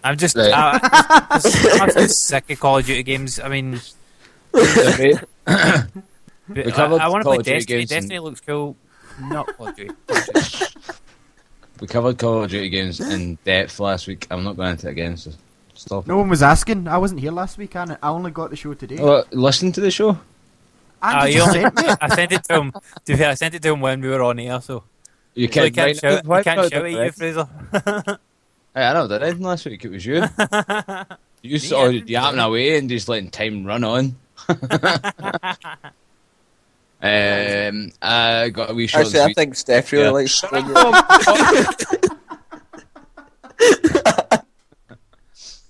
I'm just, Right. uh, I'm actually sick of Call of Duty games. I mean, but We I, I want to play of Duty Destiny. games and- Destiny looks cool. Not Call of Duty. Call of Duty. we covered Call of Duty games in depth last week. I'm not going into it again. So stop. No one was asking. I wasn't here last week, and I only got the show today. Oh, listen to the show. and Ah, you you only- sent it. I sent it to him. To be I sent it to him when we were on air, so You so he can't, can't right shout. now- He can't why- shout at you, Fraser. Hey, I know did anything last week. It was you. You saw I you didn't yapping away and just letting time run on. Um, I got a wee short. Actually, I sweet- think Steph really Yeah. likes. Shut Call of up. Duty.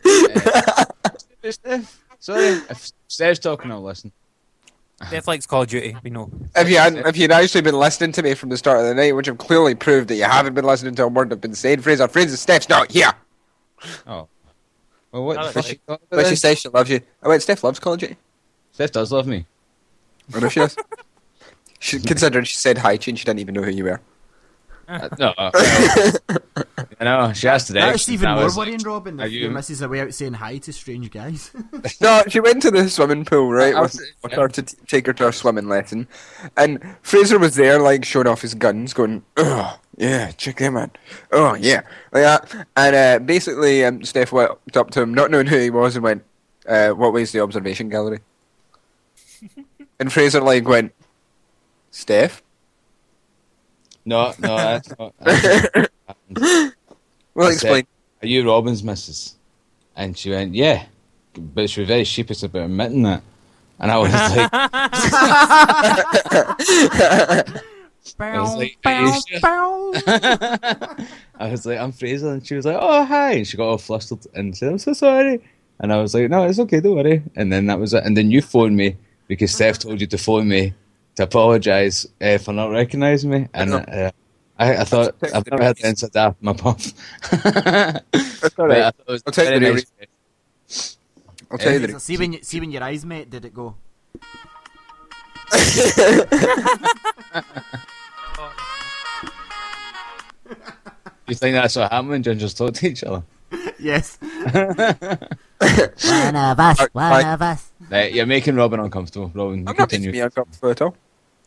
Uh, Steph, Sorry, if Steph's talking, I'll listen. Death likes Call of Duty. We know. If you hadn't, if you'd actually been listening to me from the start of the night, which I've clearly proved that you haven't been listening to a word I've been said, Fraser, Fraser, Steph's not here. Oh. Well, what I the like it. she But she says she loves you. Oh wait, Steph loves Call of Duty. Steph does love me. I know she does. She, considering she said hi to you and she didn't even know who you were. Uh, no, uh, well, I know, she asked today. That's even more was like, worrying, Robin. are If you- your missus way out saying hi to strange guys. No, she went to the swimming pool, right, I with, was- with her to t- take her to her swimming lesson. And Fraser was there, like, showing off his guns, going, oh, yeah, check them out. Oh, yeah. Like that. And uh, basically, um, Steph went up to him, not knowing who he was, and went, uh, what way's the observation gallery? and Fraser, like, went, Steph? No, no, that's not. That's not. Well, I said- explain. Are you Robin's missus? And she went, yeah. But she was very sheepish about admitting that. And I was like, bow, like, bow, "Are you sure?" bow. I was like, I'm Fraser. And she was like, oh, hi. And she got all flustered and said, I'm so sorry. And I was like, no, it's okay, don't worry. And then that was it. And then you phoned me because Steph told you to phone me to apologise uh, for not recognising me. And uh, I, I thought, I've never had the inside that my puff. That's all But I right. thought it was I'll tell you the nice. reason. I'll tell you the So see when you, see when your eyes met, did it go? You think that's what happened when gingers talk to each other? Yes. One of us, one alright. of us. Right, you're making Robin uncomfortable. Robin, I'm not making continue. me uncomfortable at all.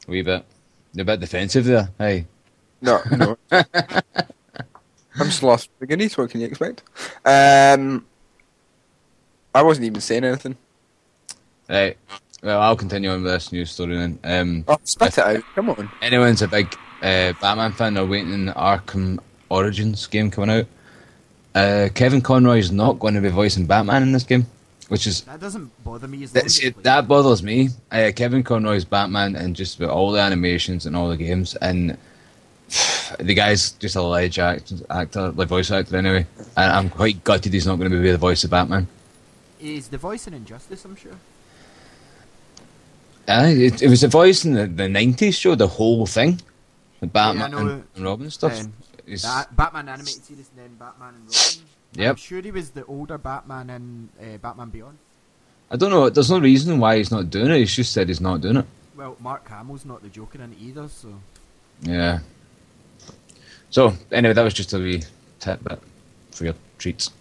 A wee bit. You're a bit defensive there. Hey. No, no. I'm just lost for goodies. What can you expect? Um, I wasn't even saying anything. Right. Well, I'll continue on with this news story then. Um, Oh, spit it out. Come on. anyone's a big uh, Batman fan, they're waiting in the Arkham Origins game coming out. Uh, Kevin Conroy is not going to be voicing Batman in this game, which is That doesn't bother me as that, as see, you play. that bothers me. Uh, Kevin Conroy is Batman and just about all the animations and all the games, and the guy's just a ledge act, actor, like voice actor anyway. And I'm quite gutted he's not going to be the voice of Batman. Is the voice in Injustice, I'm sure. Uh, it, it was the voice in the, the 90s show, the whole thing. The Batman know and, and Robin stuff. Um, That Batman animated series and then Batman and Robin. I'm sure he was the older Batman in uh, Batman Beyond. I don't know. There's no reason why he's not doing it. He's just said he's not doing it. Well, Mark Hamill's not the Joker in it either, so Yeah. So anyway, that was just a wee tidbit for your treats.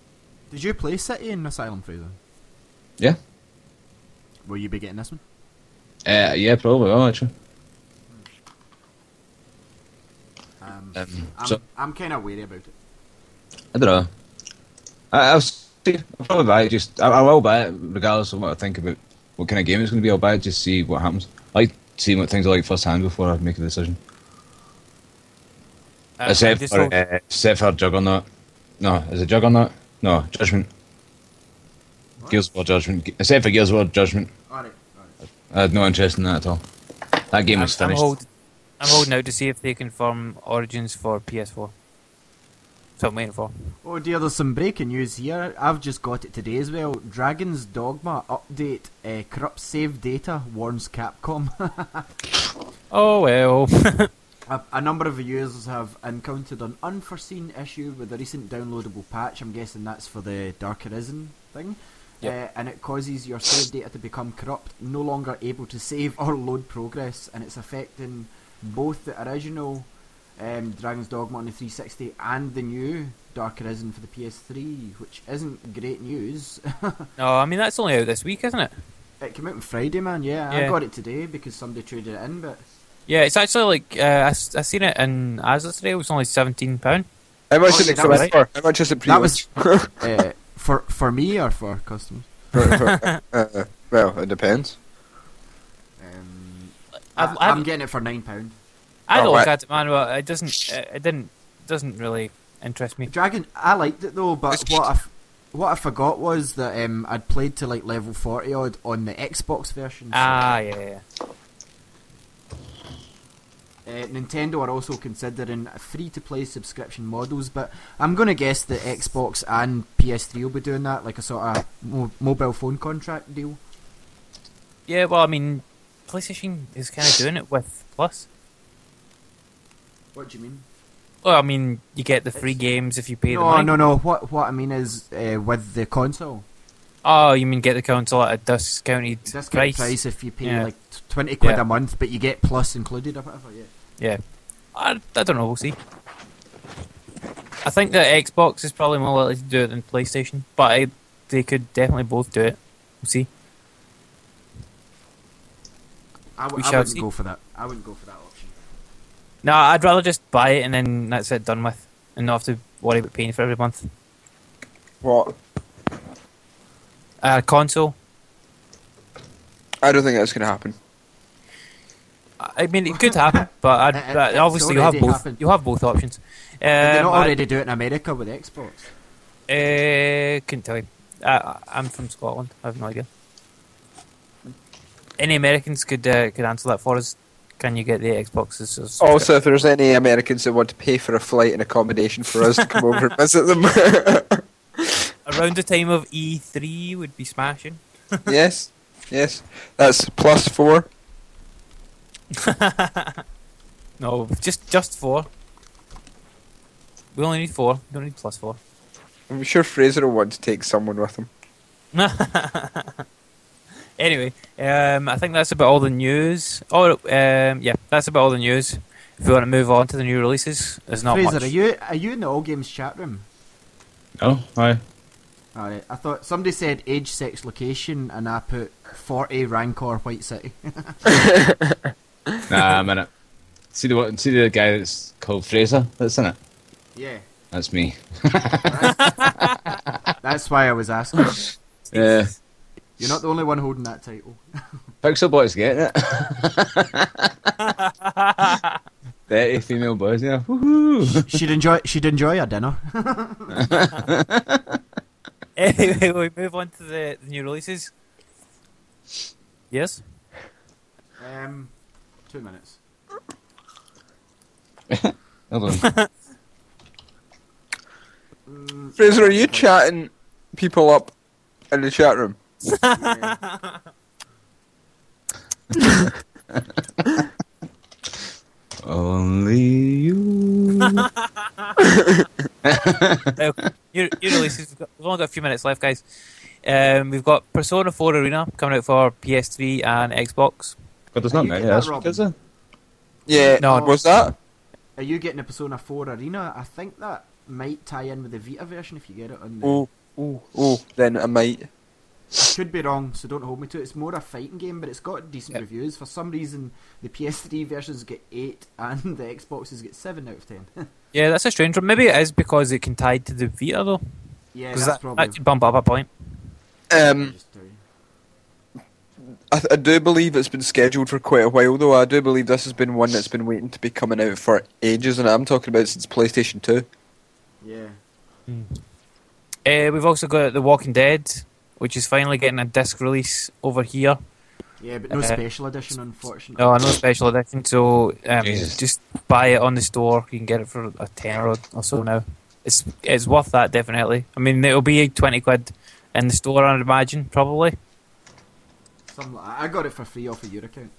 did you play City in Asylum Fraser? Yeah. Will you be getting this one? Uh, yeah, probably will actually. Um, Um, I'm, so I'm kind of wary about it. I don't know. I, I'll see. I'll probably buy it. Just I, I will buy it regardless of what I think about what kind of game it's going to be. I'll buy it just see what happens. I like seeing what things are like firsthand before I make a decision. Uh, except I'm for uh, except for Juggernaut. No, is it Juggernaut? No, Judgment. Gears of War Judgment. Except for Gears of War Judgment, Alright, alright. I had no interest in that at all. That game I'm, was I'm, finished. hold, I'm holding out to see if they confirm Origins for PS4. So I'm waiting for. Oh dear, there's some breaking news here. I've just got it today as well. Dragon's Dogma update uh, corrupt save data warns Capcom. Oh well. a, a number of users have encountered an unforeseen issue with the recent downloadable patch. I'm guessing that's for the Dark Arisen thing. Yep. Uh, and it causes your save data to become corrupt, no longer able to save or load progress, and it's affecting both the original um, Dragon's Dogma on the 360 and the new Dark Arisen for the PS3, which isn't great news. no, I mean that's only out this week, isn't it? it came out on Friday, man. Yeah, I got it today because somebody traded it in, but Yeah, it's actually like uh, I, s- I seen it in Asda today. It was only seventeen pound. How much is it that was- for? How much is it pre that was uh, for for me or for customers. uh, well, it depends. Um, I've- I, I've- am getting it for nine pound. I don't look right. at it, man. But it doesn't. It, it didn't. Doesn't really interest me. Dragon, I liked it though, but what I f- what I forgot was that um, I'd played to like level forty odd on the Xbox version. so, Ah, yeah, yeah. uh, Nintendo are also considering free to play subscription models, but I'm gonna guess that Xbox and PS3 will be doing that, like a sort of mo- mobile phone contract deal. Yeah, well, I mean, PlayStation is kind of doing it with Plus. What do you mean? Well, I mean, you get the free It's- games if you pay the No, money. no, no. What what I mean is uh, with the console. Oh, you mean get the console at a discounted Discount price? price. if you pay Yeah. like twenty quid Yeah. a month, but you get plus included or whatever. Yeah. Yeah. I, I don't know. We'll see. I think that Xbox is probably more likely to do it than PlayStation, but I, they could definitely both do it. We'll see. I, w- We I wouldn't see. go for that. I wouldn't go for that. No, I'd rather just buy it and then that's it, done with, and not have to worry about paying for every month. What? Uh, console. I don't think that's going to happen. I mean, it could happen, but I'd, It- it- obviously you have both. happened. You have both options. Um, Did they not I- already do it in America with Xbox? Uh, couldn't tell you. I, I'm from Scotland. I have no idea. Any Americans could uh, could answer that for us. Can you get the Xboxes? as- Also, if there's any Americans that want to pay for a flight and accommodation for us to come over and visit them, around the time of E3 would be smashing. yes, yes, that's plus four. No, just just four. We only need four. We don't need plus four. I'm sure Fraser will want to take someone with him. Anyway, um, I think that's about all the news. Oh, um, yeah, that's about all the news. If we want to move on to the new releases, there's not Fraser, much. are you are you in the All Games chat room? Oh, hi. Alright, I thought somebody said age, sex, location, and I put 40 Rancor White City. Nah, I'm in it. See the what? See the guy that's called Fraser that's in it. yeah, That's me. that's why I was asking. Yeah. You're not the only one holding that title. Pixel boys getting it. Thirty female boys, yeah. Woohoo! she'd enjoy. She'd enjoy a dinner. anyway, we move on to the, the new releases. Yes. um, two minutes. Hold on. Mm, Fraser, are you chatting people up in the chat room? Yeah. Only you. Well, new, new releases. We've, only got a few minutes left, guys. Um, we've got Persona 4 Arena coming out for PS3 and Xbox. But there's Are not you many. getting that, That's Robin? Yeah. No. Was that? Are you getting a Persona 4 Arena? I think that might tie in with the Vita version if you get it on the. Oh, oh, oh. Then I might. I could be wrong, so don't hold me to it. It's more a fighting game, but it's got decent Yep. reviews. For some reason, the PS3 versions get eight, and the Xboxes get seven out of ten. Yeah, that's a strange one. Maybe it is because it can tie to the Vita though. yeah, Because that's that, probably. that could bump up a point. Um, just tell you. I, th- I do believe it's been scheduled for quite a while, though. I do believe this has been one that's been waiting to be coming out for ages, and I'm talking about since PlayStation 2. Yeah. Uh, we've also got The Walking Dead, which is finally getting a disc release over here. Yeah, but no Uh, special edition, unfortunately. No, no special edition, so um, just buy it on the store. You can get it for a tenner or, or so now. It's it's worth that definitely. I mean, it'll be twenty quid in the store, I'd imagine, probably. Some, I got it for free off of your account.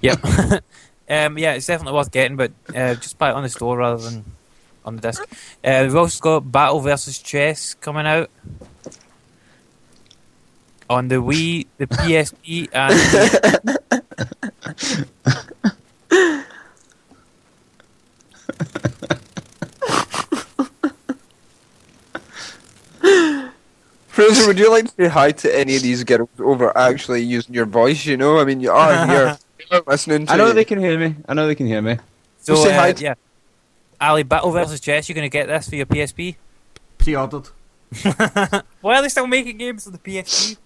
Yep. um, yeah, it's definitely worth getting, but uh, just buy it on the store rather than on the disc. Uh, we've also got Battle versus Chess coming out on the Wii, the PSP, and Fraser, would you like to say hi to any of these girls over actually using your voice? You know, I mean, you are here you're listening to I know you. they can hear me. I know they can hear me. so say hi uh, to- yeah. Ali, Battle versus Chess, you're going to get this for your PSP. Pre-ordered. Why are they still making games for the PSP?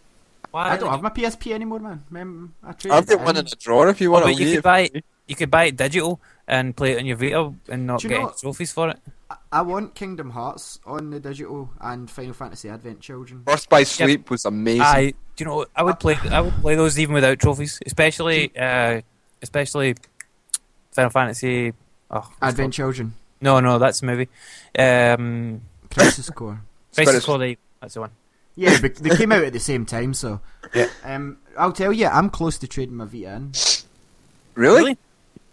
Why? I don't they have my PSP anymore, man. I traded I've got it one in. in a drawer if you Oh, want but to you leave. could buy it. You could buy it digital and play it on your Vita and not get know trophies for it. I- I want Kingdom Hearts on the digital and Final Fantasy Advent Children. Birth by Sleep was amazing. I, do you know? I would play. I would play those even without trophies, especially, uh, especially Final Fantasy. Oh, Advent Children. Called? No, no, that's the movie. Um, Crisis Core. Crisis Spirit- Core. Eight, That's the one. Yeah, but they came out at the same time, so. Yeah. Um, I'll tell you, I'm close to trading my Vita in. really?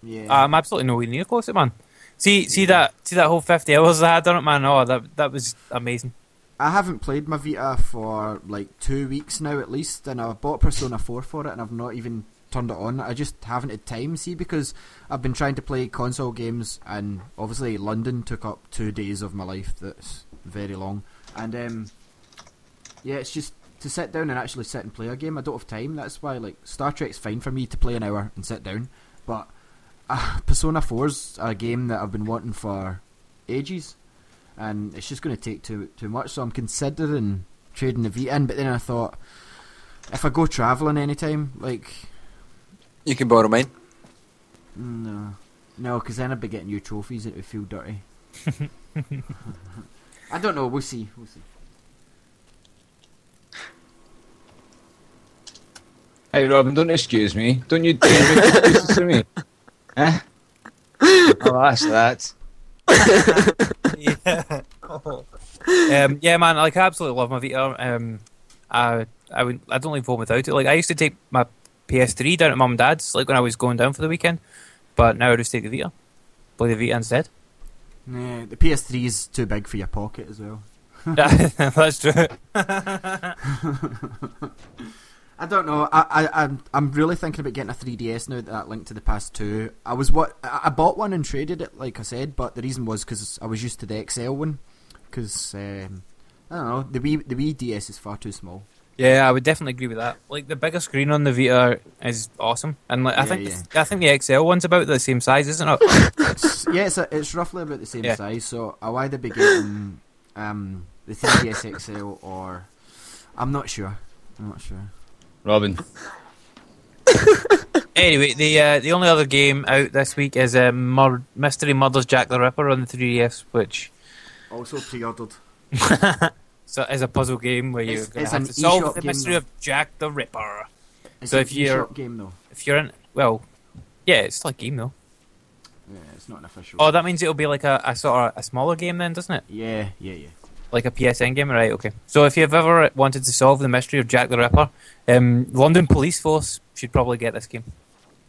Yeah. I'm absolutely nowhere near close to it, man. See, see that, see that whole fifty hours I had on it, man. Oh, that that was amazing. I haven't played my Vita for like two weeks now at least, and I bought Persona 4 for it, and I've not even turned it on. I just haven't had time, see, because I've been trying to play console games, and obviously London took up two days of my life. That's very long, and um, yeah, it's just to sit down and actually sit and play a game. I don't have time. That's why like Star Trek's fine for me to play an hour and sit down, but uh, Persona 4's a game that I've been wanting for ages and it's just going to take too too much. So I'm considering trading the Vita in, but then I thought if I go travelling anytime, like You can borrow mine. no, no, because then I'd be getting you trophies. and It would feel dirty. I don't know. We'll see. We'll see. Hey, Robin, don't excuse me. Don't you dare make excuses to me. Eh? Oh, that's that. yeah. um, yeah, man. Like, I absolutely love my Vita. Um, I, I would, I don't leave home without it. Like, I used to take my PS3 down at mum and dad's, like when I was going down for the weekend. But now I just take the Vita, play the Vita instead. Yeah, the PS3 is too big for your pocket as well. That's true. I don't know. I, I, I'm, I'm really thinking about getting a 3DS now that that Link to the Past 2. I was what I I bought one and traded it, like I said, but the reason was because I was used to the XL one. Because um, I don't know, the Wii, the Wii DS is far too small. Yeah, I would definitely agree with that. Like the bigger screen on the Vita is awesome, and like I Yeah, think yeah. I think the XL one's about the same size, isn't it? It's- yeah, it's, a, it's roughly about the same Yeah. size. So I'll either be getting um, the 3DS XL or I'm not sure. I'm not sure. Robin. anyway, the uh, the only other game out this week is uh, Mur- Mystery Murders Jack the Ripper on the 3DS, which Also pre-ordered. so is a puzzle game where you're going to have to solve the mystery though. of Jack the Ripper. It's So if you're- game though. If you're in, well, yeah, it's like game though. Yeah, it's not an official. Oh, that means it'll be like a, a sort of a smaller game then, doesn't it? Yeah, yeah, yeah. Like a PSN game, right? Okay. So if you've ever wanted to solve the mystery of Jack the Ripper, um, London Police Force should probably get this game.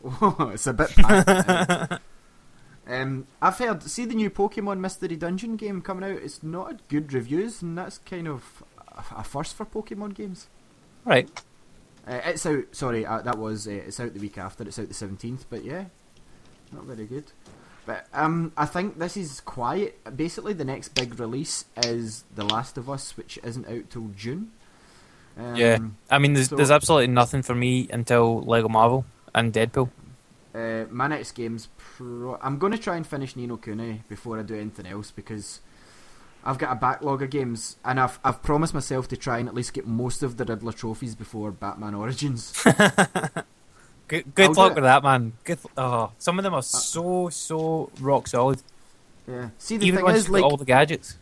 it's a bit. packed. um, I've heard. See the new Pokemon Mystery Dungeon game coming out. It's not good reviews, and that's kind of a, first for Pokemon games. Right. Uh, it's out. Sorry, uh, that was. Uh, it's out the week after. It's out the seventeenth. But yeah, not very good. But um, I think this is quiet. Basically, the next big release is The Last of Us, which isn't out till June. Um, Yeah. I mean, there's So- there's absolutely nothing for me until Lego Marvel and Deadpool. Uh, my next game's pro- I'm going to try and finish Ni no Kuni before I do anything else because I've got a backlog of games and I've I've promised myself to try and at least get most of the Riddler trophies before Batman Origins. Good, good I'll luck with that, man. Good. Oh, some of them are so so rock solid. yeah. See, the Even thing is, like all the gadgets.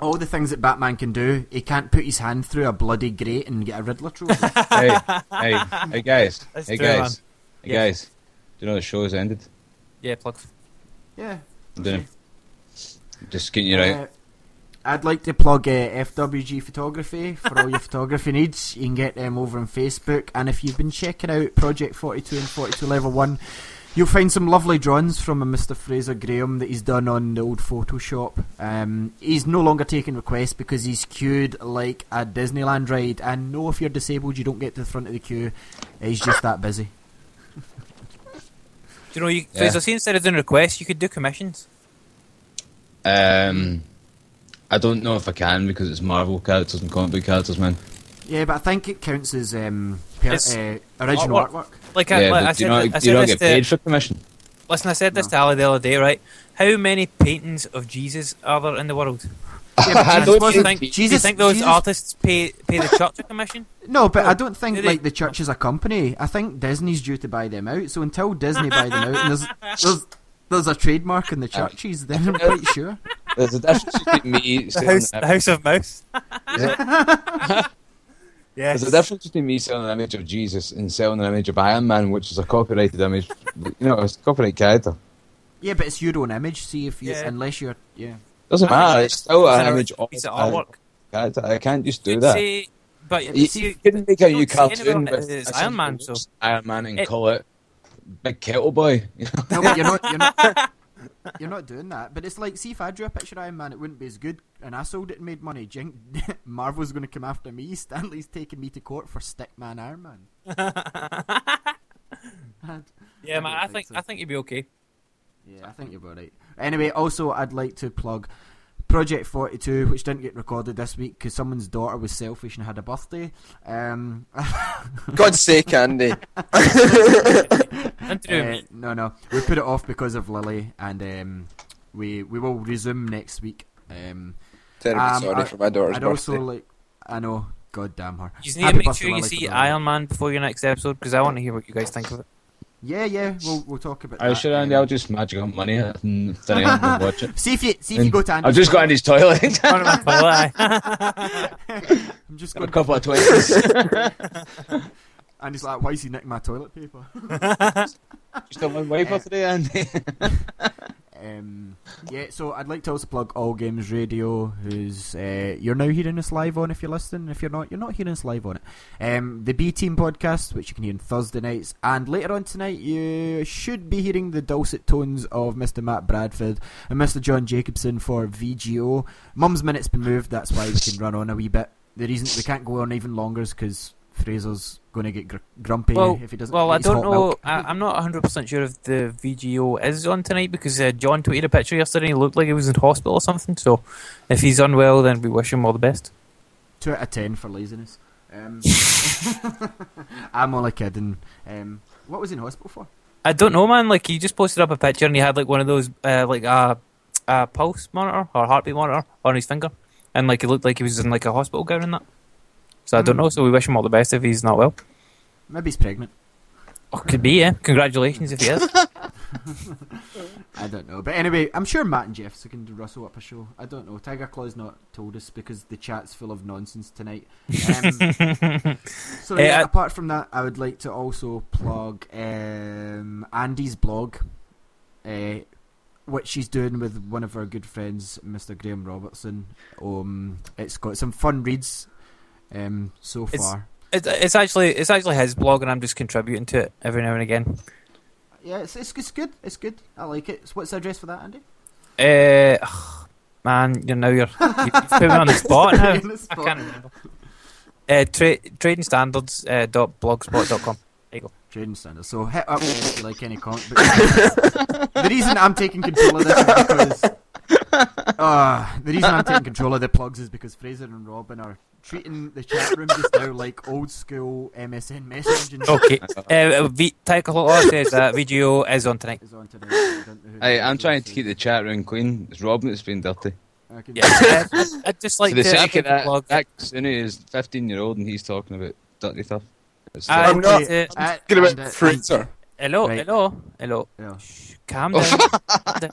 all the things that Batman can do, he can't put his hand through a bloody grate and get a Riddler trophy. hey, hey, hey, guys, That's hey, true, guys, man. hey, Yeah. guys. Do you know the show has ended? Yeah, plugs. yeah. I'm doing. Just getting you right. Uh, I'd like to plug uh, FWG Photography for all your photography needs. You can get them over on Facebook, and if you've been checking out Project 42 and 42 Level 1, you'll find some lovely drawings from a Mr. Fraser Graham that he's done on the old Photoshop. Um, he's no longer taking requests because he's queued like a Disneyland ride, and no, if you're disabled, you don't get to the front of the queue. He's just that busy. Do you know, you, Yeah. Fraser, see, instead of doing requests, you could do commissions. Um, I don't know if I can because it's Marvel characters and comic book characters, man. Yeah, but I think it counts as um, per, uh, original artwork. artwork. Like, I, yeah, like I but do said, you not, I do said you not this get to, paid for commission? Listen, I said this No. to Ali the other day, right? How many paintings of Jesus are there in the world? Yeah, but I don't Do you wasn't- think, do you think those Jesus- artists pay pay the church a commission? No, but I don't think like the church is a company. I think Disney's due to buy them out. So until Disney buy them out, and there's there's there's a trademark in the churches, then I'm quite sure. There's a difference between me The selling house, the house of Mouse. There's yes. a difference between me selling an image of Jesus and selling an image of Iron Man, which is a copyrighted image. You know, it's a copyright character. Yeah, but it's your own image. See if you Yeah. unless you're yeah. Doesn't matter. Ah, it's still it's an an image of piece of a artwork. character. I can't just do You'd that. say- but You, you see, you couldn't make a you new don't cartoon with it's Iron Man, so- Iron Man and It- call it Big Kettle Boy. You know? No, but you're not you're not you're not doing that. But it's like see if I drew a picture of Iron Man, it wouldn't be as good. And I sold it and made money. Jink, Marvel's going to come after me. Stan Lee's taking me to court for Stickman Iron Man. Yeah, I man, I think think so. I think you'd be okay. Yeah, I think you're about right. Anyway, also I'd like to plug Project 42, which didn't get recorded this week because someone's daughter was selfish and had a birthday. Um, God's sake, Andy. Nothing to do with uh, no, no, we put it off because of Lily, and um, we we will resume next week. Um, Terribly Um, sorry I- for my daughter's I'd birthday. also like, I know, God damn her. You just need to make sure you Lily, see Iron Man before your next episode because I want to hear what you guys think of it. Yeah, yeah, we'll we'll talk about. Are you that. sure, Andy? um, I'll just magic up money and then I'll watch it. See if you see if you go to. I'll Andy's just go toilet. Andy's toilet. One of my toilet, I'm just Got a couple of twenties. And he's like, "Why is he nicking my toilet paper?" Just a one wiper today, Andy. Um, yeah, so I'd like to also plug All Games Radio, who's uh, you're now hearing us live on. If you're listening, if you're not, you're not hearing us live on it. Um, the B Team podcast, which you can hear on Thursday nights, and later on tonight, you should be hearing the dulcet tones of Mr. Matt Bradford and Mr. John Jacobson for VGO. Mum's minute's been moved, that's why we can run on a wee bit. The reason we can't go on even longer is because Fraser's going to get gr- grumpy well, if he doesn't. well, I don't know. I, I'm not 100 percent sure if the VGO is on tonight because uh, John tweeted a picture yesterday. and He looked like he was in hospital or something. So, if he's unwell, then we wish him all the best. Two out of ten for laziness. Um, I'm only kidding. Um, what was he in hospital for? I don't know, man. Like he just posted up a picture and he had like one of those, uh, like a, a pulse monitor or heartbeat monitor on his finger, and like it looked like he was in like a hospital gown and that. So I don't know. So we wish him all the best if he's not well. Maybe he's pregnant. Oh, could be, yeah. Congratulations if he is. I don't know. But anyway, I'm sure Matt and Jeff's can rustle up a show. I don't know. Tiger Claw's not told us because the chat's full of nonsense tonight. Um, so yeah, I- apart from that, I would like to also plug um, Andy's blog, uh, what she's doing with one of our good friends, Mr. Graham Robertson. Um, it's got some fun reads um, so It's- far. It's, it's actually it's actually his blog, and I'm just contributing to it every now and again. Yeah, it's, it's it's good. It's good. I like it. So what's the address for that, Andy? Uh, ugh, man, you're now you're you put me on the spot now. On the I can't remember. Uh, tra- trading standards uh, dot blogspot.com. There you go. Trading standards. So hit up if you like any comic book. the reason I'm taking control of this is because uh, the reason I'm taking control of the plugs is because Fraser and Robin are treating the chat room just now like old school MSN messaging. Okay. uh, v- Tycolola says that VGO is on tonight. Is on today. I don't know who Hey, that I'm trying to keep the chat room clean. It's Robin that's been dirty. I Yeah. uh, I'd just like For the to sake of that, plug. that Sunny is 15 year old and he's talking about dirty stuff. It's I'd I'm not- like to- Uh, Talking about and, uh, Fraser. hello, Right. hello, hello. Yeah. Shh, calm down.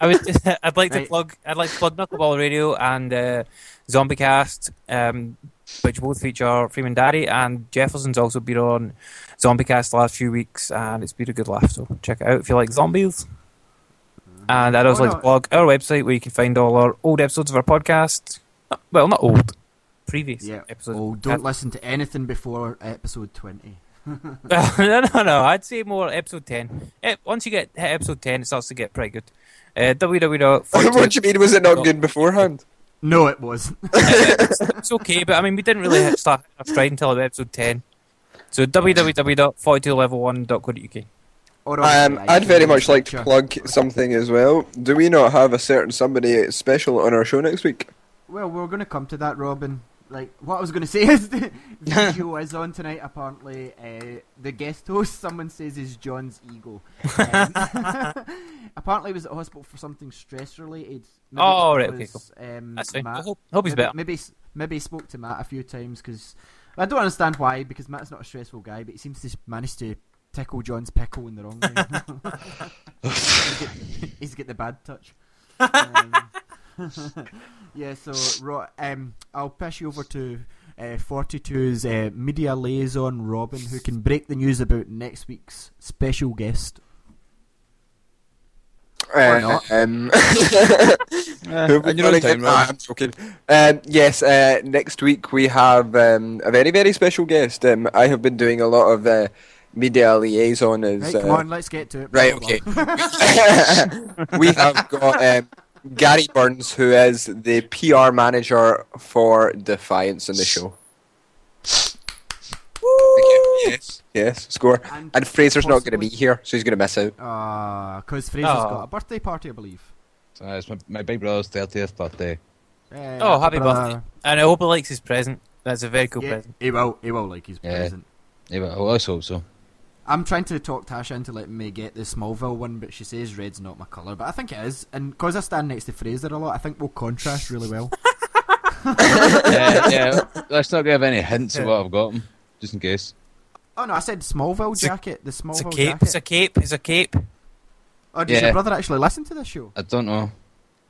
I would. I'd like to plug. I'd like to plug Knuckleball Radio and uh, ZombieCast, um, which both feature Freeman Daddy and Jefferson's also been on ZombieCast the last few weeks, and it's been a good laugh. So check it out if you like zombies. And I'd also Oh, like no. to plug our website where you can find all our old episodes of our podcast. Uh, Well, not old, previous Yeah. episodes. Oh, don't listen to anything before episode 20. no, no, no. I'd say more episode 10. Eh, once you get hit episode 10, it starts to get pretty good. Uh, www. what do you mean? Was it not good beforehand? No, it wasn't. it's, it's okay, but I mean, we didn't really hit start our stride until about episode 10. So www.42level1.co.uk. Or Um, I'd very much like to plug something as well. Do we not have a certain somebody special on our show next week? Well, we're going to come to that, Robin. Like, what I was going to say is the show is on tonight, apparently. Uh, the guest host, someone says, is John's ego. Um, apparently, he was at hospital for something stress related. Maybe Oh, right, okay, because, Um, fine. I Matt, hope, hope he's maybe, better. Maybe, maybe he spoke to Matt a few times because I don't understand why. Because Matt's not a stressful guy, but he seems to manage to tickle John's pickle in the wrong way. he's, got, he's got the bad touch. Um, yeah, so Ro- um, I'll pass you over to uh, 42's uh, media liaison Robin, who can break the news about next week's special guest. Or not. Um, Uh, Who we and you're on time, get- Ah, I'm joking. Um, yes, uh, next week we have um, a very, very special guest. Um, I have been doing a lot of uh, media liaison as. Right, uh, come on, let's get to it. Right, okay. blah, blah. we have got um, Gary Burns, who is the PR manager for Defiance in the show. Yes, yes, score. And And Fraser's not going to be here, so he's going to miss out. Ah, because Fraser's Oh. got a birthday party, I believe. So it's my, my big brother's 30th birthday. Oh, happy brother. birthday. And I hope he likes his present. That's a very cool Yeah, present. he will. He will like his Yeah. present. Yeah, but I always hope so. I'm trying to talk Tasha into letting me get the Smallville one, but she says red's not my colour. But I think it is, and because I stand next to Fraser a lot, I think we'll contrast really well. yeah, yeah. Let's not give any hints of what I've got just in case. Oh no, I said Smallville It's a- jacket. The It's a Smallville cape. jacket. It's a cape. It's a cape. Oh, does Yeah. your brother actually listen to this show? I don't know.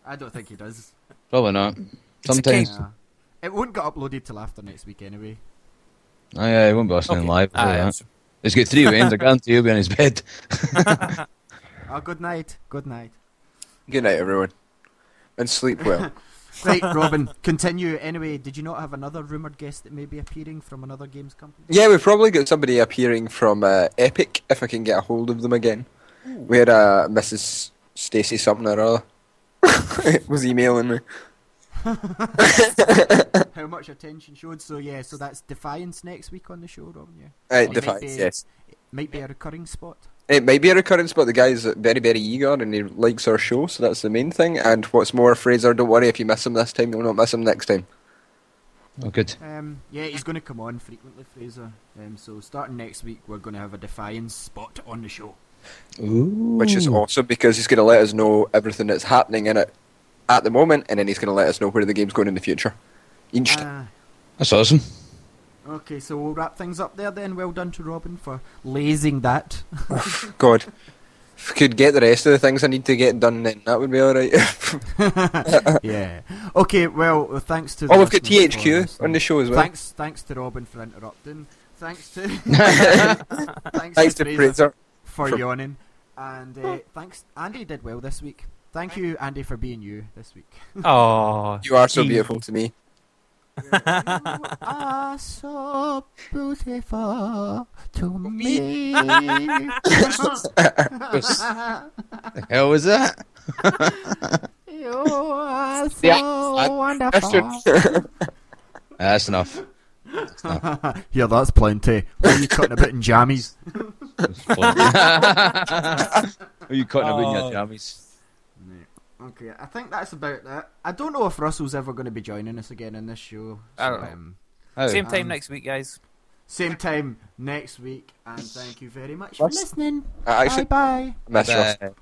I don't think he does. Probably not. It's a Sometimes. Yeah. It won't get uploaded till after next week anyway. Oh, yeah, he won't be listening Okay. live. Before yeah. that. He's got three wins. I guarantee he'll be on his bed. Oh, good night. Good night. Good night, everyone. And sleep well. Right, Robin, continue. Anyway, did you not have another rumoured guest that may be appearing from another games company? yeah, we've probably got somebody appearing from uh, Epic, if I can get a hold of them again. We had uh, Mrs. Stacy something or other. was emailing me. How much attention showed? So yeah, so that's Defiance next week on the show, Robin. Yeah, Uh, It might Defiance, be- yes. might be a recurring spot. It might be a recurrence, but the guy's very, very eager and he likes our show, so that's the main thing. And what's more, Fraser, don't worry if you miss him this time, you'll not miss him next time. Oh, good. Um, yeah, he's going to come on frequently, Fraser. Um, so starting next week, we're going to have a Defiance spot on the show. Ooh. Which is awesome because he's going to let us know everything that's happening in it at the moment, and then he's going to let us know where the game's going in the future. Each Ah, That's awesome. okay, so we'll wrap things up there then. Well done to Robin for lazing that. God. If I could get the rest of the things I need to get done, then that would be alright. yeah. Okay, well, thanks to. oh, we've got THQ on the show as well. Thanks, thanks to Robin for interrupting. Thanks to. thanks, Thanks to to Fraser Fraser. for for- yawning, and uh, thanks. Andy did well this week. Thank you, Andy, for being you this week. Oh, You are so beautiful to me. you are so beautiful to me. The hell was that? you are so Yeah, I- wonderful. That's enough. yeah, that's plenty. Why are you cutting a bit in jammies? Are you cutting a bit in Oh. your jammies? Okay, I think that's about that. I don't know if Russell's ever going to be joining us again in this show. I don't know. um, Oh. Same time Um, next week, guys. same time next week, and thank you very much for listening. I actually bye bye. miss Bye. Russ.